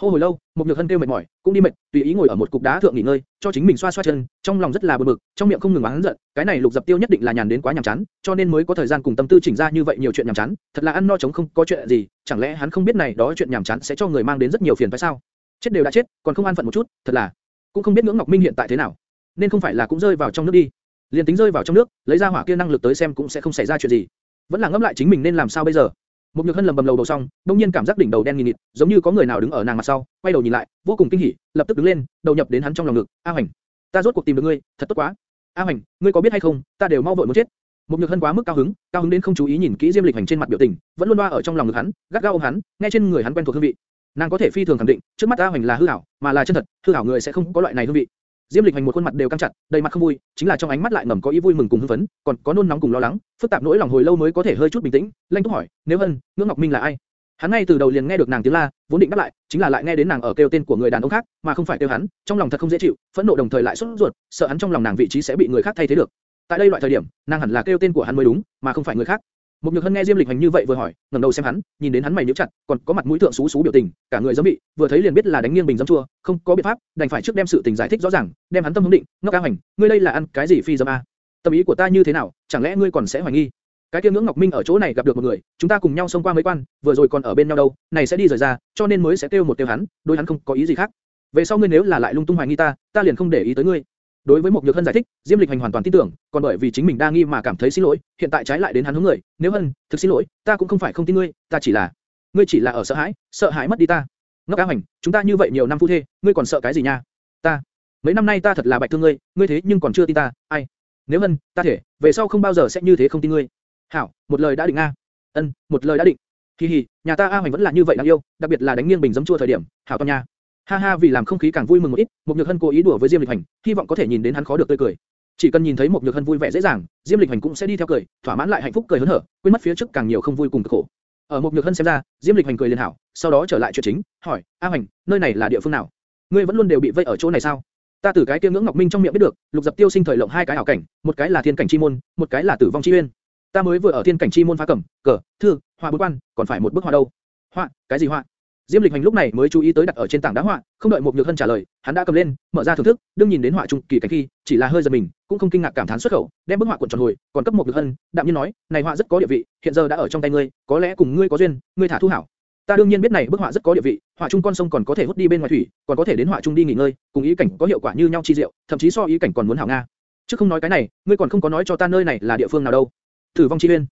Hô hồi lâu, một nhược hân kêu mệt mỏi, cũng đi mệt, tùy ý ngồi ở một cục đá thượng nghỉ ngơi, cho chính mình xoa xoa chân, trong lòng rất là buồn bực, trong miệng không ngừng oán giận, cái này lục dập tiêu nhất định là nhàn đến quá nhàm chán, cho nên mới có thời gian cùng tâm tư chỉnh ra như vậy nhiều chuyện nhàm chán, thật là ăn no chống không có chuyện gì, chẳng lẽ hắn không biết này đó chuyện nhàm chán sẽ cho người mang đến rất nhiều phiền phải sao? Chết đều đã chết, còn không an phận một chút, thật là, cũng không biết ngưỡng ngọc minh hiện tại thế nào, nên không phải là cũng rơi vào trong nước đi, liền tính rơi vào trong nước, lấy ra hỏa kia năng lực tới xem cũng sẽ không xảy ra chuyện gì, vẫn là ngẫm lại chính mình nên làm sao bây giờ. Một nhược hân lầm bầm lầu đầu xong, đung nhiên cảm giác đỉnh đầu đen nghìn nghịt, giống như có người nào đứng ở nàng mặt sau, quay đầu nhìn lại, vô cùng kinh hỉ, lập tức đứng lên, đầu nhập đến hắn trong lòng ngực, A Hoành, ta rốt cuộc tìm được ngươi, thật tốt quá. A Hoành, ngươi có biết hay không, ta đều mau vội muốn chết. Một nhược hân quá mức cao hứng, cao hứng đến không chú ý nhìn kỹ Diêm Lịch Hành trên mặt biểu tình, vẫn luôn loa ở trong lòng ngực hắn, gắt gao ôm hắn, nghe trên người hắn quen thuộc hương vị. Nàng có thể phi thường khẳng định, trước mắt A Hoành là hư ảo, mà là chân thật, hư ảo người sẽ không có loại này hương vị. Diêm Lịch Hành một khuôn mặt đều căng chặt, đầy mặt không vui, chính là trong ánh mắt lại ngầm có ý vui mừng cùng hưng phấn, còn có nôn nóng cùng lo lắng, phức tạp nỗi lòng hồi lâu mới có thể hơi chút bình tĩnh. Lanh Túc hỏi, nếu hơn, Ngưỡng Ngọc Minh là ai? Hắn ngay từ đầu liền nghe được nàng tiếng la, vốn định đáp lại, chính là lại nghe đến nàng ở kêu tên của người đàn ông khác, mà không phải kêu hắn, trong lòng thật không dễ chịu, phẫn nộ đồng thời lại sốt ruột, sợ hắn trong lòng nàng vị trí sẽ bị người khác thay thế được. Tại đây loại thời điểm, nàng hẳn là kêu tên của hắn mới đúng, mà không phải người khác. Một nhược hân nghe Diêm Lịch Hành như vậy vừa hỏi, ngẩng đầu xem hắn, nhìn đến hắn mày nhíu chặt, còn có mặt mũi thượng xú xú biểu tình, cả người giống bị, vừa thấy liền biết là đánh nghiêng bình giấm chua, không có biện pháp, đành phải trước đem sự tình giải thích rõ ràng, đem hắn tâm hướng định, ngốc Ca Hành, ngươi đây là ăn cái gì phi giấm a? Tâm ý của ta như thế nào, chẳng lẽ ngươi còn sẽ hoài nghi? Cái kia ngưỡng Ngọc Minh ở chỗ này gặp được một người, chúng ta cùng nhau xông qua mấy quan, vừa rồi còn ở bên nhau đâu, này sẽ đi rời ra, cho nên mới sẽ tiêu một tiêu hắn, đối hắn không có ý gì khác. Về sau ngươi nếu là lại lung tung hoài nghi ta, ta liền không để ý tới ngươi. Đối với một nhược hân giải thích, Diêm Lịch Hành hoàn toàn tin tưởng, còn bởi vì chính mình đa nghi mà cảm thấy xin lỗi, hiện tại trái lại đến hắn hướng người, nếu hân, thực xin lỗi, ta cũng không phải không tin ngươi, ta chỉ là, ngươi chỉ là ở sợ hãi, sợ hãi mất đi ta. Ngốc Cá Hành, chúng ta như vậy nhiều năm phu thê, ngươi còn sợ cái gì nha? Ta, mấy năm nay ta thật là bạch thương ngươi, ngươi thế nhưng còn chưa tin ta, ai? Nếu hân, ta thể, về sau không bao giờ sẽ như thế không tin ngươi. Hảo, một lời đã định a. Ân, một lời đã định. Kỳ hi, nhà ta A Hoành vẫn là như vậy đáng yêu, đặc biệt là đánh nghiêng bình giấm chua thời điểm, hảo to nha. Ha ha vì làm không khí càng vui mừng một ít, Mục Nhược Hân cố ý đùa với Diêm Lịch Hành, hy vọng có thể nhìn đến hắn khó được tươi cười. Chỉ cần nhìn thấy Mục Nhược Hân vui vẻ dễ dàng, Diêm Lịch Hành cũng sẽ đi theo cười, thỏa mãn lại hạnh phúc cười hớn hở, quên mất phía trước càng nhiều không vui cùng cực khổ. Ở Mục Nhược Hân xem ra, Diêm Lịch Hành cười liền hảo, sau đó trở lại chuyện chính, hỏi, A Hành, nơi này là địa phương nào? Ngươi vẫn luôn đều bị vây ở chỗ này sao? Ta từ cái kia ngưỡng Ngọc Minh trong miệng biết được, Lục Dập Tiêu sinh thời lộng hai cái ảo cảnh, một cái là thiên cảnh chi môn, một cái là tử vong chi uyên. Ta mới vừa ở thiên cảnh chi môn phá cẩm, cờ, thư, hoa bốn quan, còn phải một bức họa đâu. Họa, cái gì họa? Diêm Lịch Hành lúc này mới chú ý tới đặt ở trên tảng đá họa, không đợi một Nhược Hân trả lời, hắn đã cầm lên, mở ra thưởng thức, đương nhìn đến họa trung kỳ cảnh khi, chỉ là hơi giật mình, cũng không kinh ngạc cảm thán xuất khẩu, đem bức họa cuộn tròn hồi, còn cấp một Nhược Hân, đạm nhiên nói, này họa rất có địa vị, hiện giờ đã ở trong tay ngươi, có lẽ cùng ngươi có duyên, ngươi thả thu hảo. Ta đương nhiên biết này bức họa rất có địa vị, họa trung con sông còn có thể hút đi bên ngoài thủy, còn có thể đến họa trung đi nghỉ ngơi, cùng ý cảnh có hiệu quả như nhau chi diệu, thậm chí so ý cảnh còn muốn hảo nga. Chứ không nói cái này, ngươi còn không có nói cho ta nơi này là địa phương nào đâu. thử vong chi uyên.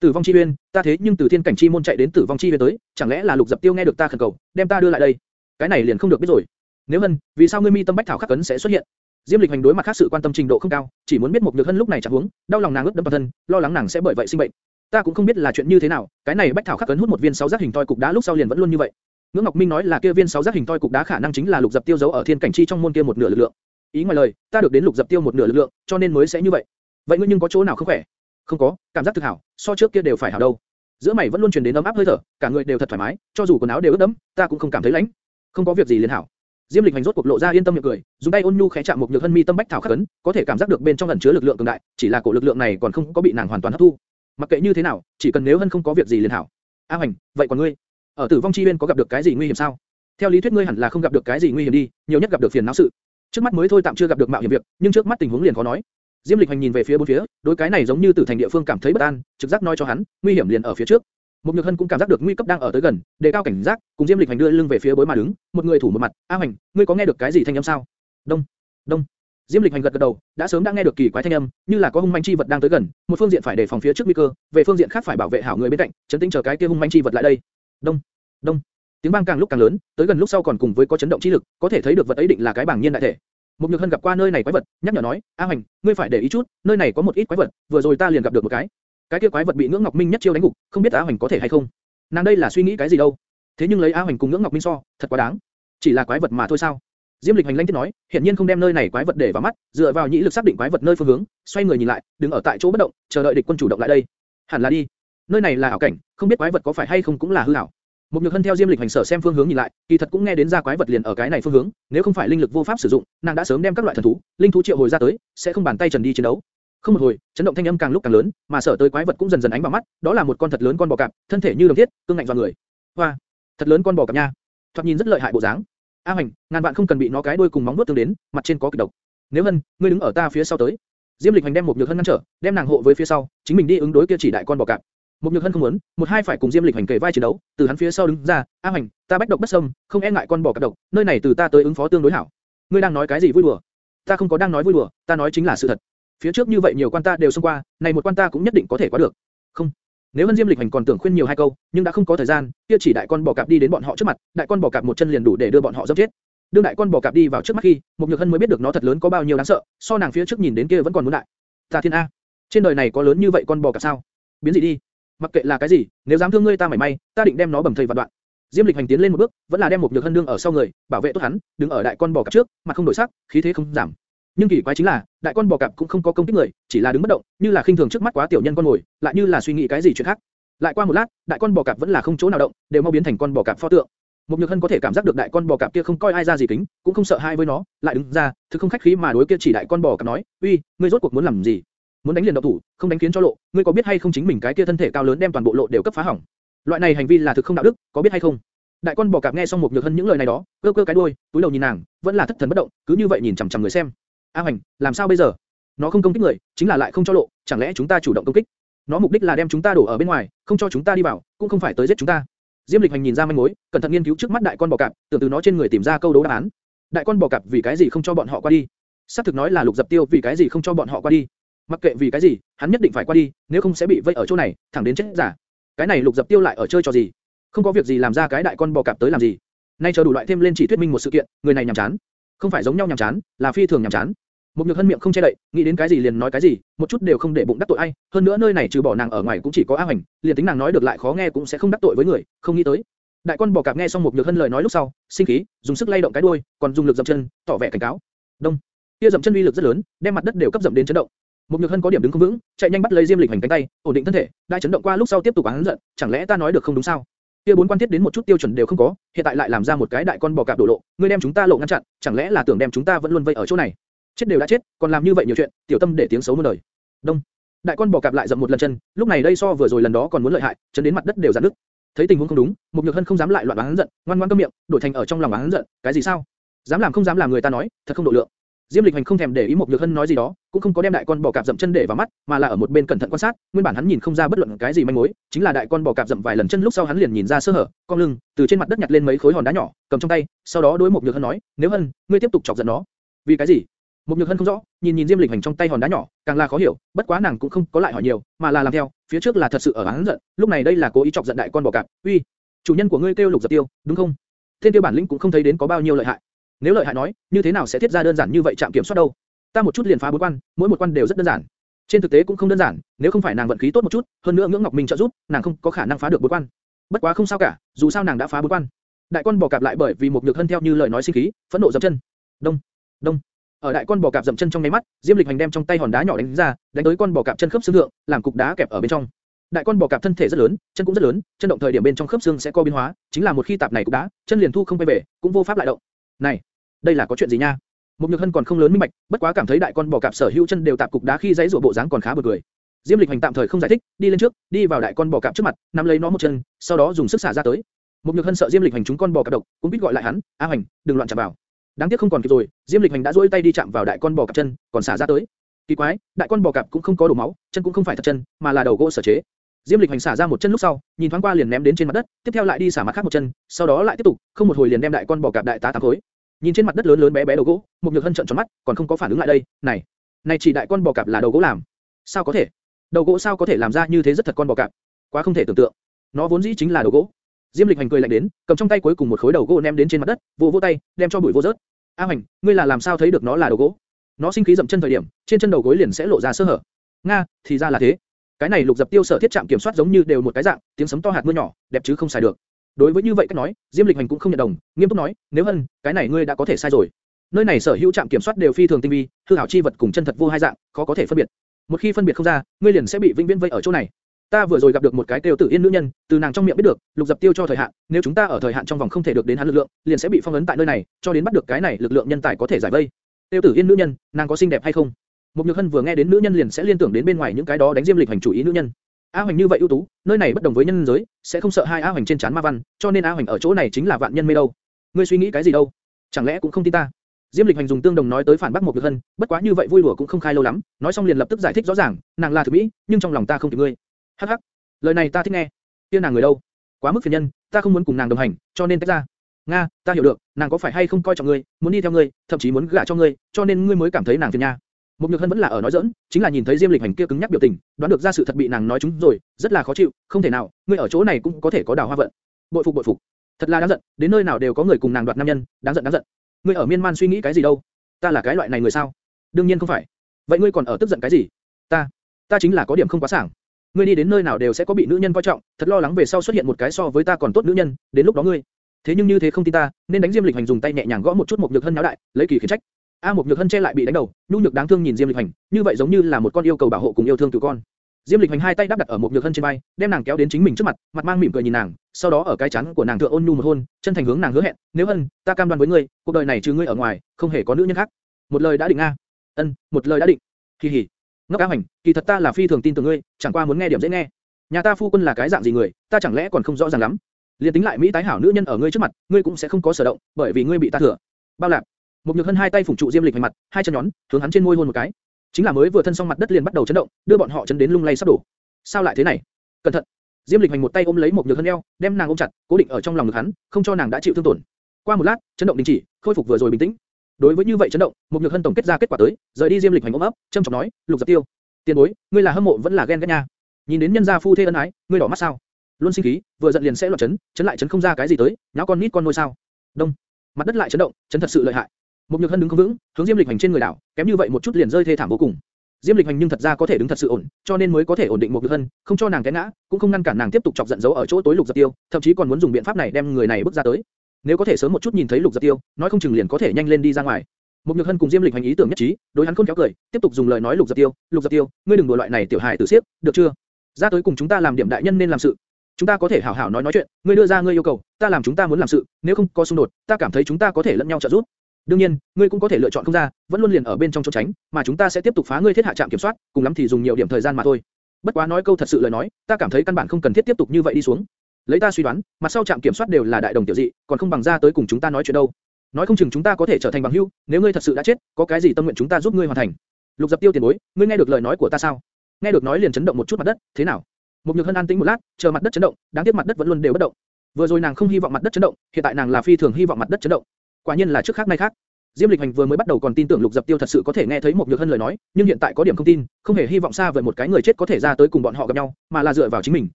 Tử vong chi uyên, ta thế nhưng từ thiên cảnh chi môn chạy đến tử vong chi uyên tới, chẳng lẽ là lục dập tiêu nghe được ta khẩn cầu, đem ta đưa lại đây? Cái này liền không được biết rồi. Nếu hân, vì sao ngươi mi tâm bách thảo khắc cấn sẽ xuất hiện? Diêm Lịch hành đối mặt khác sự quan tâm trình độ không cao, chỉ muốn biết một nhược hân lúc này chẳng huống, đau lòng nàng ướt đẫm toàn thân, lo lắng nàng sẽ bởi vậy sinh bệnh. Ta cũng không biết là chuyện như thế nào, cái này bách thảo khắc cấn hút một viên sáu giác hình toi cục đá lúc sau liền vẫn luôn như vậy. Ngưỡng Ngọc Minh nói là kia viên sáu giác hình toi cục đá khả năng chính là lục dập tiêu giấu ở thiên cảnh chi trong môn kia một nửa lực lượng. Ý ngoài lời, ta được đến lục dập tiêu một nửa lực lượng, cho nên mới sẽ như vậy. Vậy ngươi nhưng có chỗ nào không khỏe? Không có, cảm giác thực hảo, so trước kia đều phải hảo đâu. Giữa mày vẫn luôn truyền đến ấm áp hơi thở, cả người đều thật thoải mái, cho dù quần áo đều ướt đẫm, ta cũng không cảm thấy lạnh. Không có việc gì liền hảo. Diêm Lịch hành rốt cuộc lộ ra yên tâm miệng cười, dùng tay ôn nhu khẽ chạm một nhược hân mi tâm bách thảo khắc ấn, có thể cảm giác được bên trong ẩn chứa lực lượng cường đại, chỉ là cổ lực lượng này còn không có bị nàng hoàn toàn hấp thu. Mặc kệ như thế nào, chỉ cần nếu hân không có việc gì liền hảo. A hành, vậy còn ngươi, ở Tử vong chi uyên có gặp được cái gì nguy hiểm sao? Theo lý thuyết ngươi hẳn là không gặp được cái gì nguy hiểm đi, nhiều nhất gặp được phiền não sự. Trước mắt mới thôi tạm chưa gặp được mạo hiểm việc, nhưng trước mắt tình huống liền khó nói. Diêm Lịch Hành nhìn về phía bốn phía, đối cái này giống như tử thành địa phương cảm thấy bất an, trực giác nói cho hắn, nguy hiểm liền ở phía trước. Một Nhược Hân cũng cảm giác được nguy cấp đang ở tới gần, đề cao cảnh giác, cùng Diêm Lịch Hành đưa lưng về phía bối mà đứng, một người thủ một mặt. A Hành, ngươi có nghe được cái gì thanh âm sao? Đông, đông. Diêm Lịch Hành gật gật đầu, đã sớm đã nghe được kỳ quái thanh âm, như là có hung manh chi vật đang tới gần, một phương diện phải đề phòng phía trước nguy cơ, về phương diện khác phải bảo vệ hảo người bên cạnh, chấn tĩnh chờ cái kia hung manh chi vật lại đây. Đông, đông. Tiếng vang càng lúc càng lớn, tới gần lúc sau còn cùng với có chấn động chi lực, có thể thấy được vật ấy định là cái bảng nhiên đại thể. Một Nhược Hân gặp qua nơi này quái vật, nhắc nhở nói, A Hoành, ngươi phải để ý chút, nơi này có một ít quái vật, vừa rồi ta liền gặp được một cái. Cái kia quái vật bị Ngưỡng Ngọc Minh nhất chiêu đánh gục, không biết A Hoành có thể hay không. Nàng đây là suy nghĩ cái gì đâu? Thế nhưng lấy A Hoành cùng Ngưỡng Ngọc Minh so, thật quá đáng. Chỉ là quái vật mà thôi sao? Diêm Lịch hành lanh tiếng nói, hiện nhiên không đem nơi này quái vật để vào mắt, dựa vào nhĩ lực xác định quái vật nơi phương hướng, xoay người nhìn lại, đứng ở tại chỗ bất động, chờ đợi địch quân chủ động lại đây. Hẳn là đi. Nơi này là ảo cảnh, không biết quái vật có phải hay không cũng là hư ảo. Một nhược hân theo Diêm Lịch hành sở xem phương hướng nhìn lại, kỳ thật cũng nghe đến ra quái vật liền ở cái này phương hướng, nếu không phải linh lực vô pháp sử dụng, nàng đã sớm đem các loại thần thú, linh thú triệu hồi ra tới, sẽ không bàn tay trần đi chiến đấu. Không một hồi, chấn động thanh âm càng lúc càng lớn, mà sở tới quái vật cũng dần dần ánh vào mắt, đó là một con thật lớn con bò cạp, thân thể như đồng thiết, cương ngạnh vào người. Hoa, thật lớn con bò cạp nha, thoạt nhìn rất lợi hại bộ dáng. A Hoành, ngàn vạn không cần bị nó cái đuôi cùng móng vuốt tương đến, mặt trên có kịch độc. Nếu hân, ngươi đứng ở ta phía sau tới. Diêm Lịch Hành đem một nhược hân ngăn trở, đem nàng hộ với phía sau, chính mình đi ứng đối kia chỉ đại con bò cạp. Một nhược hân không muốn, một hai phải cùng Diêm Lịch Hành kề vai chiến đấu, từ hắn phía sau đứng ra, A hành, ta bách độc bất xâm, không e ngại con bò cạp độc, nơi này từ ta tới ứng phó tương đối hảo. Ngươi đang nói cái gì vui đùa? Ta không có đang nói vui đùa, ta nói chính là sự thật. Phía trước như vậy nhiều quan ta đều xông qua, này một quan ta cũng nhất định có thể qua được. Không, nếu Hân Diêm Lịch Hành còn tưởng khuyên nhiều hai câu, nhưng đã không có thời gian, kia chỉ đại con bò cạp đi đến bọn họ trước mặt, đại con bò cạp một chân liền đủ để đưa bọn họ dẫm chết. Đương đại con bò cạp đi vào trước mắt khi, một nhược hân mới biết được nó thật lớn có bao nhiêu đáng sợ, so nàng phía trước nhìn đến kia vẫn còn muốn đại. Ta thiên a, trên đời này có lớn như vậy con bò cạp sao? Biến gì đi? Mặc kệ là cái gì, nếu dám thương ngươi ta mảy may, ta định đem nó bầm thây vạn đoạn. Diêm Lịch hành tiến lên một bước, vẫn là đem một nhược hân đương ở sau người, bảo vệ tốt hắn, đứng ở đại con bò cạp trước, mặt không đổi sắc, khí thế không giảm. Nhưng kỳ quái chính là, đại con bò cạp cũng không có công kích người, chỉ là đứng bất động, như là khinh thường trước mắt quá tiểu nhân con ngồi, lại như là suy nghĩ cái gì chuyện khác. Lại qua một lát, đại con bò cạp vẫn là không chỗ nào động, đều mau biến thành con bò cạp pho tượng. Một nhược hân có thể cảm giác được đại con bò cạp kia không coi ai ra gì kính, cũng không sợ hai với nó, lại đứng ra, thực không khách khí mà đối kia chỉ đại con bò cạp nói, uy, ngươi rốt cuộc muốn làm gì? Muốn đánh liền động thủ, không đánh khiến cho lộ, ngươi có biết hay không chính mình cái kia thân thể cao lớn đem toàn bộ lộ đều cấp phá hỏng. Loại này hành vi là thực không đạo đức, có biết hay không? Đại con bò cạp nghe xong một nhược hân những lời này đó, cơ cơ cái đuôi, túi đầu nhìn nàng, vẫn là thất thần bất động, cứ như vậy nhìn chằm chằm người xem. A Hoành, làm sao bây giờ? Nó không công kích người, chính là lại không cho lộ, chẳng lẽ chúng ta chủ động công kích? Nó mục đích là đem chúng ta đổ ở bên ngoài, không cho chúng ta đi vào, cũng không phải tới giết chúng ta. Diêm Lịch Hành nhìn ra manh mối, cẩn thận nghiên cứu trước mắt đại con bò cạp, tưởng từ nó trên người tìm ra câu đố đáp án. Đại con bò cạp vì cái gì không cho bọn họ qua đi? Sắp thực nói là Lục Dập Tiêu vì cái gì không cho bọn họ qua đi? Mặc kệ vì cái gì, hắn nhất định phải qua đi, nếu không sẽ bị vây ở chỗ này, thẳng đến chết giả. Cái này Lục Dập Tiêu lại ở chơi trò gì? Không có việc gì làm ra cái đại con bò cạp tới làm gì? Nay chờ đủ loại thêm lên chỉ thuyết minh một sự kiện, người này nhàm chán. Không phải giống nhau nhàm chán, là phi thường nhàm chán. Một nhược hân miệng không che đậy, nghĩ đến cái gì liền nói cái gì, một chút đều không để bụng đắc tội ai. Hơn nữa nơi này trừ bỏ nàng ở ngoài cũng chỉ có A Hoành, liền tính nàng nói được lại khó nghe cũng sẽ không đắc tội với người, không nghĩ tới. Đại con bò cạp nghe xong một nhược hân lời nói lúc sau, sinh khí, dùng sức lay động cái đuôi, còn dùng lực dậm chân, tỏ vẻ cảnh cáo. Đông, kia dậm chân uy lực rất lớn, đem mặt đất đều cấp dậm đến chấn động. Một nhược hân có điểm đứng không vững, chạy nhanh bắt lấy diêm lịch hành cánh tay, ổn định thân thể, đại chấn động qua lúc sau tiếp tục oán giận, chẳng lẽ ta nói được không đúng sao? Kia bốn quan tiết đến một chút tiêu chuẩn đều không có, hiện tại lại làm ra một cái đại con bò cạp đổ lộ, ngươi đem chúng ta lộ ngăn chặn, chẳng lẽ là tưởng đem chúng ta vẫn luôn vây ở chỗ này? Chết đều đã chết, còn làm như vậy nhiều chuyện, tiểu tâm để tiếng xấu muôn đời. Đông, đại con bò cạp lại dậm một lần chân, lúc này đây so vừa rồi lần đó còn muốn lợi hại, chấn đến mặt đất đều giãn nứt. Thấy tình huống không đúng, Mục Nhược Hân không dám lại loạn oán giận, ngoan ngoãn câm miệng, đổi thành ở trong lòng oán giận, cái gì sao? Dám làm không dám làm người ta nói, thật không độ lượng. Diêm Lịch Hành không thèm để ý một Nhược Hân nói gì đó, cũng không có đem đại con bò cạp dậm chân để vào mắt, mà là ở một bên cẩn thận quan sát, nguyên bản hắn nhìn không ra bất luận cái gì manh mối, chính là đại con bò cạp dậm vài lần chân lúc sau hắn liền nhìn ra sơ hở, cong lưng, từ trên mặt đất nhặt lên mấy khối hòn đá nhỏ, cầm trong tay, sau đó đối một Nhược Hân nói, nếu Hân, ngươi tiếp tục chọc giận nó. Vì cái gì? Một nhược hân không rõ, nhìn nhìn Diêm Lịch Hành trong tay hòn đá nhỏ, càng là khó hiểu, bất quá nàng cũng không có lại hỏi nhiều, mà là làm theo, phía trước là thật sự ở án giận, lúc này đây là cố ý chọc giận đại con bò cạp, uy, chủ nhân của ngươi kêu lục giật tiêu, đúng không? Thiên tiêu bản lĩnh cũng không thấy đến có bao nhiêu lợi hại. Nếu lợi hại nói, như thế nào sẽ thiết ra đơn giản như vậy chạm kiểm soát đâu? Ta một chút liền phá bốn quan, mỗi một quan đều rất đơn giản. Trên thực tế cũng không đơn giản, nếu không phải nàng vận khí tốt một chút, hơn nữa ngưỡng ngọc mình trợ giúp, nàng không có khả năng phá được bốn quan. Bất quá không sao cả, dù sao nàng đã phá bốn quan. Đại con bò cạp lại bởi vì một nhược hân theo như lời nói sinh khí, phẫn nộ dậm chân. Đông, đông. Ở đại con bò cạp dậm chân trong nháy mắt, Diêm Lịch Hành đem trong tay hòn đá nhỏ đánh ra, đánh tới con bò cạp chân khớp xương thượng, làm cục đá kẹp ở bên trong. Đại con bò cạp thân thể rất lớn, chân cũng rất lớn, chân động thời điểm bên trong khớp xương sẽ co biến hóa, chính là một khi tạp này cục đá, chân liền thu không quay về, cũng vô pháp lại động. Này, đây là có chuyện gì nha? Một nhược hân còn không lớn minh bạch, bất quá cảm thấy đại con bò cạp sở hữu chân đều tạp cục đá khi dãy rủa bộ dáng còn khá buồn cười. Diêm Lịch Hành tạm thời không giải thích, đi lên trước, đi vào đại con bò cạp trước mặt, nắm lấy nó một chân, sau đó dùng sức xả ra tới. Một nhược hân sợ Diêm Lịch Hành chúng con bò cạp độc, cũng biết gọi lại hắn, A Hành, đừng loạn chạm vào. Đáng tiếc không còn kịp rồi, Diêm Lịch Hành đã duỗi tay đi chạm vào đại con bò cạp chân, còn xả ra tới. Kỳ quái, đại con bò cạp cũng không có đổ máu, chân cũng không phải thật chân, mà là đầu gỗ sở chế. Diêm Lịch Hành xả ra một chân lúc sau, nhìn thoáng qua liền ném đến trên mặt đất, tiếp theo lại đi xả mặt khác một chân, sau đó lại tiếp tục, không một hồi liền đem đại con bò cạp đại tá tám khối. Nhìn trên mặt đất lớn lớn bé bé đầu gỗ, một nhược hân trợn tròn mắt, còn không có phản ứng lại đây, này, này chỉ đại con bò cạp là đầu gỗ làm, sao có thể? Đầu gỗ sao có thể làm ra như thế rất thật con bò cạp? Quá không thể tưởng tượng. Nó vốn dĩ chính là đầu gỗ. Diêm Lịch Hành cười lạnh đến, cầm trong tay cuối cùng một khối đầu gỗ ném đến trên mặt đất, vỗ vỗ tay, đem cho bụi vô rớt. A Hành, ngươi là làm sao thấy được nó là đầu gỗ? Nó sinh khí dậm chân thời điểm, trên chân đầu gối liền sẽ lộ ra sơ hở. Nga, thì ra là thế. Cái này lục dập tiêu sở thiết trạm kiểm soát giống như đều một cái dạng, tiếng sấm to hạt mưa nhỏ, đẹp chứ không xài được. Đối với như vậy cách nói, Diêm Lịch Hành cũng không nhận đồng, nghiêm túc nói, nếu hơn cái này ngươi đã có thể sai rồi. Nơi này sở hữu trạm kiểm soát đều phi thường tinh vi, hư hảo chi vật cùng chân thật vô hai dạng, khó có thể phân biệt. Một khi phân biệt không ra, ngươi liền sẽ bị vĩnh viễn vây ở chỗ này. Ta vừa rồi gặp được một cái tiêu tử yên nữ nhân, từ nàng trong miệng biết được, lục dập tiêu cho thời hạn, nếu chúng ta ở thời hạn trong vòng không thể được đến hắn lực lượng, liền sẽ bị phong ấn tại nơi này, cho đến bắt được cái này lực lượng nhân tài có thể giải vây. Tiêu tử yên nữ nhân, nàng có xinh đẹp hay không? Một nhược hân vừa nghe đến nữ nhân liền sẽ liên tưởng đến bên ngoài những cái đó đánh diêm lịch hành chủ ý nữ nhân. A Hoành như vậy ưu tú, nơi này bất đồng với nhân giới, sẽ không sợ hai A Hoành trên chán ma văn, cho nên A Hoành ở chỗ này chính là vạn nhân mê đâu. Ngươi suy nghĩ cái gì đâu? Chẳng lẽ cũng không tin ta? Diêm Lịch Hành dùng tương đồng nói tới phản bác một nhược hân, bất quá như vậy vui đùa cũng không khai lâu lắm, nói xong liền lập tức giải thích rõ ràng, nàng là thực mỹ, nhưng trong lòng ta không thích ngươi. Hắc hắc, lời này ta thích nghe. Kia nàng người đâu? Quá mức phiền nhân, ta không muốn cùng nàng đồng hành, cho nên tách ra. Nga, ta hiểu được, nàng có phải hay không coi trọng ngươi, muốn đi theo ngươi, thậm chí muốn gả cho ngươi, cho nên ngươi mới cảm thấy nàng phiền nha. Mục nhược hân vẫn là ở nói giỡn, chính là nhìn thấy Diêm Lịch Hành kia cứng nhắc biểu tình, đoán được ra sự thật bị nàng nói trúng rồi, rất là khó chịu, không thể nào, ngươi ở chỗ này cũng có thể có đào hoa vận. Bội phục bội phục, thật là đáng giận, đến nơi nào đều có người cùng nàng đoạt nam nhân, đáng giận đáng giận. Ngươi ở miên man suy nghĩ cái gì đâu? Ta là cái loại này người sao? Đương nhiên không phải. Vậy ngươi còn ở tức giận cái gì? Ta, ta chính là có điểm không quá sảng. Ngươi đi đến nơi nào đều sẽ có bị nữ nhân coi trọng, thật lo lắng về sau xuất hiện một cái so với ta còn tốt nữ nhân, đến lúc đó ngươi. Thế nhưng như thế không tin ta, nên đánh Diêm Lịch Hành dùng tay nhẹ nhàng gõ một chút một nhược hân náo đại, lấy kỳ khiển trách. A một nhược hân che lại bị đánh đầu, nhu nhược đáng thương nhìn Diêm Lịch Hành, như vậy giống như là một con yêu cầu bảo hộ cùng yêu thương cừu con. Diêm Lịch Hành hai tay đắp đặt ở một nhược hân trên vai, đem nàng kéo đến chính mình trước mặt, mặt mang mỉm cười nhìn nàng, sau đó ở cái chán của nàng thượng ôn nhu một hôn, chân thành hướng nàng hứa hẹn, nếu hân, ta cam đoan với ngươi, cuộc đời này trừ ngươi ở ngoài, không hề có nữ nhân khác. Một lời đã định a. Ân, một lời đã định. Kỳ hỉ. Ngốc Cá Hành, kỳ thật ta là phi thường tin tưởng ngươi, chẳng qua muốn nghe điểm dễ nghe. Nhà ta phu quân là cái dạng gì người, ta chẳng lẽ còn không rõ ràng lắm. Liên tính lại mỹ tái hảo nữ nhân ở ngươi trước mặt, ngươi cũng sẽ không có sở động, bởi vì ngươi bị ta thừa. Bao lạc. Một nhược hân hai tay phủng trụ Diêm Lịch hành mặt, hai chân nhón, hướng hắn trên môi hôn một cái. Chính là mới vừa thân xong mặt đất liền bắt đầu chấn động, đưa bọn họ chấn đến lung lay sắp đổ. Sao lại thế này? Cẩn thận! Diêm Lịch hành một tay ôm lấy một nhược hân eo, đem nàng ôm chặt, cố định ở trong lòng ngực hắn, không cho nàng đã chịu thương tổn. Qua một lát, chấn động đình chỉ, khôi phục vừa rồi bình tĩnh. Đối với như vậy chấn động, một nhược hân tổng kết ra kết quả tới, rời đi Diêm Lịch hành ôm ấp, trầm trọng nói, lục giật tiêu, tiền bối, ngươi là hâm mộ vẫn là ghen ghét nha? Nhìn đến nhân gia phu thê ân ái, ngươi đỏ mắt sao? Luôn sinh khí, vừa giận liền sẽ loạn chấn, chấn lại chấn không ra cái gì tới, nháo con nít con nuôi sao? Đông, mặt đất lại chấn động, chấn thật sự lợi hại. Một nhược hân đứng không vững, hướng Diêm Lịch Hành trên người đảo, kém như vậy một chút liền rơi thê thảm vô cùng. Diêm Lịch Hành nhưng thật ra có thể đứng thật sự ổn, cho nên mới có thể ổn định một nhược hân, không cho nàng té ngã, cũng không ngăn cản nàng tiếp tục chọc giận giấu ở chỗ tối Lục Giật Tiêu, thậm chí còn muốn dùng biện pháp này đem người này bước ra tới. Nếu có thể sớm một chút nhìn thấy Lục Giật Tiêu, nói không chừng liền có thể nhanh lên đi ra ngoài. Một nhược hân cùng Diêm Lịch Hành ý tưởng nhất trí, đối hắn khôn kéo cười, tiếp tục dùng lời nói Lục Giật Tiêu, Lục Giật Tiêu, ngươi đừng đùa loại này tiểu hài tử xiếc, được chưa? Ra tới cùng chúng ta làm điểm đại nhân nên làm sự. Chúng ta có thể hảo hảo nói nói chuyện, ngươi đưa ra ngươi yêu cầu, ta làm chúng ta muốn làm sự, nếu không có xung đột, ta cảm thấy chúng ta có thể lẫn nhau trợ giúp. Đương nhiên, ngươi cũng có thể lựa chọn không ra, vẫn luôn liền ở bên trong trốn tránh, mà chúng ta sẽ tiếp tục phá ngươi thiết hạ trạm kiểm soát, cùng lắm thì dùng nhiều điểm thời gian mà thôi. Bất quá nói câu thật sự lời nói, ta cảm thấy căn bản không cần thiết tiếp tục như vậy đi xuống. Lấy ta suy đoán, mặt sau trạm kiểm soát đều là đại đồng tiểu dị, còn không bằng ra tới cùng chúng ta nói chuyện đâu. Nói không chừng chúng ta có thể trở thành bằng hữu, nếu ngươi thật sự đã chết, có cái gì tâm nguyện chúng ta giúp ngươi hoàn thành. Lục Dập Tiêu tiền bối, ngươi nghe được lời nói của ta sao? Nghe được nói liền chấn động một chút mặt đất, thế nào? Một nhược hân an tĩnh một lát, chờ mặt đất chấn động, đáng tiếc mặt đất vẫn luôn đều bất động. Vừa rồi nàng không hy vọng mặt đất chấn động, hiện tại nàng là phi thường hy vọng mặt đất chấn động. Quả nhiên là trước khác nay khác. Diêm Lịch Hành vừa mới bắt đầu còn tin tưởng Lục Dập Tiêu thật sự có thể nghe thấy một nhược hân lời nói, nhưng hiện tại có điểm không tin, không hề hy vọng xa vời một cái người chết có thể ra tới cùng bọn họ gặp nhau, mà là dựa vào chính mình.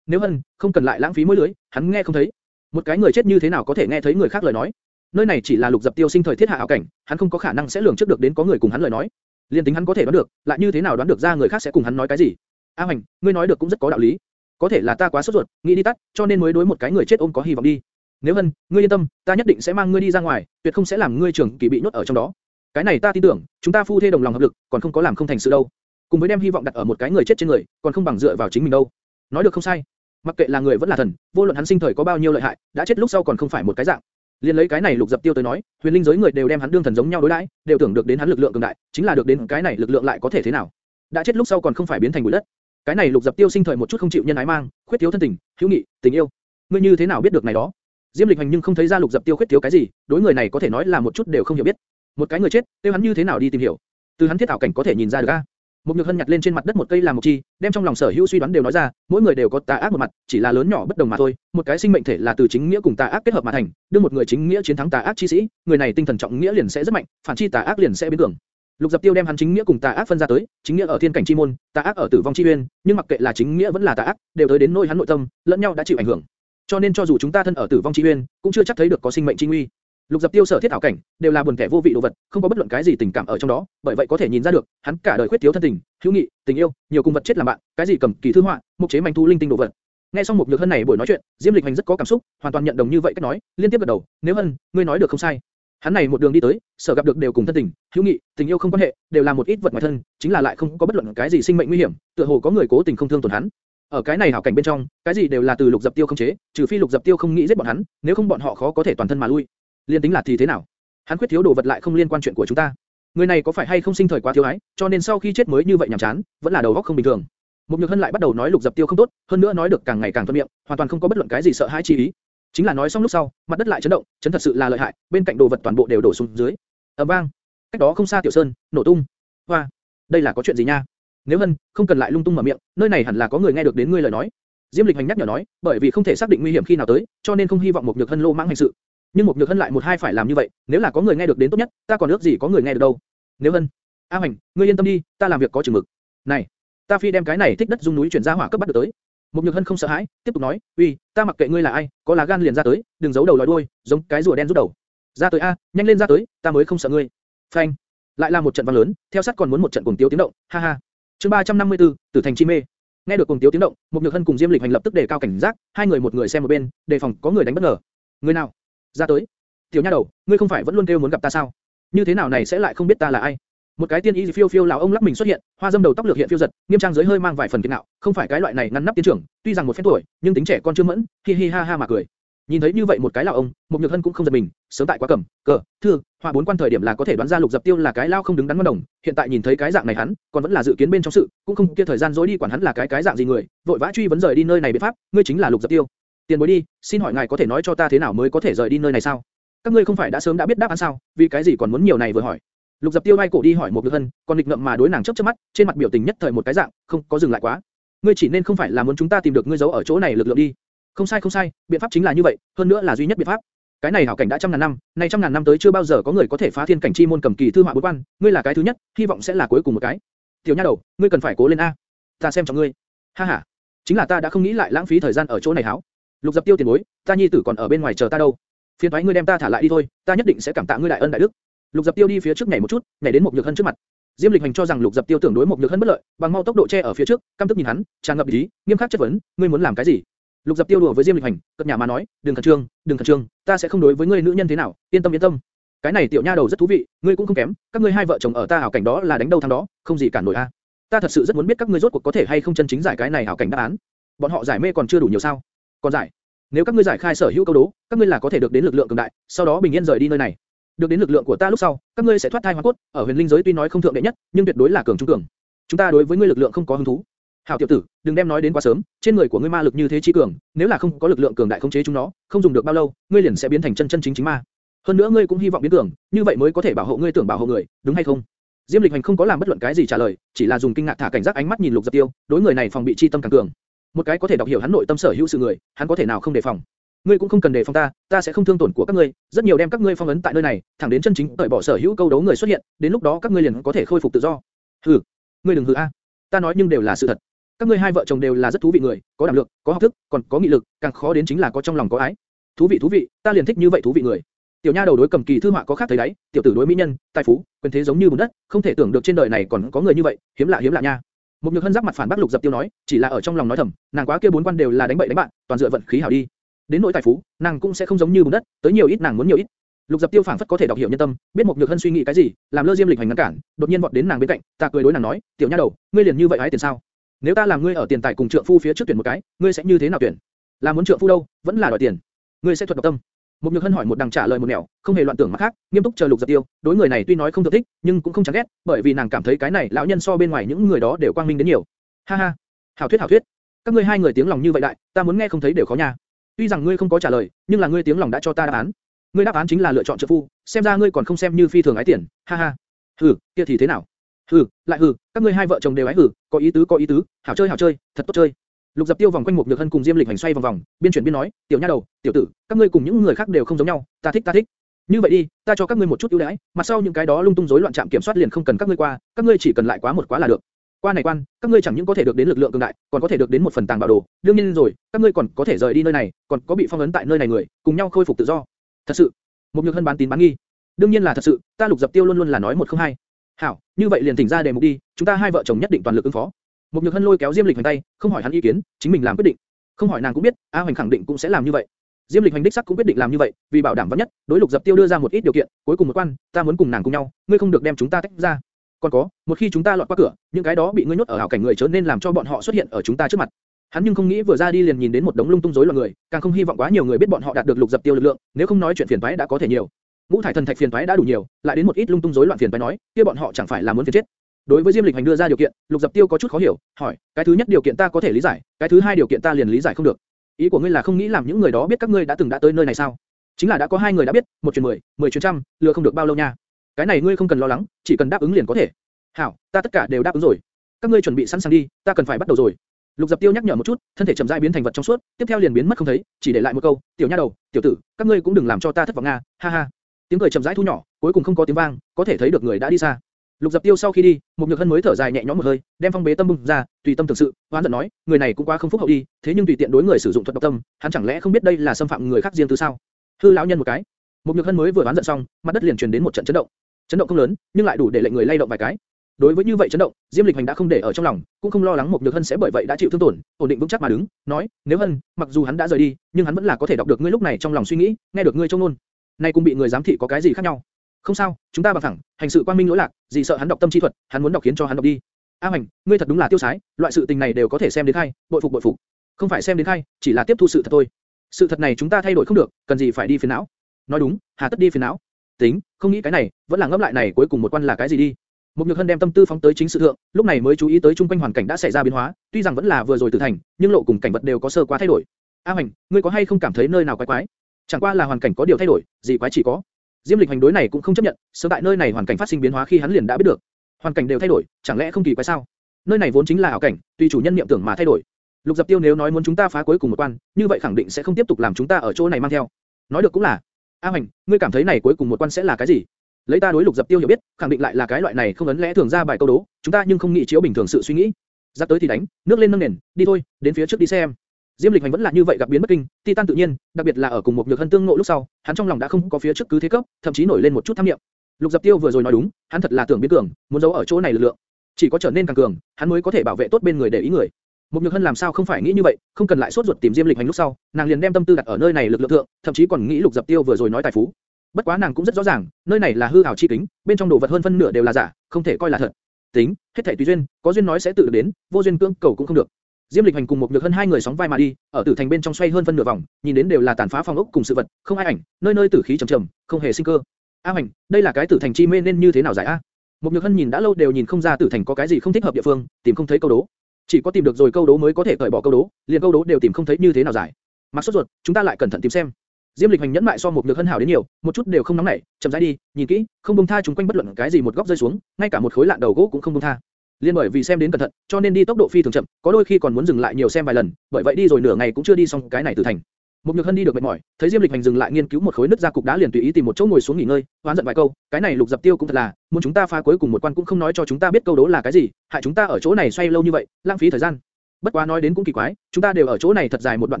Nếu hân, không cần lại lãng phí mũi lưới, hắn nghe không thấy. Một cái người chết như thế nào có thể nghe thấy người khác lời nói? Nơi này chỉ là Lục Dập Tiêu sinh thời thiết hạ ảo cảnh, hắn không có khả năng sẽ lường trước được đến có người cùng hắn lời nói. Liên tính hắn có thể đoán được, lại như thế nào đoán được ra người khác sẽ cùng hắn nói cái gì? A Hành, ngươi nói được cũng rất có đạo lý. Có thể là ta quá sốt ruột, nghĩ đi tắt, cho nên mới đối một cái người chết ôm có hy vọng đi. Nếu hân, ngươi yên tâm, ta nhất định sẽ mang ngươi đi ra ngoài, tuyệt không sẽ làm ngươi trưởng kỳ bị nhốt ở trong đó. Cái này ta tin tưởng, chúng ta phu thê đồng lòng hợp lực, còn không có làm không thành sự đâu. Cùng với đem hy vọng đặt ở một cái người chết trên người, còn không bằng dựa vào chính mình đâu. Nói được không sai. Mặc kệ là người vẫn là thần, vô luận hắn sinh thời có bao nhiêu lợi hại, đã chết lúc sau còn không phải một cái dạng. Liên lấy cái này lục dập tiêu tới nói, huyền linh giới người đều đem hắn đương thần giống nhau đối đãi, đều tưởng được đến hắn lực lượng cường đại, chính là được đến cái này lực lượng lại có thể thế nào? Đã chết lúc sau còn không phải biến thành bụi đất. Cái này lục dập tiêu sinh thời một chút không chịu nhân ái mang, khuyết thiếu thân tình, hữu nghị, tình yêu. Ngươi như thế nào biết được này đó? Diêm Lịch Hành nhưng không thấy ra lục dập tiêu khuyết thiếu cái gì, đối người này có thể nói là một chút đều không hiểu biết. Một cái người chết, tiêu hắn như thế nào đi tìm hiểu? Từ hắn thiết ảo cảnh có thể nhìn ra được a. Một nhược hân nhặt lên trên mặt đất một cây làm một chi, đem trong lòng sở hữu suy đoán đều nói ra, mỗi người đều có tà ác một mặt, chỉ là lớn nhỏ bất đồng mà thôi. Một cái sinh mệnh thể là từ chính nghĩa cùng tà ác kết hợp mà thành, đưa một người chính nghĩa chiến thắng tà ác chi sĩ, người này tinh thần trọng nghĩa liền sẽ rất mạnh, phản chi tà ác liền sẽ biến cường. Lục Dập Tiêu đem hắn chính nghĩa cùng tà ác phân ra tới, chính nghĩa ở thiên cảnh chi môn, tà ác ở tử vong chi uyên, nhưng mặc kệ là chính nghĩa vẫn là tà ác, đều tới đến nỗi hắn nội tâm, lẫn nhau đã chịu ảnh hưởng. Cho nên cho dù chúng ta thân ở tử vong chi uyên, cũng chưa chắc thấy được có sinh mệnh chi nguy. Lục Dập Tiêu sở thiết ảo cảnh, đều là buồn kẻ vô vị đồ vật, không có bất luận cái gì tình cảm ở trong đó, bởi vậy có thể nhìn ra được, hắn cả đời khuyết thiếu thân tình, hữu nghị, tình yêu, nhiều cùng vật chết làm bạn, cái gì cầm kỳ thư họa, mục chế manh thu linh tinh đồ vật. Nghe xong một nhược hân này buổi nói chuyện, Diêm Lịch Hành rất có cảm xúc, hoàn toàn nhận đồng như vậy cách nói, liên tiếp gật đầu, nếu hân, ngươi nói được không sai. Hắn này một đường đi tới, sở gặp được đều cùng thân tình, hữu nghị, tình yêu không quan hệ, đều là một ít vật ngoài thân, chính là lại không có bất luận cái gì sinh mệnh nguy hiểm, tựa hồ có người cố tình không thương tổn hắn. Ở cái này hảo cảnh bên trong, cái gì đều là từ Lục Dập Tiêu không chế, trừ phi Lục Dập Tiêu không nghĩ giết bọn hắn, nếu không bọn họ khó có thể toàn thân mà lui. Liên tính là thì thế nào? Hắn quyết thiếu đồ vật lại không liên quan chuyện của chúng ta. Người này có phải hay không sinh thời quá thiếu ái, cho nên sau khi chết mới như vậy nhảm chán, vẫn là đầu óc không bình thường. Một Nhược Hân lại bắt đầu nói Lục Dập Tiêu không tốt, hơn nữa nói được càng ngày càng thuận miệng, hoàn toàn không có bất luận cái gì sợ hãi chi ý. Chính là nói xong lúc sau, mặt đất lại chấn động, chấn thật sự là lợi hại, bên cạnh đồ vật toàn bộ đều đổ xuống dưới. ầm vang, cách đó không xa Tiểu Sơn, nổ tung. Hoa, đây là có chuyện gì nha? Nếu Hân, không cần lại lung tung mở miệng, nơi này hẳn là có người nghe được đến ngươi lời nói. Diêm Lịch Hành nhắc nhở nói, bởi vì không thể xác định nguy hiểm khi nào tới, cho nên không hy vọng một Nhược Hân lô mãng hành sự. Nhưng một Nhược Hân lại một hai phải làm như vậy, nếu là có người nghe được đến tốt nhất, ta còn ước gì có người nghe được đâu. Nếu Hân, A Hành, ngươi yên tâm đi, ta làm việc có chừng mực. Này, ta phi đem cái này thích đất dung núi chuyển ra hỏa cấp bắt được tới. Một Nhược Hân không sợ hãi, tiếp tục nói, uy, ta mặc kệ ngươi là ai, có là gan liền ra tới, đừng giấu đầu lòi đuôi, giống cái rùa đen rút đầu. Ra tới a, nhanh lên ra tới, ta mới không sợ ngươi. Phanh, lại là một trận vang lớn, theo sát còn muốn một trận cuồng tiếu tiếng động, ha ha. Chương 354, Tử thành chi mê. Nghe được cuồng tiếu tiếng động, một Nhược Hân cùng Diêm Lịch hành lập tức đề cao cảnh giác, hai người một người xem một bên, đề phòng có người đánh bất ngờ. Người nào? Ra tới. Tiểu nha đầu, ngươi không phải vẫn luôn kêu muốn gặp ta sao? Như thế nào này sẽ lại không biết ta là ai? Một cái tiên y phiêu phiêu lão ông lắc mình xuất hiện, hoa dâm đầu tóc lược hiện phiêu giật, nghiêm trang dưới hơi mang vài phần kiêu ngạo, không phải cái loại này ngăn nắp tiến trưởng, tuy rằng một phen tuổi, nhưng tính trẻ con chưa mẫn, hi hi ha ha mà cười. Nhìn thấy như vậy một cái lão ông, một nhược hân cũng không giật mình, sớm tại quá cẩm, cờ, thư, hoa bốn quan thời điểm là có thể đoán ra lục dập tiêu là cái lao không đứng đắn ngon đồng, hiện tại nhìn thấy cái dạng này hắn, còn vẫn là dự kiến bên trong sự, cũng không kia thời gian dối đi quản hắn là cái cái dạng gì người, vội vã truy vấn rời đi nơi này biện pháp, ngươi chính là lục dập tiêu. Tiền bối đi, xin hỏi ngài có thể nói cho ta thế nào mới có thể rời đi nơi này sao? Các ngươi không phải đã sớm đã biết đáp án sao, vì cái gì còn muốn nhiều này vừa hỏi? Lục Dập Tiêu bay cổ đi hỏi một Nhược Hân, còn nghịch ngợm mà đối nàng chớp chớp mắt, trên mặt biểu tình nhất thời một cái dạng, không có dừng lại quá. Ngươi chỉ nên không phải là muốn chúng ta tìm được ngươi giấu ở chỗ này lực lượng đi. Không sai không sai, biện pháp chính là như vậy, hơn nữa là duy nhất biện pháp. Cái này hảo cảnh đã trăm ngàn năm, này trăm ngàn năm tới chưa bao giờ có người có thể phá thiên cảnh chi môn cầm kỳ thư họa bối quan, ngươi là cái thứ nhất, hy vọng sẽ là cuối cùng một cái. Tiểu nha đầu, ngươi cần phải cố lên a. Ta xem cho ngươi. Ha ha, chính là ta đã không nghĩ lại lãng phí thời gian ở chỗ này hảo. Lục Dập Tiêu tiền bối, ta nhi tử còn ở bên ngoài chờ ta đâu. Phiền toái ngươi đem ta thả lại đi thôi, ta nhất định sẽ cảm tạ ngươi đại ân đại đức. Lục Dập Tiêu đi phía trước nhảy một chút, nhảy đến một nhược hân trước mặt. Diêm Lịch Hành cho rằng Lục Dập Tiêu tưởng đối một nhược hân bất lợi, bằng mau tốc độ che ở phía trước, căm tức nhìn hắn, tràn ngập ý, nghiêm khắc chất vấn, ngươi muốn làm cái gì? Lục Dập Tiêu đùa với Diêm Lịch Hành, cất nhà mà nói, đừng khẩn trương, đừng khẩn trương, ta sẽ không đối với ngươi nữ nhân thế nào, yên tâm yên tâm. Cái này tiểu nha đầu rất thú vị, ngươi cũng không kém, các ngươi hai vợ chồng ở ta hảo cảnh đó là đánh đâu thắng đó, không gì cản nổi a. Ta thật sự rất muốn biết các ngươi rốt cuộc có thể hay không chân chính giải cái này hảo cảnh đáp án. Bọn họ giải mê còn chưa đủ nhiều sao? Còn giải? Nếu các ngươi giải khai sở hữu câu đố, các ngươi là có thể được đến lực lượng cường đại, sau đó bình yên rời đi nơi này. Được đến lực lượng của ta lúc sau, các ngươi sẽ thoát thai hóa cốt, ở huyền linh giới tuy nói không thượng đệ nhất, nhưng tuyệt đối là cường trung cường. Chúng ta đối với ngươi lực lượng không có hứng thú. Hảo tiểu tử, đừng đem nói đến quá sớm, trên người của ngươi ma lực như thế chi cường, nếu là không có lực lượng cường đại khống chế chúng nó, không dùng được bao lâu, ngươi liền sẽ biến thành chân chân chính chính ma. Hơn nữa ngươi cũng hy vọng biến cường, như vậy mới có thể bảo hộ ngươi tưởng bảo hộ người, đúng hay không? Diêm Lịch Hành không có làm bất luận cái gì trả lời, chỉ là dùng kinh ngạc thả cảnh giác ánh mắt nhìn Lục Dập Tiêu, đối người này phòng bị chi tâm càng cường. Một cái có thể đọc hiểu hắn nội tâm sở hữu sự người, hắn có thể nào không đề phòng? ngươi cũng không cần đề phòng ta, ta sẽ không thương tổn của các ngươi, rất nhiều đem các ngươi phong ấn tại nơi này, thẳng đến chân chính cởi bỏ sở hữu câu đấu người xuất hiện, đến lúc đó các ngươi liền có thể khôi phục tự do. Hừ, ngươi đừng hừ a, ta nói nhưng đều là sự thật. Các ngươi hai vợ chồng đều là rất thú vị người, có đảm lượng, có học thức, còn có nghị lực, càng khó đến chính là có trong lòng có ái. Thú vị thú vị, ta liền thích như vậy thú vị người. Tiểu nha đầu đối cầm kỳ thư họa có khác thấy đấy, tiểu tử đối mỹ nhân, tài phú, quyền thế giống như bùn đất, không thể tưởng được trên đời này còn có người như vậy, hiếm lạ hiếm lạ nha. Một nhược hân giáp mặt phản bác lục dập tiêu nói, chỉ là ở trong lòng nói thầm, nàng quá kia bốn quan đều là đánh bậy đánh bạn, toàn dựa vận khí hảo đi. Đến nỗi tài phú, nàng cũng sẽ không giống như bùn đất, tới nhiều ít nàng muốn nhiều ít. Lục dập tiêu phảng phất có thể đọc hiểu nhân tâm, biết một nhược hân suy nghĩ cái gì, làm lơ diêm lịch hành ngăn cản, đột nhiên vọt đến nàng bên cạnh, ta cười đối nàng nói, tiểu nha đầu, ngươi liền như vậy hái tiền sao? Nếu ta làm ngươi ở tiền tài cùng trượng phu phía trước tuyển một cái, ngươi sẽ như thế nào tuyển? Là muốn trượng phu đâu, vẫn là đòi tiền? Ngươi sẽ thuật độc tâm. Một nhược hân hỏi một đằng trả lời một nẻo, không hề loạn tưởng mặt khác, nghiêm túc chờ lục dập tiêu. Đối người này tuy nói không thừa thích, nhưng cũng không chán ghét, bởi vì nàng cảm thấy cái này lão nhân so bên ngoài những người đó đều quang minh đến nhiều. Ha ha, hảo thuyết hảo thuyết. Các ngươi hai người tiếng lòng như vậy đại, ta muốn nghe không thấy đều khó nha. Tuy rằng ngươi không có trả lời, nhưng là ngươi tiếng lòng đã cho ta đáp án. Ngươi đáp án chính là lựa chọn trợ phu, xem ra ngươi còn không xem như phi thường ái tiền. Ha ha. Hừ, kia thì thế nào? Hừ, lại hừ, các ngươi hai vợ chồng đều ái hừ, có ý tứ có ý tứ, hảo chơi hảo chơi, thật tốt chơi. Lục Dập Tiêu vòng quanh một nhược hân cùng Diêm Lịch hành xoay vòng vòng, biên chuyển biên nói, tiểu nha đầu, tiểu tử, các ngươi cùng những người khác đều không giống nhau, ta thích ta thích. Như vậy đi, ta cho các ngươi một chút ưu đãi, mặt sau những cái đó lung tung rối loạn chạm kiểm soát liền không cần các ngươi qua, các ngươi chỉ cần lại quá một quá là được. Qua này quan, các ngươi chẳng những có thể được đến lực lượng cường đại, còn có thể được đến một phần tàng bảo đồ. đương nhiên rồi, các ngươi còn có thể rời đi nơi này, còn có bị phong ấn tại nơi này người, cùng nhau khôi phục tự do. Thật sự, một nhược hân bán tín bán nghi. đương nhiên là thật sự, ta Lục Dập Tiêu luôn luôn là nói một không hai. Hảo, như vậy liền thỉnh ra đề mục đi, chúng ta hai vợ chồng nhất định toàn lực ứng phó. Một nhược hân lôi kéo Diêm Lịch Hoành tay, không hỏi hắn ý kiến, chính mình làm quyết định. Không hỏi nàng cũng biết, A Hoành khẳng định cũng sẽ làm như vậy. Diêm Lịch Hoành đích sắc cũng quyết định làm như vậy, vì bảo đảm vất nhất, đối Lục Dập Tiêu đưa ra một ít điều kiện, cuối cùng một quan, ta muốn cùng nàng cùng nhau, ngươi không được đem chúng ta tách ra. Còn có, một khi chúng ta lọt qua cửa, những cái đó bị ngươi nhốt ở hảo cảnh người chớ nên làm cho bọn họ xuất hiện ở chúng ta trước mặt. Hắn nhưng không nghĩ vừa ra đi liền nhìn đến một đống lung tung rối loạn người, càng không hy vọng quá nhiều người biết bọn họ đạt được Lục Dập Tiêu lực lượng, nếu không nói chuyện phiền toái đã có thể nhiều. Ngũ thải thần thạch phiền toái đã đủ nhiều, lại đến một ít lung tung rối loạn phiền toái nói, kia bọn họ chẳng phải là muốn phiền chết. Đối với Diêm Lịch Hành đưa ra điều kiện, Lục Dập Tiêu có chút khó hiểu, hỏi, cái thứ nhất điều kiện ta có thể lý giải, cái thứ hai điều kiện ta liền lý giải không được. Ý của ngươi là không nghĩ làm những người đó biết các ngươi đã từng đã tới nơi này sao? Chính là đã có hai người đã biết, một truyền mười, mười truyền trăm, lừa không được bao lâu nha. Cái này ngươi không cần lo lắng, chỉ cần đáp ứng liền có thể. Hảo, ta tất cả đều đáp ứng rồi. Các ngươi chuẩn bị sẵn sàng đi, ta cần phải bắt đầu rồi. Lục Dập Tiêu nhắc nhở một chút, thân thể chậm rãi biến thành vật trong suốt, tiếp theo liền biến mất không thấy, chỉ để lại một câu, tiểu nha đầu, tiểu tử, các ngươi cũng đừng làm cho ta thất vọng nga, ha ha. Tiếng cười chậm rãi thu nhỏ, cuối cùng không có tiếng vang, có thể thấy được người đã đi xa. Lục Dập Tiêu sau khi đi, một nhược hân mới thở dài nhẹ nhõm một hơi, đem phong bế tâm bung ra, tùy tâm thực sự, hoán giận nói, người này cũng quá không phúc hậu đi, thế nhưng tùy tiện đối người sử dụng thuật độc tâm, hắn chẳng lẽ không biết đây là xâm phạm người khác riêng tư sao? Hư lão nhân một cái. Một nhược hân mới vừa hoán giận xong, mặt đất liền truyền đến một trận chấn động. Chấn động không lớn, nhưng lại đủ để lệnh người lay động vài cái. Đối với như vậy chấn động, Diêm Lịch Hành đã không để ở trong lòng, cũng không lo lắng một nhược hân sẽ bởi vậy đã chịu thương tổn, ổn định vững chắc mà đứng, nói, nếu hân, mặc dù hắn đã rời đi, nhưng hắn vẫn là có thể đọc được ngươi lúc này trong lòng suy nghĩ, nghe được ngươi trong luôn, Nay cũng bị người giám thị có cái gì khác nhau? Không sao, chúng ta bằng thẳng, hành sự quan minh lỗi lạc, gì sợ hắn đọc tâm chi thuật, hắn muốn đọc khiến cho hắn đọc đi. A Hành, ngươi thật đúng là tiêu sái, loại sự tình này đều có thể xem đến khai, bội phục bội phục. Không phải xem đến khai, chỉ là tiếp thu sự thật thôi. Sự thật này chúng ta thay đổi không được, cần gì phải đi phiền não? Nói đúng, hà tất đi phiền não? Tính, không nghĩ cái này, vẫn là ngẫm lại này cuối cùng một quan là cái gì đi. Một nhược hân đem tâm tư phóng tới chính sự thượng, lúc này mới chú ý tới chung quanh hoàn cảnh đã xảy ra biến hóa, tuy rằng vẫn là vừa rồi tử thành, nhưng lộ cùng cảnh vật đều có sơ quá thay đổi. A Hành, ngươi có hay không cảm thấy nơi nào quái quái? Chẳng qua là hoàn cảnh có điều thay đổi, gì quái chỉ có. Diêm Lịch hành đối này cũng không chấp nhận, sớm tại nơi này hoàn cảnh phát sinh biến hóa khi hắn liền đã biết được. Hoàn cảnh đều thay đổi, chẳng lẽ không kỳ quái sao? Nơi này vốn chính là ảo cảnh, tùy chủ nhân niệm tưởng mà thay đổi. Lục Dập Tiêu nếu nói muốn chúng ta phá cuối cùng một quan, như vậy khẳng định sẽ không tiếp tục làm chúng ta ở chỗ này mang theo. Nói được cũng là. A Hành, ngươi cảm thấy này cuối cùng một quan sẽ là cái gì? Lấy ta đối Lục Dập Tiêu hiểu biết, khẳng định lại là cái loại này không ấn lẽ thường ra bài câu đố, chúng ta nhưng không nghĩ chiếu bình thường sự suy nghĩ. Giáp tới thì đánh, nước lên nâng nền, đi thôi, đến phía trước đi xem. Diêm Lịch Hành vẫn là như vậy gặp biến bất kinh, titan tự nhiên, đặc biệt là ở cùng một nhược hân tương ngộ lúc sau, hắn trong lòng đã không có phía trước cứ thế cấp, thậm chí nổi lên một chút tham niệm. Lục Dập Tiêu vừa rồi nói đúng, hắn thật là tưởng biến cường, muốn giấu ở chỗ này lực lượng, chỉ có trở nên càng cường, hắn mới có thể bảo vệ tốt bên người để ý người. Một nhược hân làm sao không phải nghĩ như vậy, không cần lại sốt ruột tìm Diêm Lịch Hành lúc sau, nàng liền đem tâm tư đặt ở nơi này lực lượng thượng, thậm chí còn nghĩ Lục Dập Tiêu vừa rồi nói tài phú. Bất quá nàng cũng rất rõ ràng, nơi này là hư ảo chi kính, bên trong đồ vật hơn phân nửa đều là giả, không thể coi là thật. Tính, hết thảy tùy duyên, có duyên nói sẽ tự được đến, vô duyên cưỡng cầu cũng không được. Diêm Lịch Hành cùng một nhược hơn hai người sóng vai mà đi, ở tử thành bên trong xoay hơn phân nửa vòng, nhìn đến đều là tàn phá phong ốc cùng sự vật, không ai ảnh, nơi nơi tử khí trầm trầm, không hề sinh cơ. A Hành, đây là cái tử thành chi mê nên như thế nào giải a? Một nhược hân nhìn đã lâu đều nhìn không ra tử thành có cái gì không thích hợp địa phương, tìm không thấy câu đố. Chỉ có tìm được rồi câu đố mới có thể cởi bỏ câu đố, liền câu đố đều tìm không thấy như thế nào giải. Mặc sốt ruột, chúng ta lại cẩn thận tìm xem. Diêm Lịch Hành nhẫn mại so một nhược hân hảo đến nhiều, một chút đều không nóng nảy, chậm rãi đi, nhìn kỹ, không buông tha chúng quanh bất luận cái gì một góc rơi xuống, ngay cả một khối lạn đầu gỗ cũng không buông tha. Liên bởi vì xem đến cẩn thận, cho nên đi tốc độ phi thường chậm, có đôi khi còn muốn dừng lại nhiều xem vài lần, bởi vậy đi rồi nửa ngày cũng chưa đi xong cái này từ thành. Một Nhược Hân đi được mệt mỏi, thấy Diêm Lịch Hành dừng lại nghiên cứu một khối nứt ra cục đá liền tùy ý tìm một chỗ ngồi xuống nghỉ ngơi, oán giận vài câu, cái này Lục Dập Tiêu cũng thật là, muốn chúng ta phá cuối cùng một quan cũng không nói cho chúng ta biết câu đố là cái gì, hại chúng ta ở chỗ này xoay lâu như vậy, lãng phí thời gian. Bất quá nói đến cũng kỳ quái, chúng ta đều ở chỗ này thật dài một đoạn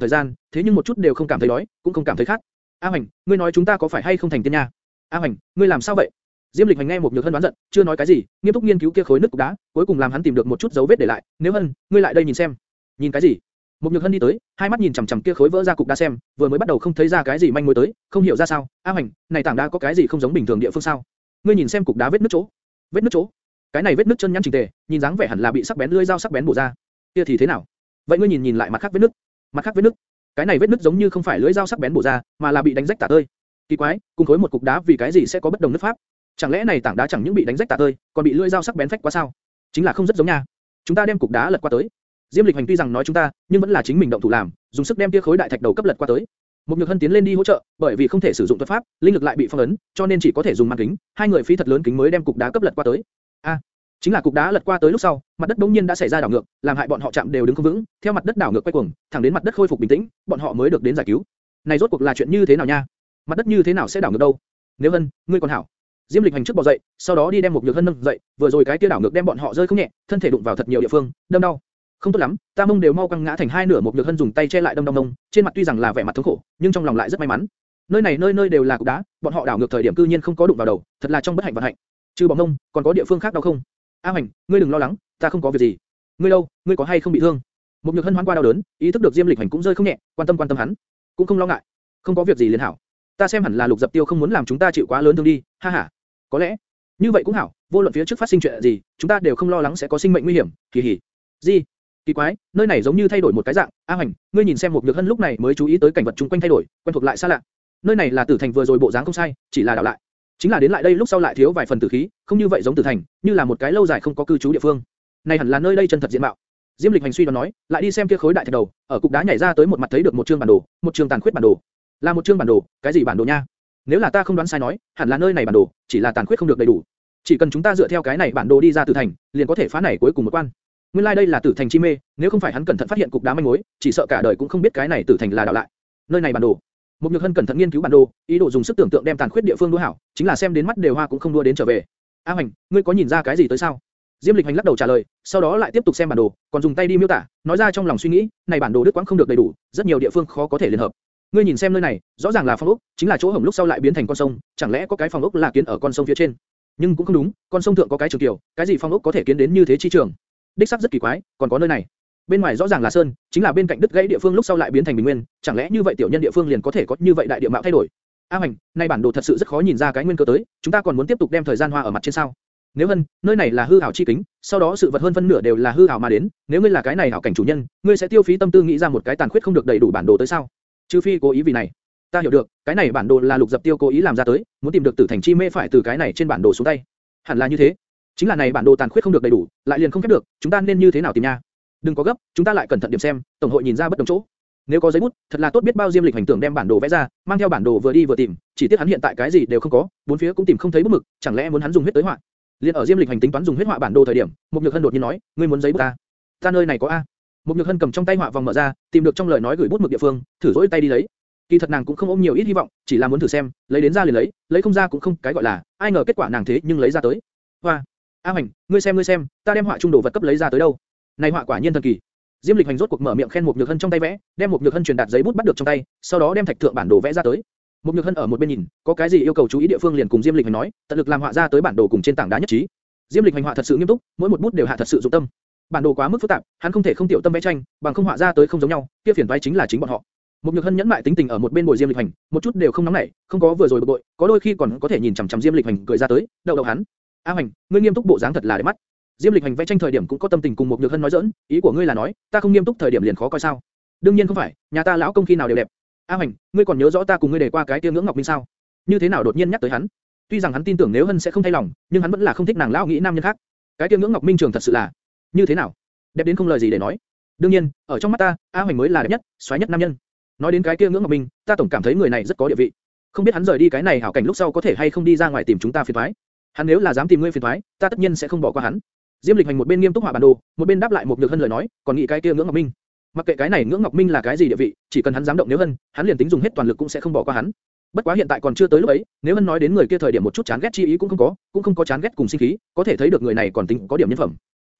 thời gian, thế nhưng một chút đều không cảm thấy đói, cũng không cảm thấy khát. A Hoành, ngươi nói chúng ta có phải hay không thành tiên nha? A Hoành, ngươi làm sao vậy? Diêm Lịch Hành nghe một nhược hân đoán giận, chưa nói cái gì, nghiêm túc nghiên cứu kia khối nứt cục đá, cuối cùng làm hắn tìm được một chút dấu vết để lại. Nếu hân, ngươi lại đây nhìn xem. Nhìn cái gì? Một nhược hân đi tới, hai mắt nhìn chằm chằm kia khối vỡ ra cục đá xem, vừa mới bắt đầu không thấy ra cái gì manh mối tới, không hiểu ra sao. A Hành, này tảng đá có cái gì không giống bình thường địa phương sao? Ngươi nhìn xem cục đá vết nứt chỗ. Vết nứt chỗ? Cái này vết nứt chân nhăn chỉnh tề, nhìn dáng vẻ hẳn là bị sắc bén lưỡi dao sắc bén bổ ra. Kia thì thế nào? Vậy ngươi nhìn nhìn lại mặt khác vết nứt. Mặt khác vết nứt. Cái này vết nứt giống như không phải lưỡi dao sắc bén bổ ra, mà là bị đánh rách tả tơi. Kỳ quái, cùng khối một cục đá vì cái gì sẽ có bất đồng nứt pháp? Chẳng lẽ này tảng đá chẳng những bị đánh rách tả tơi, còn bị lưỡi dao sắc bén phách quá sao? Chính là không rất giống nha. Chúng ta đem cục đá lật qua tới. Diêm Lịch Hành tuy rằng nói chúng ta, nhưng vẫn là chính mình động thủ làm, dùng sức đem kia khối đại thạch đầu cấp lật qua tới. Một Nhược Hân tiến lên đi hỗ trợ, bởi vì không thể sử dụng thuật pháp, linh lực lại bị phong ấn, cho nên chỉ có thể dùng màn kính, hai người phí thật lớn kính mới đem cục đá cấp lật qua tới. A, chính là cục đá lật qua tới lúc sau, mặt đất đống nhiên đã xảy ra đảo ngược, làm hại bọn họ chạm đều đứng không vững, theo mặt đất đảo ngược quay cuồng, thẳng đến mặt đất khôi phục bình tĩnh, bọn họ mới được đến giải cứu. Này rốt cuộc là chuyện như thế nào nha? Mặt đất như thế nào sẽ đảo ngược đâu? Nếu Hân, ngươi còn hảo. Diêm Lịch hành trước bò dậy, sau đó đi đem một nhược hân nâng dậy, vừa rồi cái kia đảo ngược đem bọn họ rơi không nhẹ, thân thể đụng vào thật nhiều địa phương, đâm đau. Không tốt lắm, ta mông đều mau quăng ngã thành hai nửa một nhược hân dùng tay che lại đâm đâm mông, trên mặt tuy rằng là vẻ mặt thống khổ, nhưng trong lòng lại rất may mắn. Nơi này nơi nơi đều là cục đá, bọn họ đảo ngược thời điểm cư nhiên không có đụng vào đầu, thật là trong bất hạnh vận hạnh. Trừ bóng mông, còn có địa phương khác đau không? A Hành, ngươi đừng lo lắng, ta không có việc gì. Ngươi đâu, ngươi có hay không bị thương? Một nhược hân hoán qua đau đớn, ý thức được Diêm Lịch hành cũng rơi không nhẹ, quan tâm quan tâm hắn, cũng không lo ngại, không có việc gì liền hảo. Ta xem hẳn là Lục Dập Tiêu không muốn làm chúng ta chịu quá lớn thương đi, ha ha. Có lẽ, như vậy cũng hảo, vô luận phía trước phát sinh chuyện gì, chúng ta đều không lo lắng sẽ có sinh mệnh nguy hiểm. Kỳ hỉ. Gì? Kỳ quái, nơi này giống như thay đổi một cái dạng. A Hoành, ngươi nhìn xem một nhược hân lúc này mới chú ý tới cảnh vật chung quanh thay đổi, quen thuộc lại xa lạ. Nơi này là Tử Thành vừa rồi bộ dáng không sai, chỉ là đảo lại. Chính là đến lại đây lúc sau lại thiếu vài phần tử khí, không như vậy giống Tử Thành, như là một cái lâu dài không có cư trú địa phương. Này hẳn là nơi đây chân thật diện mạo. Diêm Lịch hành suy đoán nói, lại đi xem kia khối đại thạch đầu, ở cục đá nhảy ra tới một mặt thấy được một chương bản đồ, một chương tàn khuyết bản đồ. Là một chương bản đồ, cái gì bản đồ nha? Nếu là ta không đoán sai nói, hẳn là nơi này bản đồ, chỉ là tàn khuyết không được đầy đủ. Chỉ cần chúng ta dựa theo cái này bản đồ đi ra Tử Thành, liền có thể phá này cuối cùng một quan. Nguyên lai like đây là Tử Thành chi mê, nếu không phải hắn cẩn thận phát hiện cục đá manh mối, chỉ sợ cả đời cũng không biết cái này Tử Thành là đảo lại. Nơi này bản đồ. Một Nhược Hân cẩn thận nghiên cứu bản đồ, ý đồ dùng sức tưởng tượng đem tàn khuyết địa phương đua hảo, chính là xem đến mắt đều hoa cũng không đua đến trở về. A Hoành, ngươi có nhìn ra cái gì tới sao? Diêm Lịch Hành lắc đầu trả lời, sau đó lại tiếp tục xem bản đồ, còn dùng tay đi miêu tả, nói ra trong lòng suy nghĩ, này bản đồ đứt quãng không được đầy đủ, rất nhiều địa phương khó có thể liên hợp. Ngươi nhìn xem nơi này, rõ ràng là phong ốc, chính là chỗ hổng lúc sau lại biến thành con sông, chẳng lẽ có cái phong ốc là kiến ở con sông phía trên? Nhưng cũng không đúng, con sông thượng có cái trường tiểu, cái gì phong ốc có thể kiến đến như thế chi trường? Đích xác rất kỳ quái, còn có nơi này. Bên ngoài rõ ràng là sơn, chính là bên cạnh đứt gãy địa phương lúc sau lại biến thành bình nguyên, chẳng lẽ như vậy tiểu nhân địa phương liền có thể có như vậy đại địa mạo thay đổi? A Hoành, này bản đồ thật sự rất khó nhìn ra cái nguyên cơ tới, chúng ta còn muốn tiếp tục đem thời gian hoa ở mặt trên sao? Nếu hơn, nơi này là hư ảo chi kính, sau đó sự vật hơn phân nửa đều là hư ảo mà đến, nếu ngươi là cái này ảo cảnh chủ nhân, ngươi sẽ tiêu phí tâm tư nghĩ ra một cái tàn khuyết không được đầy đủ bản đồ tới sao? Trừ phi cố ý vì này. Ta hiểu được, cái này bản đồ là lục dập tiêu cố ý làm ra tới, muốn tìm được tử thành chi mê phải từ cái này trên bản đồ xuống tay. Hẳn là như thế. Chính là này bản đồ tàn khuyết không được đầy đủ, lại liền không khép được, chúng ta nên như thế nào tìm nha? Đừng có gấp, chúng ta lại cẩn thận điểm xem, tổng hội nhìn ra bất đồng chỗ. Nếu có giấy bút, thật là tốt biết bao diêm lịch hành tưởng đem bản đồ vẽ ra, mang theo bản đồ vừa đi vừa tìm, chỉ tiếc hắn hiện tại cái gì đều không có, bốn phía cũng tìm không thấy bút mực, chẳng lẽ muốn hắn dùng huyết tới họa? Liên ở diêm lịch hành tính toán dùng huyết họa bản đồ thời điểm, một nhược hân đột nhiên nói, ngươi muốn giấy bút ta? Ta nơi này có a. Một nhược hân cầm trong tay họa vòng mở ra, tìm được trong lời nói gửi bút mực địa phương, thử dỗi tay đi lấy. Kỳ thật nàng cũng không ôm nhiều ít hy vọng, chỉ là muốn thử xem, lấy đến ra liền lấy, lấy không ra cũng không cái gọi là, ai ngờ kết quả nàng thế nhưng lấy ra tới. Hoa, A Hoành, ngươi xem ngươi xem, ta đem họa trung đồ vật cấp lấy ra tới đâu? Này họa quả nhiên thần kỳ. Diêm Lịch Hành rốt cuộc mở miệng khen một Nhược Hân trong tay vẽ, đem một Nhược Hân truyền đạt giấy bút bắt được trong tay, sau đó đem thạch thượng bản đồ vẽ ra tới. Một Nhược Hân ở một bên nhìn, có cái gì yêu cầu chú ý địa phương liền cùng Diêm Lịch Hành nói, tận lực làm họa ra tới bản đồ cùng trên tảng đá nhất trí. Diêm Lịch Hành họa thật sự nghiêm túc, mỗi một bút đều hạ thật sự dụng tâm. Bản đồ quá mức phức tạp, hắn không thể không tiểu tâm vẽ tranh, bằng không họa ra tới không giống nhau, kia phiền toái chính là chính bọn họ. Một Nhược Hân nhẫn mại tính tình ở một bên bồi Diêm Lịch Hành, một chút đều không nóng nảy, không có vừa rồi bực bội, có đôi khi còn có thể nhìn chằm chằm Diêm Lịch Hành cười ra tới, đậu đậu hắn. A Hành, ngươi nghiêm túc bộ dáng thật là đẹp mắt. Diêm Lịch Hành vẽ tranh thời điểm cũng có tâm tình cùng một Nhược Hân nói giỡn, ý của ngươi là nói, ta không nghiêm túc thời điểm liền khó coi sao? Đương nhiên không phải, nhà ta lão công khi nào đều đẹp. A Hành, ngươi còn nhớ rõ ta cùng ngươi đề qua cái tiêu ngưỡng ngọc minh sao? Như thế nào đột nhiên nhắc tới hắn? Tuy rằng hắn tin tưởng nếu Hân sẽ không thay lòng, nhưng hắn vẫn là không thích nàng lão nghĩ nam nhân khác. Cái tiêu ngưỡng ngọc minh trường thật sự là như thế nào? Đẹp đến không lời gì để nói. đương nhiên, ở trong mắt ta, A Hoành mới là đẹp nhất, xoáy nhất nam nhân. nói đến cái kia ngưỡng ngọc minh, ta tổng cảm thấy người này rất có địa vị. không biết hắn rời đi cái này hảo cảnh lúc sau có thể hay không đi ra ngoài tìm chúng ta phiền toái. hắn nếu là dám tìm ngươi phiền toái, ta tất nhiên sẽ không bỏ qua hắn. Diêm Lịch Hành một bên nghiêm túc họa bản đồ, một bên đáp lại một nhược hân lời nói, còn nghĩ cái kia ngưỡng ngọc minh. Mặc kệ cái này Ngưỡng Ngọc Minh là cái gì địa vị, chỉ cần hắn dám động nếu hân, hắn liền tính dùng hết toàn lực cũng sẽ không bỏ qua hắn. Bất quá hiện tại còn chưa tới lúc ấy, nếu hân nói đến người kia thời điểm một chút chán ghét chi ý cũng không có, cũng không có chán ghét cùng sinh khí, có thể thấy được người này còn tính có điểm nhân phẩm.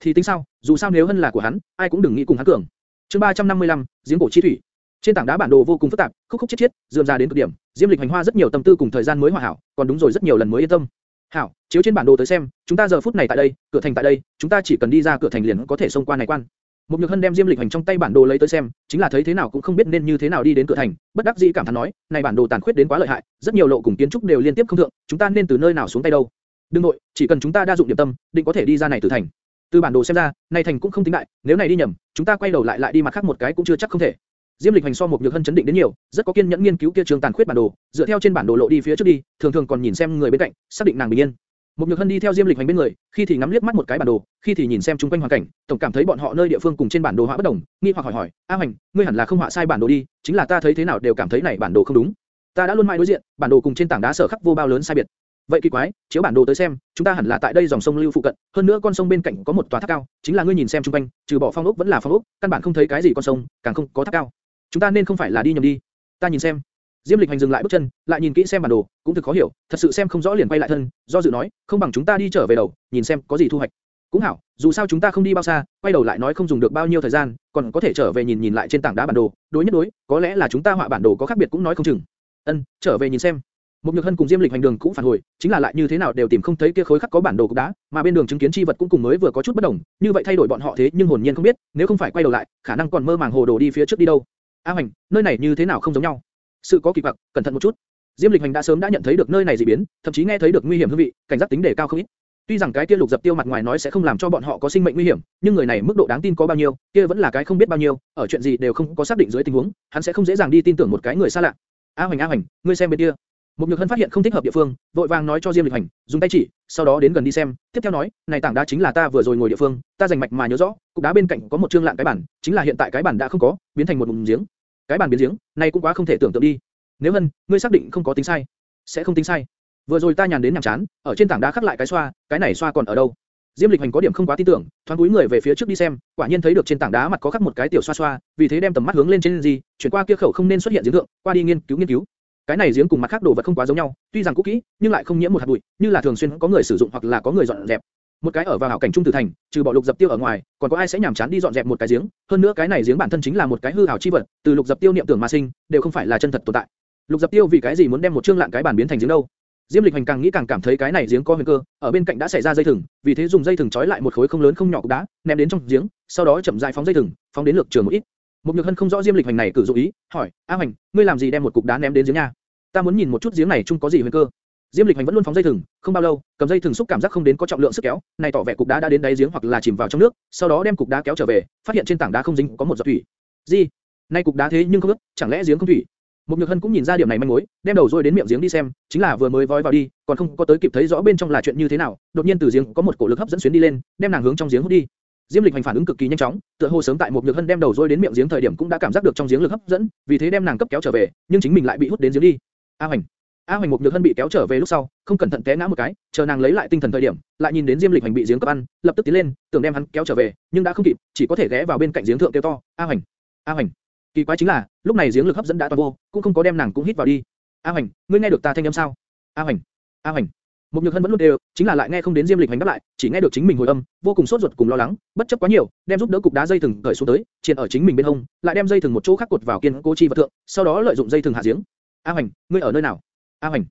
Thì tính sao, dù sao nếu hơn là của hắn, ai cũng đừng nghĩ cùng hắn cường. Chương 355, giếng cổ chi thủy. Trên tảng đá bản đồ vô cùng phức tạp, khúc khúc chiết chiết, dườm ra đến cực điểm. Diêm Lịch hành hoa rất nhiều tâm tư cùng thời gian mới hòa hảo, còn đúng rồi rất nhiều lần mới yên tâm. Hảo, chiếu trên bản đồ tới xem, chúng ta giờ phút này tại đây, cửa thành tại đây, chúng ta chỉ cần đi ra cửa thành liền có thể xông qua này quan. mục Nhược Hân đem Diêm Lịch hành trong tay bản đồ lấy tới xem, chính là thấy thế nào cũng không biết nên như thế nào đi đến cửa thành, bất đắc dĩ cảm thán nói, này bản đồ tàn khuyết đến quá lợi hại, rất nhiều lộ cùng kiến trúc đều liên tiếp không thượng, chúng ta nên từ nơi nào xuống tay đâu? Đừng nội, chỉ cần chúng ta đa dụng điểm tâm, định có thể đi ra này từ thành. Từ bản đồ xem ra, này thành cũng không tính đại, nếu này đi nhầm, chúng ta quay đầu lại lại đi mặt khác một cái cũng chưa chắc không thể. Diêm Lịch Hành so một nhược hân chấn định đến nhiều, rất có kiên nhẫn nghiên cứu kia trường tàn khuyết bản đồ, dựa theo trên bản đồ lộ đi phía trước đi, thường thường còn nhìn xem người bên cạnh, xác định nàng bình yên. Một nhược hân đi theo Diêm Lịch Hành bên người, khi thì ngắm liếc mắt một cái bản đồ, khi thì nhìn xem chung quanh hoàn cảnh, tổng cảm thấy bọn họ nơi địa phương cùng trên bản đồ họa bất đồng, nghi hoặc hỏi hỏi, A Hành, ngươi hẳn là không họa sai bản đồ đi, chính là ta thấy thế nào đều cảm thấy này bản đồ không đúng. Ta đã luôn mãi đối diện, bản đồ cùng trên tảng đá sở khắc vô bao lớn sai biệt. Vậy kỳ quái, chiếu bản đồ tới xem, chúng ta hẳn là tại đây dòng sông lưu phụ cận, hơn nữa con sông bên cạnh có một tòa tháp cao, chính là ngươi nhìn xem trung quanh, trừ bỏ phong ốc vẫn là phong ốc, căn bản không thấy cái gì con sông, càng không có tháp cao. Chúng ta nên không phải là đi nhầm đi. Ta nhìn xem. Diêm Lịch Hành dừng lại bước chân, lại nhìn kỹ xem bản đồ, cũng thực khó hiểu, thật sự xem không rõ liền quay lại thân, do dự nói, không bằng chúng ta đi trở về đầu, nhìn xem có gì thu hoạch. Cũng hảo, dù sao chúng ta không đi bao xa, quay đầu lại nói không dùng được bao nhiêu thời gian, còn có thể trở về nhìn nhìn lại trên tảng đá bản đồ, đối nhất đối, có lẽ là chúng ta họa bản đồ có khác biệt cũng nói không chừng. Ân, trở về nhìn xem. Một nhược hân cùng Diêm Lịch hành đường cũng phản hồi, chính là lại như thế nào đều tìm không thấy kia khối khắc có bản đồ cục đá, mà bên đường chứng kiến chi vật cũng cùng mới vừa có chút bất đồng, như vậy thay đổi bọn họ thế nhưng hồn nhiên không biết, nếu không phải quay đầu lại, khả năng còn mơ màng hồ đồ đi phía trước đi đâu. A Hoành, nơi này như thế nào không giống nhau? Sự có kỳ quặc, cẩn thận một chút. Diêm Lịch Hành đã sớm đã nhận thấy được nơi này dị biến, thậm chí nghe thấy được nguy hiểm hương vị, cảnh giác tính đề cao không ít. Tuy rằng cái kia lục dập tiêu mặt ngoài nói sẽ không làm cho bọn họ có sinh mệnh nguy hiểm, nhưng người này mức độ đáng tin có bao nhiêu, kia vẫn là cái không biết bao nhiêu, ở chuyện gì đều không có xác định dưới tình huống, hắn sẽ không dễ dàng đi tin tưởng một cái người xa lạ. A Hoành A Hoành, ngươi xem bên kia. Một Nhược Hân phát hiện không thích hợp địa phương, vội vàng nói cho Diêm Lịch Hành, dùng tay chỉ, sau đó đến gần đi xem, tiếp theo nói, này tảng đá chính là ta vừa rồi ngồi địa phương, ta rành mạch mà nhớ rõ, cục đá bên cạnh có một trương lạng cái bản, chính là hiện tại cái bản đã không có, biến thành một vùng giếng. Cái bản biến giếng, này cũng quá không thể tưởng tượng đi. Nếu Hân, ngươi xác định không có tính sai, sẽ không tính sai. Vừa rồi ta nhàn đến nhàm chán, ở trên tảng đá khắc lại cái xoa, cái này xoa còn ở đâu? Diêm Lịch Hành có điểm không quá tin tưởng, thoáng cúi người về phía trước đi xem, quả nhiên thấy được trên tảng đá mặt có khắc một cái tiểu xoa xoa, vì thế đem tầm mắt hướng lên trên gì, chuyển qua kia khẩu không nên xuất hiện giếng thượng, qua đi nghiên cứu nghiên cứu. Cái này giếng cùng mặt khác đồ vật không quá giống nhau, tuy rằng cũ kỹ, nhưng lại không nhiễm một hạt bụi, như là thường xuyên có người sử dụng hoặc là có người dọn dẹp. Một cái ở vào hảo cảnh trung tử thành, trừ bỏ lục dập tiêu ở ngoài, còn có ai sẽ nhảm chán đi dọn dẹp một cái giếng? Hơn nữa cái này giếng bản thân chính là một cái hư ảo chi vật, từ lục dập tiêu niệm tưởng mà sinh, đều không phải là chân thật tồn tại. Lục dập tiêu vì cái gì muốn đem một chương lạng cái bản biến thành giếng đâu? Diêm Lịch Hành càng nghĩ càng cảm thấy cái này giếng có huyền cơ, ở bên cạnh đã xảy ra dây thừng, vì thế dùng dây thừng trói lại một khối không lớn không nhỏ cục đá, ném đến trong giếng, sau đó chậm rãi phóng dây thừng, phóng đến lược trường một ít. Một Nhược Hân không rõ Diêm Lịch Hành này cử dụng ý, hỏi: "A Hành, ngươi làm gì đem một cục đá ném đến giếng nha? Ta muốn nhìn một chút giếng này chung có gì huyền cơ." Diêm Lịch Hành vẫn luôn phóng dây thừng, không bao lâu, cầm dây thừng xúc cảm giác không đến có trọng lượng sức kéo, này tỏ vẻ cục đá đã đến đáy giếng hoặc là chìm vào trong nước, sau đó đem cục đá kéo trở về, phát hiện trên tảng đá không dính có một giọt thủy. Gì? Này cục đá thế nhưng không ướt, chẳng lẽ giếng không thủy? Một Nhược Hân cũng nhìn ra điểm này manh mối, đem đầu rồi đến miệng giếng đi xem, chính là vừa mới vói vào đi, còn không có tới kịp thấy rõ bên trong là chuyện như thế nào, đột nhiên từ giếng có một cổ lực hấp dẫn xuyến đi lên, đem nàng hướng trong giếng hút đi. Diêm Lịch Hành phản ứng cực kỳ nhanh chóng, tựa hồ sớm tại một Nhược Hân đem đầu rơi đến miệng giếng thời điểm cũng đã cảm giác được trong giếng lực hấp dẫn, vì thế đem nàng cấp kéo trở về, nhưng chính mình lại bị hút đến giếng đi. A Hoành, A Hoành một nhược hân bị kéo trở về lúc sau, không cẩn thận té ngã một cái, chờ nàng lấy lại tinh thần thời điểm, lại nhìn đến Diêm Lịch Hành bị giếng cấp ăn, lập tức tiến lên, tưởng đem hắn kéo trở về, nhưng đã không kịp, chỉ có thể ghé vào bên cạnh giếng thượng kêu to, A Hoành, A Hoành. Kỳ quái chính là, lúc này giếng lực hấp dẫn đã toàn vô, cũng không có đem nàng cũng hít vào đi. A Hoành, ngươi nghe được ta thanh âm sao? A Hoành, A Hoành. Một nhược hân vẫn luôn đều, chính là lại nghe không đến Diêm Lịch Hành đáp lại, chỉ nghe được chính mình hồi âm, vô cùng sốt ruột cùng lo lắng, bất chấp quá nhiều, đem giúp đỡ cục đá dây thừng cởi xuống tới, triền ở chính mình bên hông, lại đem dây thừng một chỗ khác cột vào kiên cố chi vật thượng, sau đó lợi dụng dây thừng hạ giếng. A Hoành, ngươi ở nơi nào? A Hoành,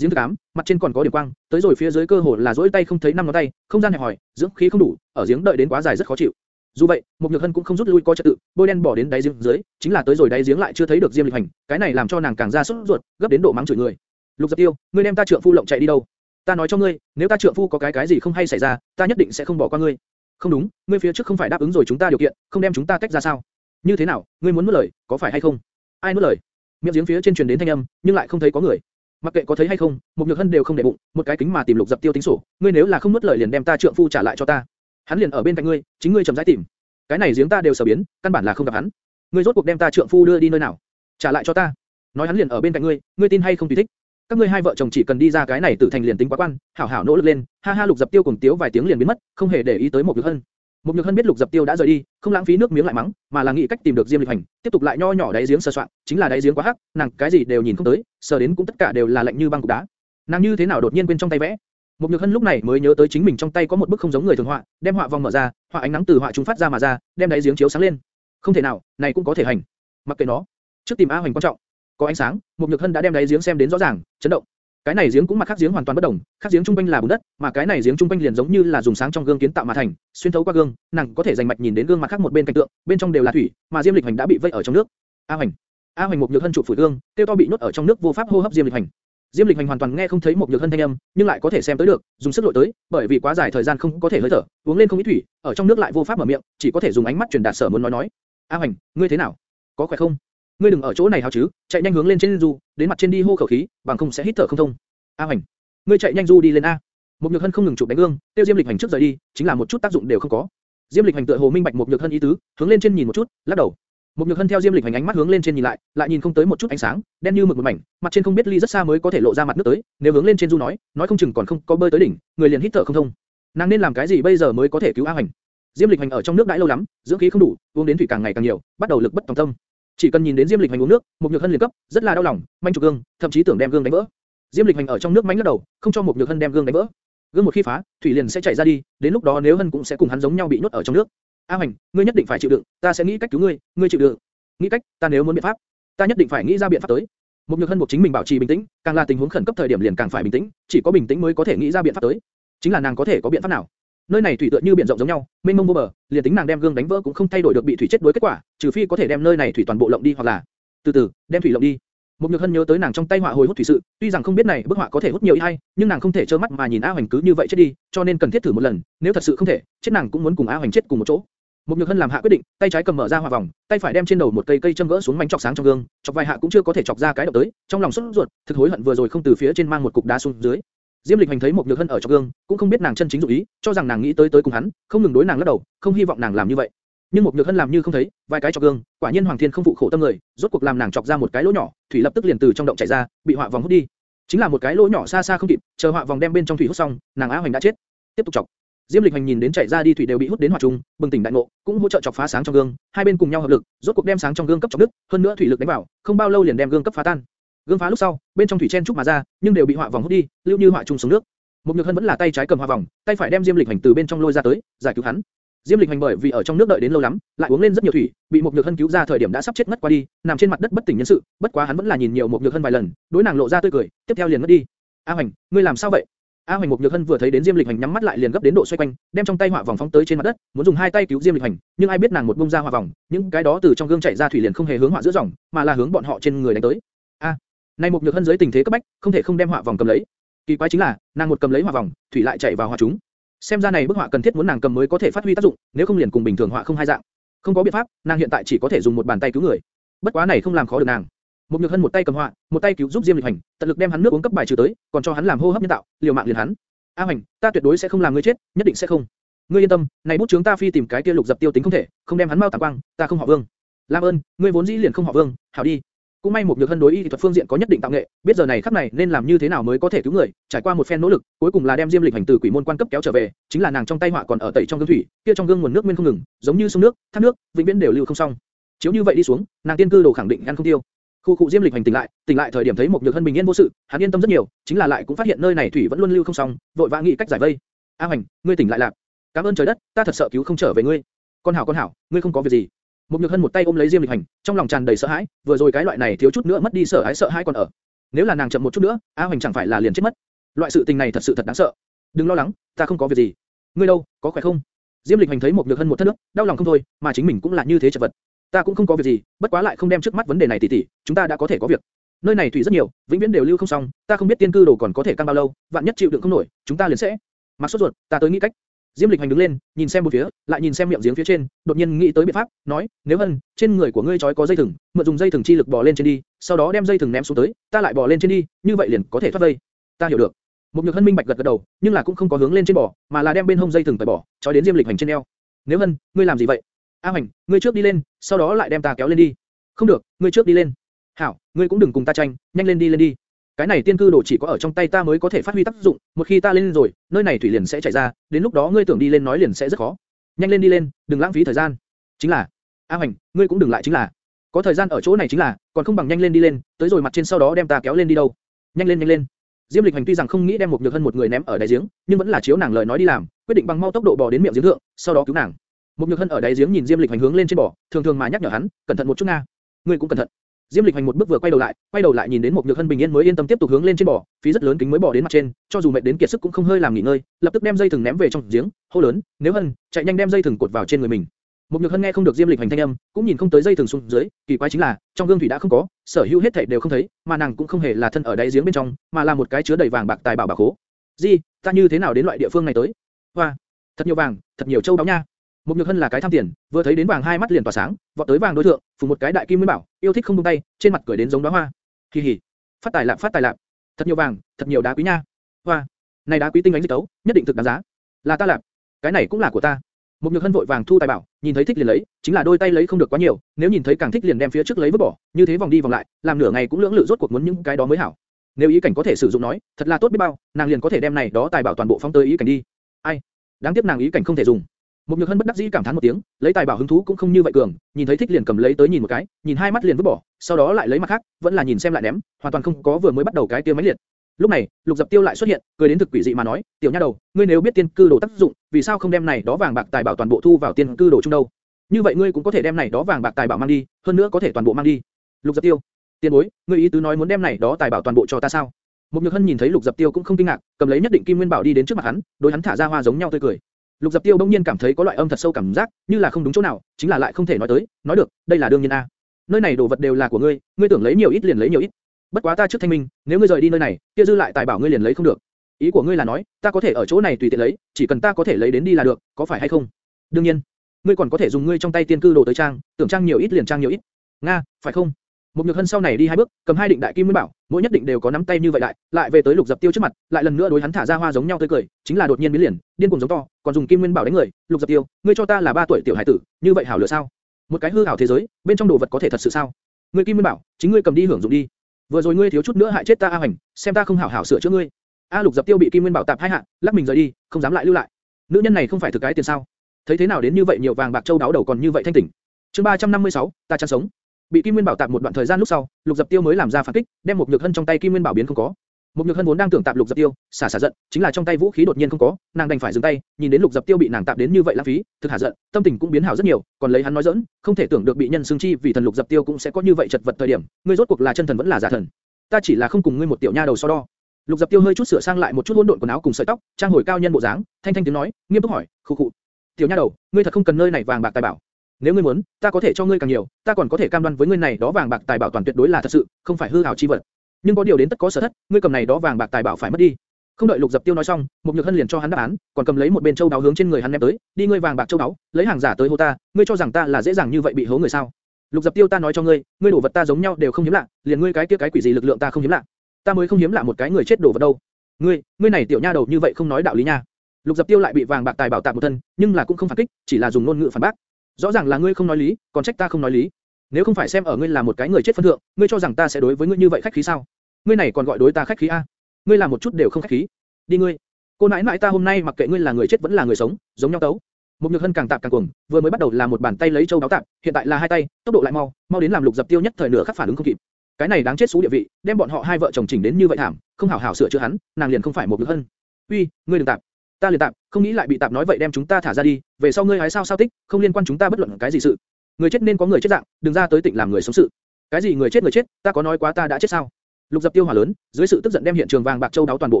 giếng thứ tám, mặt trên còn có điểm quang, tới rồi phía dưới cơ hồ là duỗi tay không thấy năm ngón tay, không gian hẹp hỏi, dưỡng khí không đủ, ở giếng đợi đến quá dài rất khó chịu. Dù vậy, một nhược hân cũng không rút lui coi trật tự, bôi đen bỏ đến đáy giếng dưới, chính là tới rồi đáy giếng lại chưa thấy được diêm lịch hành, cái này làm cho nàng càng ra sốt ruột, gấp đến độ mắng chửi người. Lục Dập Tiêu, ngươi đem ta trượng phu lộng chạy đi đâu? Ta nói cho ngươi, nếu ta trượng phu có cái cái gì không hay xảy ra, ta nhất định sẽ không bỏ qua ngươi. Không đúng, ngươi phía trước không phải đáp ứng rồi chúng ta điều kiện, không đem chúng ta tách ra sao? Như thế nào, ngươi muốn nuốt lời, có phải hay không? Ai nuốt lời? Miệng giếng phía trên truyền đến thanh âm, nhưng lại không thấy có người. Mặc kệ có thấy hay không, một nhược hân đều không để bụng, một cái kính mà tìm lục dập tiêu tính sổ, ngươi nếu là không nuốt lời liền đem ta trượng phu trả lại cho ta. Hắn liền ở bên cạnh ngươi, chính ngươi chậm rãi tìm. Cái này giếng ta đều sở biến, căn bản là không gặp hắn. Ngươi rốt cuộc đem ta trượng phu đưa đi nơi nào? Trả lại cho ta. Nói hắn liền ở bên cạnh ngươi, ngươi tin hay không tùy thích. Các ngươi hai vợ chồng chỉ cần đi ra cái này tử thành liền tính quá quan, hảo hảo nỗ lực lên, ha ha lục dập tiêu cùng tiếu vài tiếng liền biến mất, không hề để ý tới một nhược hân. Một Nhược Hân biết Lục Dập Tiêu đã rời đi, không lãng phí nước miếng lại mắng, mà là nghĩ cách tìm được Diêm Lịch Hành, tiếp tục lại nho nhỏ đáy giếng sơ soạn, chính là đáy giếng quá hắc, nàng cái gì đều nhìn không tới, sờ đến cũng tất cả đều là lạnh như băng cục đá. Nàng như thế nào đột nhiên quên trong tay vẽ? Một Nhược Hân lúc này mới nhớ tới chính mình trong tay có một bức không giống người thường họa, đem họa vòng mở ra, họa ánh nắng từ họa chúng phát ra mà ra, đem đáy giếng chiếu sáng lên. Không thể nào, này cũng có thể hành. Mặc kệ nó, trước tìm A Hoành quan trọng. Có ánh sáng, một Nhược Hân đã đem đáy giếng xem đến rõ ràng, chấn động. Cái này giếng cũng mặt khác giếng hoàn toàn bất đồng, khác giếng trung quanh là bùn đất, mà cái này giếng trung quanh liền giống như là dùng sáng trong gương kiến tạo mà thành, xuyên thấu qua gương, nàng có thể dành mạch nhìn đến gương mặt khác một bên cảnh tượng, bên trong đều là thủy, mà Diêm Lịch Hành đã bị vây ở trong nước. A Hành, A Hành một nhược hân trụ phủ gương, tiêu to bị nuốt ở trong nước vô pháp hô hấp Diêm Lịch Hành. Diêm Lịch Hành hoàn toàn nghe không thấy một nhược hân thanh âm, nhưng lại có thể xem tới được, dùng sức lội tới, bởi vì quá dài thời gian không có thể hơi thở, uống lên không ít thủy, ở trong nước lại vô pháp mở miệng, chỉ có thể dùng ánh mắt truyền đạt sở muốn nói nói. A Hành, ngươi thế nào? Có khỏe không? Ngươi đừng ở chỗ này hào chứ, chạy nhanh hướng lên trên du, đến mặt trên đi hô khẩu khí, bằng không sẽ hít thở không thông. A Hành, ngươi chạy nhanh du đi lên a. Một Nhược Hân không ngừng chụp đánh gương, tiêu Diêm Lịch Hành trước rời đi, chính là một chút tác dụng đều không có. Diêm Lịch Hành tựa hồ minh bạch một Nhược Hân ý tứ, hướng lên trên nhìn một chút, lắc đầu. Một Nhược Hân theo Diêm Lịch Hành ánh mắt hướng lên trên nhìn lại, lại nhìn không tới một chút ánh sáng, đen như mực một mảnh, mặt trên không biết ly rất xa mới có thể lộ ra mặt nước tới, nếu hướng lên trên du nói, nói không chừng còn không có bơi tới đỉnh, người liền hít thở không thông. Nàng nên làm cái gì bây giờ mới có thể cứu A Hành? Diêm Lịch Hành ở trong nước đãi lâu lắm, dưỡng khí không đủ, uống đến thủy càng ngày càng nhiều, bắt đầu lực bất tòng tâm. Chỉ cần nhìn đến Diêm Lịch Hành uống nước, một Nhược Hân liền cấp, rất là đau lòng, manh chụp gương, thậm chí tưởng đem gương đánh vỡ. Diêm Lịch Hành ở trong nước mánh lắc đầu, không cho một Nhược Hân đem gương đánh vỡ. Gương một khi phá, thủy liền sẽ chảy ra đi, đến lúc đó nếu Hân cũng sẽ cùng hắn giống nhau bị nhốt ở trong nước. A Hành, ngươi nhất định phải chịu đựng, ta sẽ nghĩ cách cứu ngươi, ngươi chịu đựng. Nghĩ cách, ta nếu muốn biện pháp, ta nhất định phải nghĩ ra biện pháp tới. Một Nhược Hân buộc chính mình bảo trì bình tĩnh, càng là tình huống khẩn cấp thời điểm liền càng phải bình tĩnh, chỉ có bình tĩnh mới có thể nghĩ ra biện pháp tới. Chính là nàng có thể có biện pháp nào? Nơi này thủy tựa như biển rộng giống nhau, mênh mông vô bờ, liền tính nàng đem gương đánh vỡ cũng không thay đổi được bị thủy chết đuối kết quả, trừ phi có thể đem nơi này thủy toàn bộ lộng đi hoặc là từ từ đem thủy lộng đi. Một Nhược Hân nhớ tới nàng trong tay họa hồi hút thủy sự, tuy rằng không biết này bức họa có thể hút nhiều ít hay, nhưng nàng không thể trơ mắt mà nhìn A Hoành cứ như vậy chết đi, cho nên cần thiết thử một lần, nếu thật sự không thể, chết nàng cũng muốn cùng A Hoành chết cùng một chỗ. Một Nhược Hân làm hạ quyết định, tay trái cầm mở ra hỏa vòng, tay phải đem trên đầu một cây cây châm gỡ xuống mảnh chọc sáng trong gương, chọc vài hạ cũng chưa có thể chọc ra cái động tới, trong lòng sốt ruột, thực hối hận vừa rồi không từ phía trên mang một cục đá xuống dưới. Diêm Lịch Hành thấy một Nhược Hân ở trong gương, cũng không biết nàng chân chính dụng ý, cho rằng nàng nghĩ tới tới cùng hắn, không ngừng đối nàng lắc đầu, không hy vọng nàng làm như vậy. Nhưng một Nhược Hân làm như không thấy, vài cái chọc gương, quả nhiên Hoàng Thiên không phụ khổ tâm người, rốt cuộc làm nàng chọc ra một cái lỗ nhỏ, thủy lập tức liền từ trong động chảy ra, bị họa vòng hút đi. Chính là một cái lỗ nhỏ xa xa không kịp, chờ họa vòng đem bên trong thủy hút xong, nàng Á Hoành đã chết. Tiếp tục chọc. Diêm Lịch Hành nhìn đến chảy ra đi thủy đều bị hút đến hỏa trung, bừng tỉnh đại ngộ, cũng hỗ trợ chọc phá sáng trong gương, hai bên cùng nhau hợp lực, rốt cuộc đem sáng trong gương cấp chọc nước, hơn nữa thủy lực đánh vào, không bao lâu liền đem gương cấp phá tan. Gương phá lúc sau, bên trong thủy chen trúc mà ra, nhưng đều bị họa vòng hút đi, lưu như họa trùng xuống nước. Mục Nhược Hân vẫn là tay trái cầm họa vòng, tay phải đem Diêm Lịch Hành từ bên trong lôi ra tới, giải cứu hắn. Diêm Lịch Hành bởi vì ở trong nước đợi đến lâu lắm, lại uống lên rất nhiều thủy, bị Mục Nhược Hân cứu ra thời điểm đã sắp chết ngất qua đi, nằm trên mặt đất bất tỉnh nhân sự, bất quá hắn vẫn là nhìn nhiều Mục Nhược Hân vài lần, đối nàng lộ ra tươi cười, tiếp theo liền ngất đi. A Hành, ngươi làm sao vậy? A Hoành Mục Nhược Hân vừa thấy đến Diêm Lịch Hành nhắm mắt lại liền gấp đến độ xoay quanh, đem trong tay hoa vòng phóng tới trên mặt đất, muốn dùng hai tay cứu Diêm Lịch Hành, nhưng ai biết nàng một bung ra hoa vòng, những cái đó từ trong gương chảy ra thủy liền không hề hướng họa giữa dòng, mà là hướng bọn họ trên người đánh tới. A, nay một Nhược Hân dưới tình thế cấp bách, không thể không đem hỏa vòng cầm lấy. Kỳ quái chính là, nàng một cầm lấy hỏa vòng, thủy lại chảy vào hỏa chúng. Xem ra này bức họa cần thiết muốn nàng cầm mới có thể phát huy tác dụng, nếu không liền cùng bình thường họa không hai dạng. Không có biện pháp, nàng hiện tại chỉ có thể dùng một bàn tay cứu người. Bất quá này không làm khó được nàng. Một Nhược Hân một tay cầm họa, một tay cứu giúp Diêm Lịch Hành, tận lực đem hắn nước uống cấp bài trừ tới, còn cho hắn làm hô hấp nhân tạo, liều mạng liền hắn. A Hành, ta tuyệt đối sẽ không làm ngươi chết, nhất định sẽ không. Ngươi yên tâm, này bút chướng ta phi tìm cái kia lục dập tiêu tính không thể, không đem hắn mau tạm quang, ta không họ Vương. Lam ơn, ngươi vốn dĩ liền không họ Vương, hảo đi. Cũng may một nhược hân đối y thuật phương diện có nhất định tạo nghệ, biết giờ này khắc này nên làm như thế nào mới có thể cứu người, trải qua một phen nỗ lực, cuối cùng là đem Diêm Lịch hành từ quỷ môn quan cấp kéo trở về, chính là nàng trong tay họa còn ở tẩy trong gương thủy, kia trong gương nguồn nước nguyên không ngừng, giống như sông nước, thác nước, vĩnh viễn đều lưu không xong. Chiếu như vậy đi xuống, nàng tiên cư đồ khẳng định ăn không tiêu. Khu cụ Diêm Lịch hành tỉnh lại, tỉnh lại thời điểm thấy một nhược hân bình yên vô sự, hắn yên tâm rất nhiều, chính là lại cũng phát hiện nơi này thủy vẫn luôn lưu không xong, vội vã nghĩ cách giải vây. A hoàng, ngươi tỉnh lại lạc. Cảm ơn trời đất, ta thật sợ cứu không trở về ngươi. Con hảo con hảo, ngươi không có việc gì. Một nhược hân một tay ôm lấy Diêm Lịch Hành, trong lòng tràn đầy sợ hãi, vừa rồi cái loại này thiếu chút nữa mất đi sợ hãi sợ hãi còn ở. Nếu là nàng chậm một chút nữa, A Hoành chẳng phải là liền chết mất. Loại sự tình này thật sự thật đáng sợ. Đừng lo lắng, ta không có việc gì. Ngươi đâu, có khỏe không? Diêm Lịch Hành thấy một nhược hân một thất nước, đau lòng không thôi, mà chính mình cũng là như thế chật vật. Ta cũng không có việc gì, bất quá lại không đem trước mắt vấn đề này tỉ tỉ, chúng ta đã có thể có việc. Nơi này thủy rất nhiều, vĩnh viễn đều lưu không xong, ta không biết tiên cư đồ còn có thể căng bao lâu, vạn nhất chịu đựng không nổi, chúng ta liền sẽ. Mặc sốt ruột, ta tới nghĩ cách. Diêm Lịch Hành đứng lên, nhìn xem một phía, lại nhìn xem miệng giếng phía trên, đột nhiên nghĩ tới biện pháp, nói, nếu hân, trên người của ngươi trói có dây thừng, mượn dùng dây thừng chi lực bò lên trên đi, sau đó đem dây thừng ném xuống tới, ta lại bò lên trên đi, như vậy liền có thể thoát vây. Ta hiểu được. Một nhược hân minh bạch gật gật đầu, nhưng là cũng không có hướng lên trên bò, mà là đem bên hông dây thừng phải bỏ, trói đến Diêm Lịch Hành trên eo. Nếu hân, ngươi làm gì vậy? A Hành, ngươi trước đi lên, sau đó lại đem ta kéo lên đi. Không được, ngươi trước đi lên. Hảo, ngươi cũng đừng cùng ta tranh, nhanh lên đi lên đi. Cái này tiên cư đồ chỉ có ở trong tay ta mới có thể phát huy tác dụng, một khi ta lên rồi, nơi này thủy liền sẽ chảy ra, đến lúc đó ngươi tưởng đi lên nói liền sẽ rất khó. nhanh lên đi lên, đừng lãng phí thời gian. Chính là, A Hoành, ngươi cũng đừng lại chính là, có thời gian ở chỗ này chính là, còn không bằng nhanh lên đi lên, tới rồi mặt trên sau đó đem ta kéo lên đi đâu. Nhanh lên nhanh lên. Diêm Lịch Hành tuy rằng không nghĩ đem một nhược hân một người ném ở đáy giếng, nhưng vẫn là chiếu nàng lời nói đi làm, quyết định bằng mau tốc độ bò đến miệng giếng thượng, sau đó cứu nàng. Một nhược hân ở đáy giếng nhìn Diêm Lịch Hành hướng lên trên bò, thường thường mà nhắc nhở hắn, cẩn thận một chút nga. Ngươi cũng cẩn thận. Diêm Lịch Hành một bước vừa quay đầu lại, quay đầu lại nhìn đến một nhược hân bình yên mới yên tâm tiếp tục hướng lên trên bò, phí rất lớn kính mới bò đến mặt trên, cho dù mệt đến kiệt sức cũng không hơi làm nghỉ ngơi, lập tức đem dây thừng ném về trong giếng, hô lớn, nếu hân, chạy nhanh đem dây thừng cột vào trên người mình. Một nhược hân nghe không được Diêm Lịch Hành thanh âm, cũng nhìn không tới dây thừng xuống dưới, kỳ quái chính là trong gương thủy đã không có, sở hữu hết thảy đều không thấy, mà nàng cũng không hề là thân ở đáy giếng bên trong, mà là một cái chứa đầy vàng bạc tài bảo bảo khố. Gì? Ta như thế nào đến loại địa phương này tới? Hoa, thật nhiều vàng, thật nhiều châu báu nha. Một nhược hân là cái tham tiền, vừa thấy đến vàng hai mắt liền tỏa sáng, vọt tới vàng đối thượng, phủ một cái đại kim nguyên bảo, yêu thích không buông tay, trên mặt cười đến giống đóa hoa. Kỳ hỉ, phát tài lạm phát tài lạm, thật nhiều vàng, thật nhiều đá quý nha. Hoa, này đá quý tinh ánh dịch tấu, nhất định thực đáng giá. Là ta làm, cái này cũng là của ta. Một nhược hân vội vàng thu tài bảo, nhìn thấy thích liền lấy, chính là đôi tay lấy không được quá nhiều, nếu nhìn thấy càng thích liền đem phía trước lấy vứt bỏ, như thế vòng đi vòng lại, làm nửa ngày cũng lưỡng lự rốt cuộc muốn những cái đó mới hảo. Nếu ý cảnh có thể sử dụng nói, thật là tốt biết bao, nàng liền có thể đem này đó tài bảo toàn bộ phóng tới ý cảnh đi. Ai, đáng tiếc nàng ý cảnh không thể dùng. Một nhược hân bất đắc dĩ cảm thán một tiếng, lấy tài bảo hứng thú cũng không như vậy cường, nhìn thấy thích liền cầm lấy tới nhìn một cái, nhìn hai mắt liền vứt bỏ, sau đó lại lấy mặt khác, vẫn là nhìn xem lại ném, hoàn toàn không có vừa mới bắt đầu cái kia máy liệt. Lúc này, Lục Dập Tiêu lại xuất hiện, cười đến thực quỷ dị mà nói, tiểu nha đầu, ngươi nếu biết tiên cư đồ tác dụng, vì sao không đem này đó vàng bạc tài bảo toàn bộ thu vào tiên cư đồ chung đâu? Như vậy ngươi cũng có thể đem này đó vàng bạc tài bảo mang đi, hơn nữa có thể toàn bộ mang đi. Lục Dập Tiêu, tiên bối, ngươi ý tứ nói muốn đem này đó tài bảo toàn bộ cho ta sao? Một Nhược Hân nhìn thấy Lục Dập Tiêu cũng không kinh ngạc, cầm lấy nhất định kim nguyên bảo đi đến trước mặt hắn, đối hắn thả ra hoa giống nhau tươi cười. Lục Dập Tiêu bỗng nhiên cảm thấy có loại âm thật sâu cảm giác, như là không đúng chỗ nào, chính là lại không thể nói tới, nói được, đây là đương nhiên a. Nơi này đồ vật đều là của ngươi, ngươi tưởng lấy nhiều ít liền lấy nhiều ít. Bất quá ta trước thanh minh, nếu ngươi rời đi nơi này, kia dư lại tài bảo ngươi liền lấy không được. Ý của ngươi là nói, ta có thể ở chỗ này tùy tiện lấy, chỉ cần ta có thể lấy đến đi là được, có phải hay không? Đương nhiên, ngươi còn có thể dùng ngươi trong tay tiên cư đồ tới trang, tưởng trang nhiều ít liền trang nhiều ít. Nga, phải không? Một nhược hân sau này đi hai bước, cầm hai định đại kim nguyên bảo, mỗi nhất định đều có nắm tay như vậy đại, lại về tới lục dập tiêu trước mặt, lại lần nữa đối hắn thả ra hoa giống nhau tươi cười, chính là đột nhiên biến liền, điên cuồng giống to, còn dùng kim nguyên bảo đánh người. Lục dập tiêu, ngươi cho ta là ba tuổi tiểu hải tử, như vậy hảo lựa sao? Một cái hư ảo thế giới, bên trong đồ vật có thể thật sự sao? Ngươi kim nguyên bảo, chính ngươi cầm đi hưởng dụng đi. Vừa rồi ngươi thiếu chút nữa hại chết ta A Hành, xem ta không hảo hảo sửa chữa ngươi. A Lục dập tiêu bị kim nguyên bảo tạp hai hạ, lắc mình rời đi, không dám lại lưu lại. Nữ nhân này không phải thực cái tiền sao? Thấy thế nào đến như vậy nhiều vàng bạc châu đáo đầu còn như vậy thanh tỉnh. Chương 356, ta chăn sống. Bị Kim Nguyên Bảo tạm một đoạn thời gian lúc sau, Lục Dập Tiêu mới làm ra phản kích, đem một nhược hân trong tay Kim Nguyên Bảo biến không có. Một nhược hân vốn đang tưởng tạm Lục Dập Tiêu, xả xả giận, chính là trong tay vũ khí đột nhiên không có, nàng đành phải dừng tay, nhìn đến Lục Dập Tiêu bị nàng tạm đến như vậy lãng phí, thực hạ giận, tâm tình cũng biến hảo rất nhiều, còn lấy hắn nói giỡn, không thể tưởng được bị nhân xương chi vì thần Lục Dập Tiêu cũng sẽ có như vậy chật vật thời điểm, ngươi rốt cuộc là chân thần vẫn là giả thần. Ta chỉ là không cùng ngươi một tiểu nha đầu so đo. Lục Dập Tiêu hơi chút sửa sang lại một chút hỗn độn quần áo cùng sợi tóc, trang hồi cao nhân bộ dáng, thanh thanh tiếng nói, nghiêm túc hỏi, khụ khụ. Tiểu nha đầu, ngươi thật không cần nơi này vàng bạc tài bảo. Nếu ngươi muốn, ta có thể cho ngươi càng nhiều, ta còn có thể cam đoan với ngươi này đó vàng bạc tài bảo toàn tuyệt đối là thật sự, không phải hư ảo chi vật. Nhưng có điều đến tất có sở thất, ngươi cầm này đó vàng bạc tài bảo phải mất đi. Không đợi Lục Dập Tiêu nói xong, một nhược hân liền cho hắn đáp án, còn cầm lấy một bên châu đáo hướng trên người hắn ném tới, đi ngươi vàng bạc châu đáo, lấy hàng giả tới hô ta, ngươi cho rằng ta là dễ dàng như vậy bị hố người sao? Lục Dập Tiêu ta nói cho ngươi, ngươi đổ vật ta giống nhau đều không hiếm lạ, liền ngươi cái kia cái quỷ gì lực lượng ta không hiếm lạ, ta mới không hiếm lạ một cái người chết đổ vật đâu. Ngươi, ngươi này tiểu nha đầu như vậy không nói đạo lý nha. Lục Dập Tiêu lại bị vàng bạc tài bảo tạm một thân, nhưng là cũng không phản kích, chỉ là dùng ngôn ngữ phản bác. Rõ ràng là ngươi không nói lý, còn trách ta không nói lý. Nếu không phải xem ở ngươi là một cái người chết phân thượng, ngươi cho rằng ta sẽ đối với ngươi như vậy khách khí sao? Ngươi này còn gọi đối ta khách khí a? Ngươi làm một chút đều không khách khí. Đi ngươi. Cô nãi nãi ta hôm nay mặc kệ ngươi là người chết vẫn là người sống, giống nhau tấu. Một nhược hân càng tạm càng cuồng, vừa mới bắt đầu là một bàn tay lấy châu đáo tạm, hiện tại là hai tay, tốc độ lại mau, mau đến làm lục dập tiêu nhất thời nửa khắc phản ứng không kịp. Cái này đáng chết xú địa vị, đem bọn họ hai vợ chồng chỉnh đến như vậy thảm, không hảo hảo sửa chữa hắn, nàng liền không phải một nhược hân. Uy, ngươi đừng tạm. Ta liền tạm, không nghĩ lại bị tạm nói vậy đem chúng ta thả ra đi, về sau ngươi hái sao sao tích, không liên quan chúng ta bất luận cái gì sự. Người chết nên có người chết dạng, đừng ra tới tỉnh làm người sống sự. Cái gì người chết người chết, ta có nói quá ta đã chết sao? Lục Dập tiêu hỏa lớn, dưới sự tức giận đem hiện trường vàng bạc châu đáo toàn bộ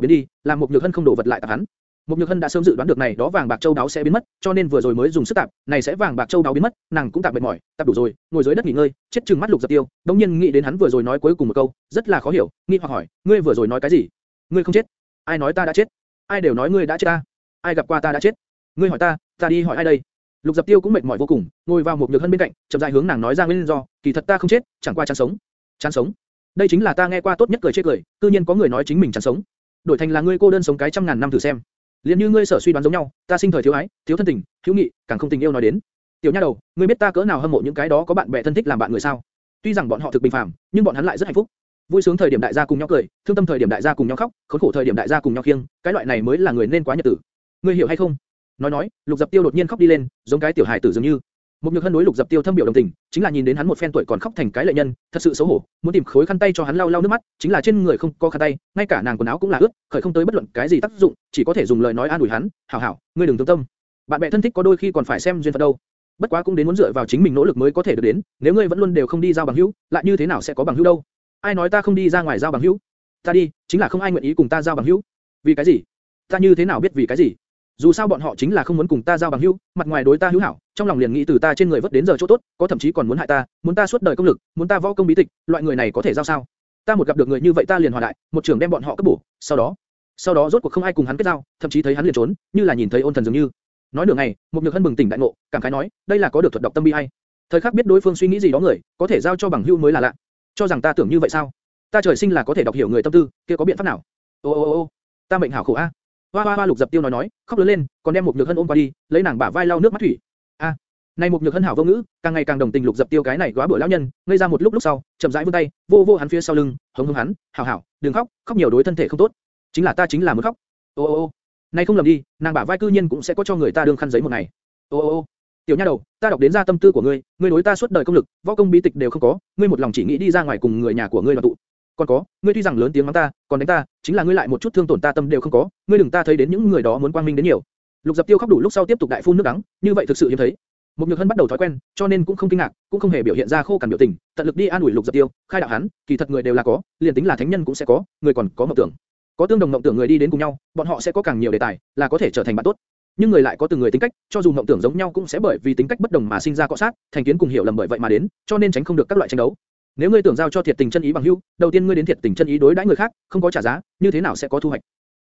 biến đi, làm một nhược hân không đổ vật lại tạp hắn. Một nhược hân đã sớm dự đoán được này đó vàng bạc châu đáo sẽ biến mất, cho nên vừa rồi mới dùng sức tạp, này sẽ vàng bạc châu đáo biến mất, nàng cũng tạp mệt mỏi, tạp đủ rồi, ngồi dưới đất nghỉ ngơi, chết chừng mắt Lục Dập tiêu, đống nhiên nghĩ đến hắn vừa rồi nói cuối cùng một câu, rất là khó hiểu, nghi hoặc hỏi, ngươi vừa rồi nói cái gì? Ngươi không chết? Ai nói ta đã chết? Ai đều nói ngươi đã chết ta? Ai gặp qua ta đã chết? Ngươi hỏi ta, ta đi hỏi ai đây? Lục Dập Tiêu cũng mệt mỏi vô cùng, ngồi vào một nhược hân bên cạnh, chậm rãi hướng nàng nói ra nguyên do, kỳ thật ta không chết, chẳng qua chán sống. Chán sống. Đây chính là ta nghe qua tốt nhất cười chết cười, cư nhiên có người nói chính mình chán sống. Đổi thành là ngươi cô đơn sống cái trăm ngàn năm thử xem. Liên như ngươi sở suy đoán giống nhau, ta sinh thời thiếu ái, thiếu thân tình, thiếu nghị, càng không tình yêu nói đến. Tiểu nha đầu, ngươi biết ta cỡ nào hâm mộ những cái đó có bạn bè thân thích làm bạn người sao? Tuy rằng bọn họ thực bình phàm, nhưng bọn hắn lại rất hạnh phúc. Vui sướng thời điểm đại gia cùng nhau cười, thương tâm thời điểm đại gia cùng nhau khóc, khốn khổ thời điểm đại gia cùng nhau khiêng, cái loại này mới là người nên quá nhật tử. Ngươi hiểu hay không? Nói nói, Lục Dập Tiêu đột nhiên khóc đi lên, giống cái tiểu hài tử dường như. Một nhược hân đối Lục Dập Tiêu thâm biểu đồng tình, chính là nhìn đến hắn một phen tuổi còn khóc thành cái lệ nhân, thật sự xấu hổ, muốn tìm khối khăn tay cho hắn lau lau nước mắt, chính là trên người không có khăn tay, ngay cả nàng quần áo cũng là ướt, khởi không tới bất luận cái gì tác dụng, chỉ có thể dùng lời nói an ủi hắn, hảo hảo, ngươi đừng thương tâm. Bạn bè thân thích có đôi khi còn phải xem duyên phận đâu. Bất quá cũng đến muốn dựa vào chính mình nỗ lực mới có thể được đến, nếu ngươi vẫn luôn đều không đi giao bằng hữu, lại như thế nào sẽ có bằng hữu đâu? Ai nói ta không đi ra ngoài giao bằng hữu? Ta đi, chính là không ai nguyện ý cùng ta giao bằng hữu. Vì cái gì? Ta như thế nào biết vì cái gì? Dù sao bọn họ chính là không muốn cùng ta giao bằng hữu, mặt ngoài đối ta hữu hảo, trong lòng liền nghĩ từ ta trên người vớt đến giờ chỗ tốt, có thậm chí còn muốn hại ta, muốn ta suốt đời công lực, muốn ta võ công bí tịch, loại người này có thể giao sao? Ta một gặp được người như vậy ta liền hòa đại, một trường đem bọn họ cấp bổ, sau đó, sau đó rốt cuộc không ai cùng hắn kết giao, thậm chí thấy hắn liền trốn, như là nhìn thấy ôn thần dường như. Nói nửa ngày, một nhược hân bừng tỉnh đại ngộ, cảm khái nói, đây là có được thuật độc tâm bi hay. Thời khắc biết đối phương suy nghĩ gì đó người, có thể giao cho bằng hữu mới là lạ. Cho rằng ta tưởng như vậy sao? Ta trời sinh là có thể đọc hiểu người tâm tư, kia có biện pháp nào? Ô ô ô ô, ta mệnh hảo khổ a. Hoa hoa hoa lục dập tiêu nói nói, khóc lớn lên, còn đem một nhược hân ôm qua đi, lấy nàng bả vai lau nước mắt thủy. A, này một nhược hân hảo vô ngữ, càng ngày càng đồng tình lục dập tiêu cái này góa bữa lão nhân, ngây ra một lúc lúc sau, chậm rãi vươn tay, vô vô hắn phía sau lưng, hống hống hắn, hảo hảo, đừng khóc, khóc nhiều đối thân thể không tốt. Chính là ta chính là muốn khóc. Ô ô ô, này không lầm đi, nàng bả vai cư nhiên cũng sẽ có cho người ta đương khăn giấy một ngày. Ô ô ô, tiểu nha đầu, ta đọc đến ra tâm tư của ngươi, ngươi đối ta suốt đời công lực, võ công bí tịch đều không có, ngươi một lòng chỉ nghĩ đi ra ngoài cùng người nhà của ngươi đoàn tụ. Còn có, ngươi tuy rằng lớn tiếng mắng ta, còn đánh ta, chính là ngươi lại một chút thương tổn ta tâm đều không có, ngươi đừng ta thấy đến những người đó muốn quang minh đến nhiều. Lục Dập Tiêu khóc đủ lúc sau tiếp tục đại phun nước đắng, như vậy thực sự hiếm thấy. Một Nhược Hân bắt đầu thói quen, cho nên cũng không kinh ngạc, cũng không hề biểu hiện ra khô cằn biểu tình, tận lực đi an ủi Lục Dập Tiêu, khai đạo hắn, kỳ thật người đều là có, liền tính là thánh nhân cũng sẽ có, người còn có mộng tưởng. Có tương đồng mộng tưởng người đi đến cùng nhau, bọn họ sẽ có càng nhiều đề tài, là có thể trở thành bạn tốt. Nhưng người lại có từng người tính cách, cho dù mộng tưởng giống nhau cũng sẽ bởi vì tính cách bất đồng mà sinh ra cọ sát, thành kiến cùng hiểu lầm bởi vậy mà đến, cho nên tránh không được các loại tranh đấu. Nếu ngươi tưởng giao cho thiệt tình chân ý bằng hữu, đầu tiên ngươi đến thiệt tình chân ý đối đãi người khác, không có trả giá, như thế nào sẽ có thu hoạch?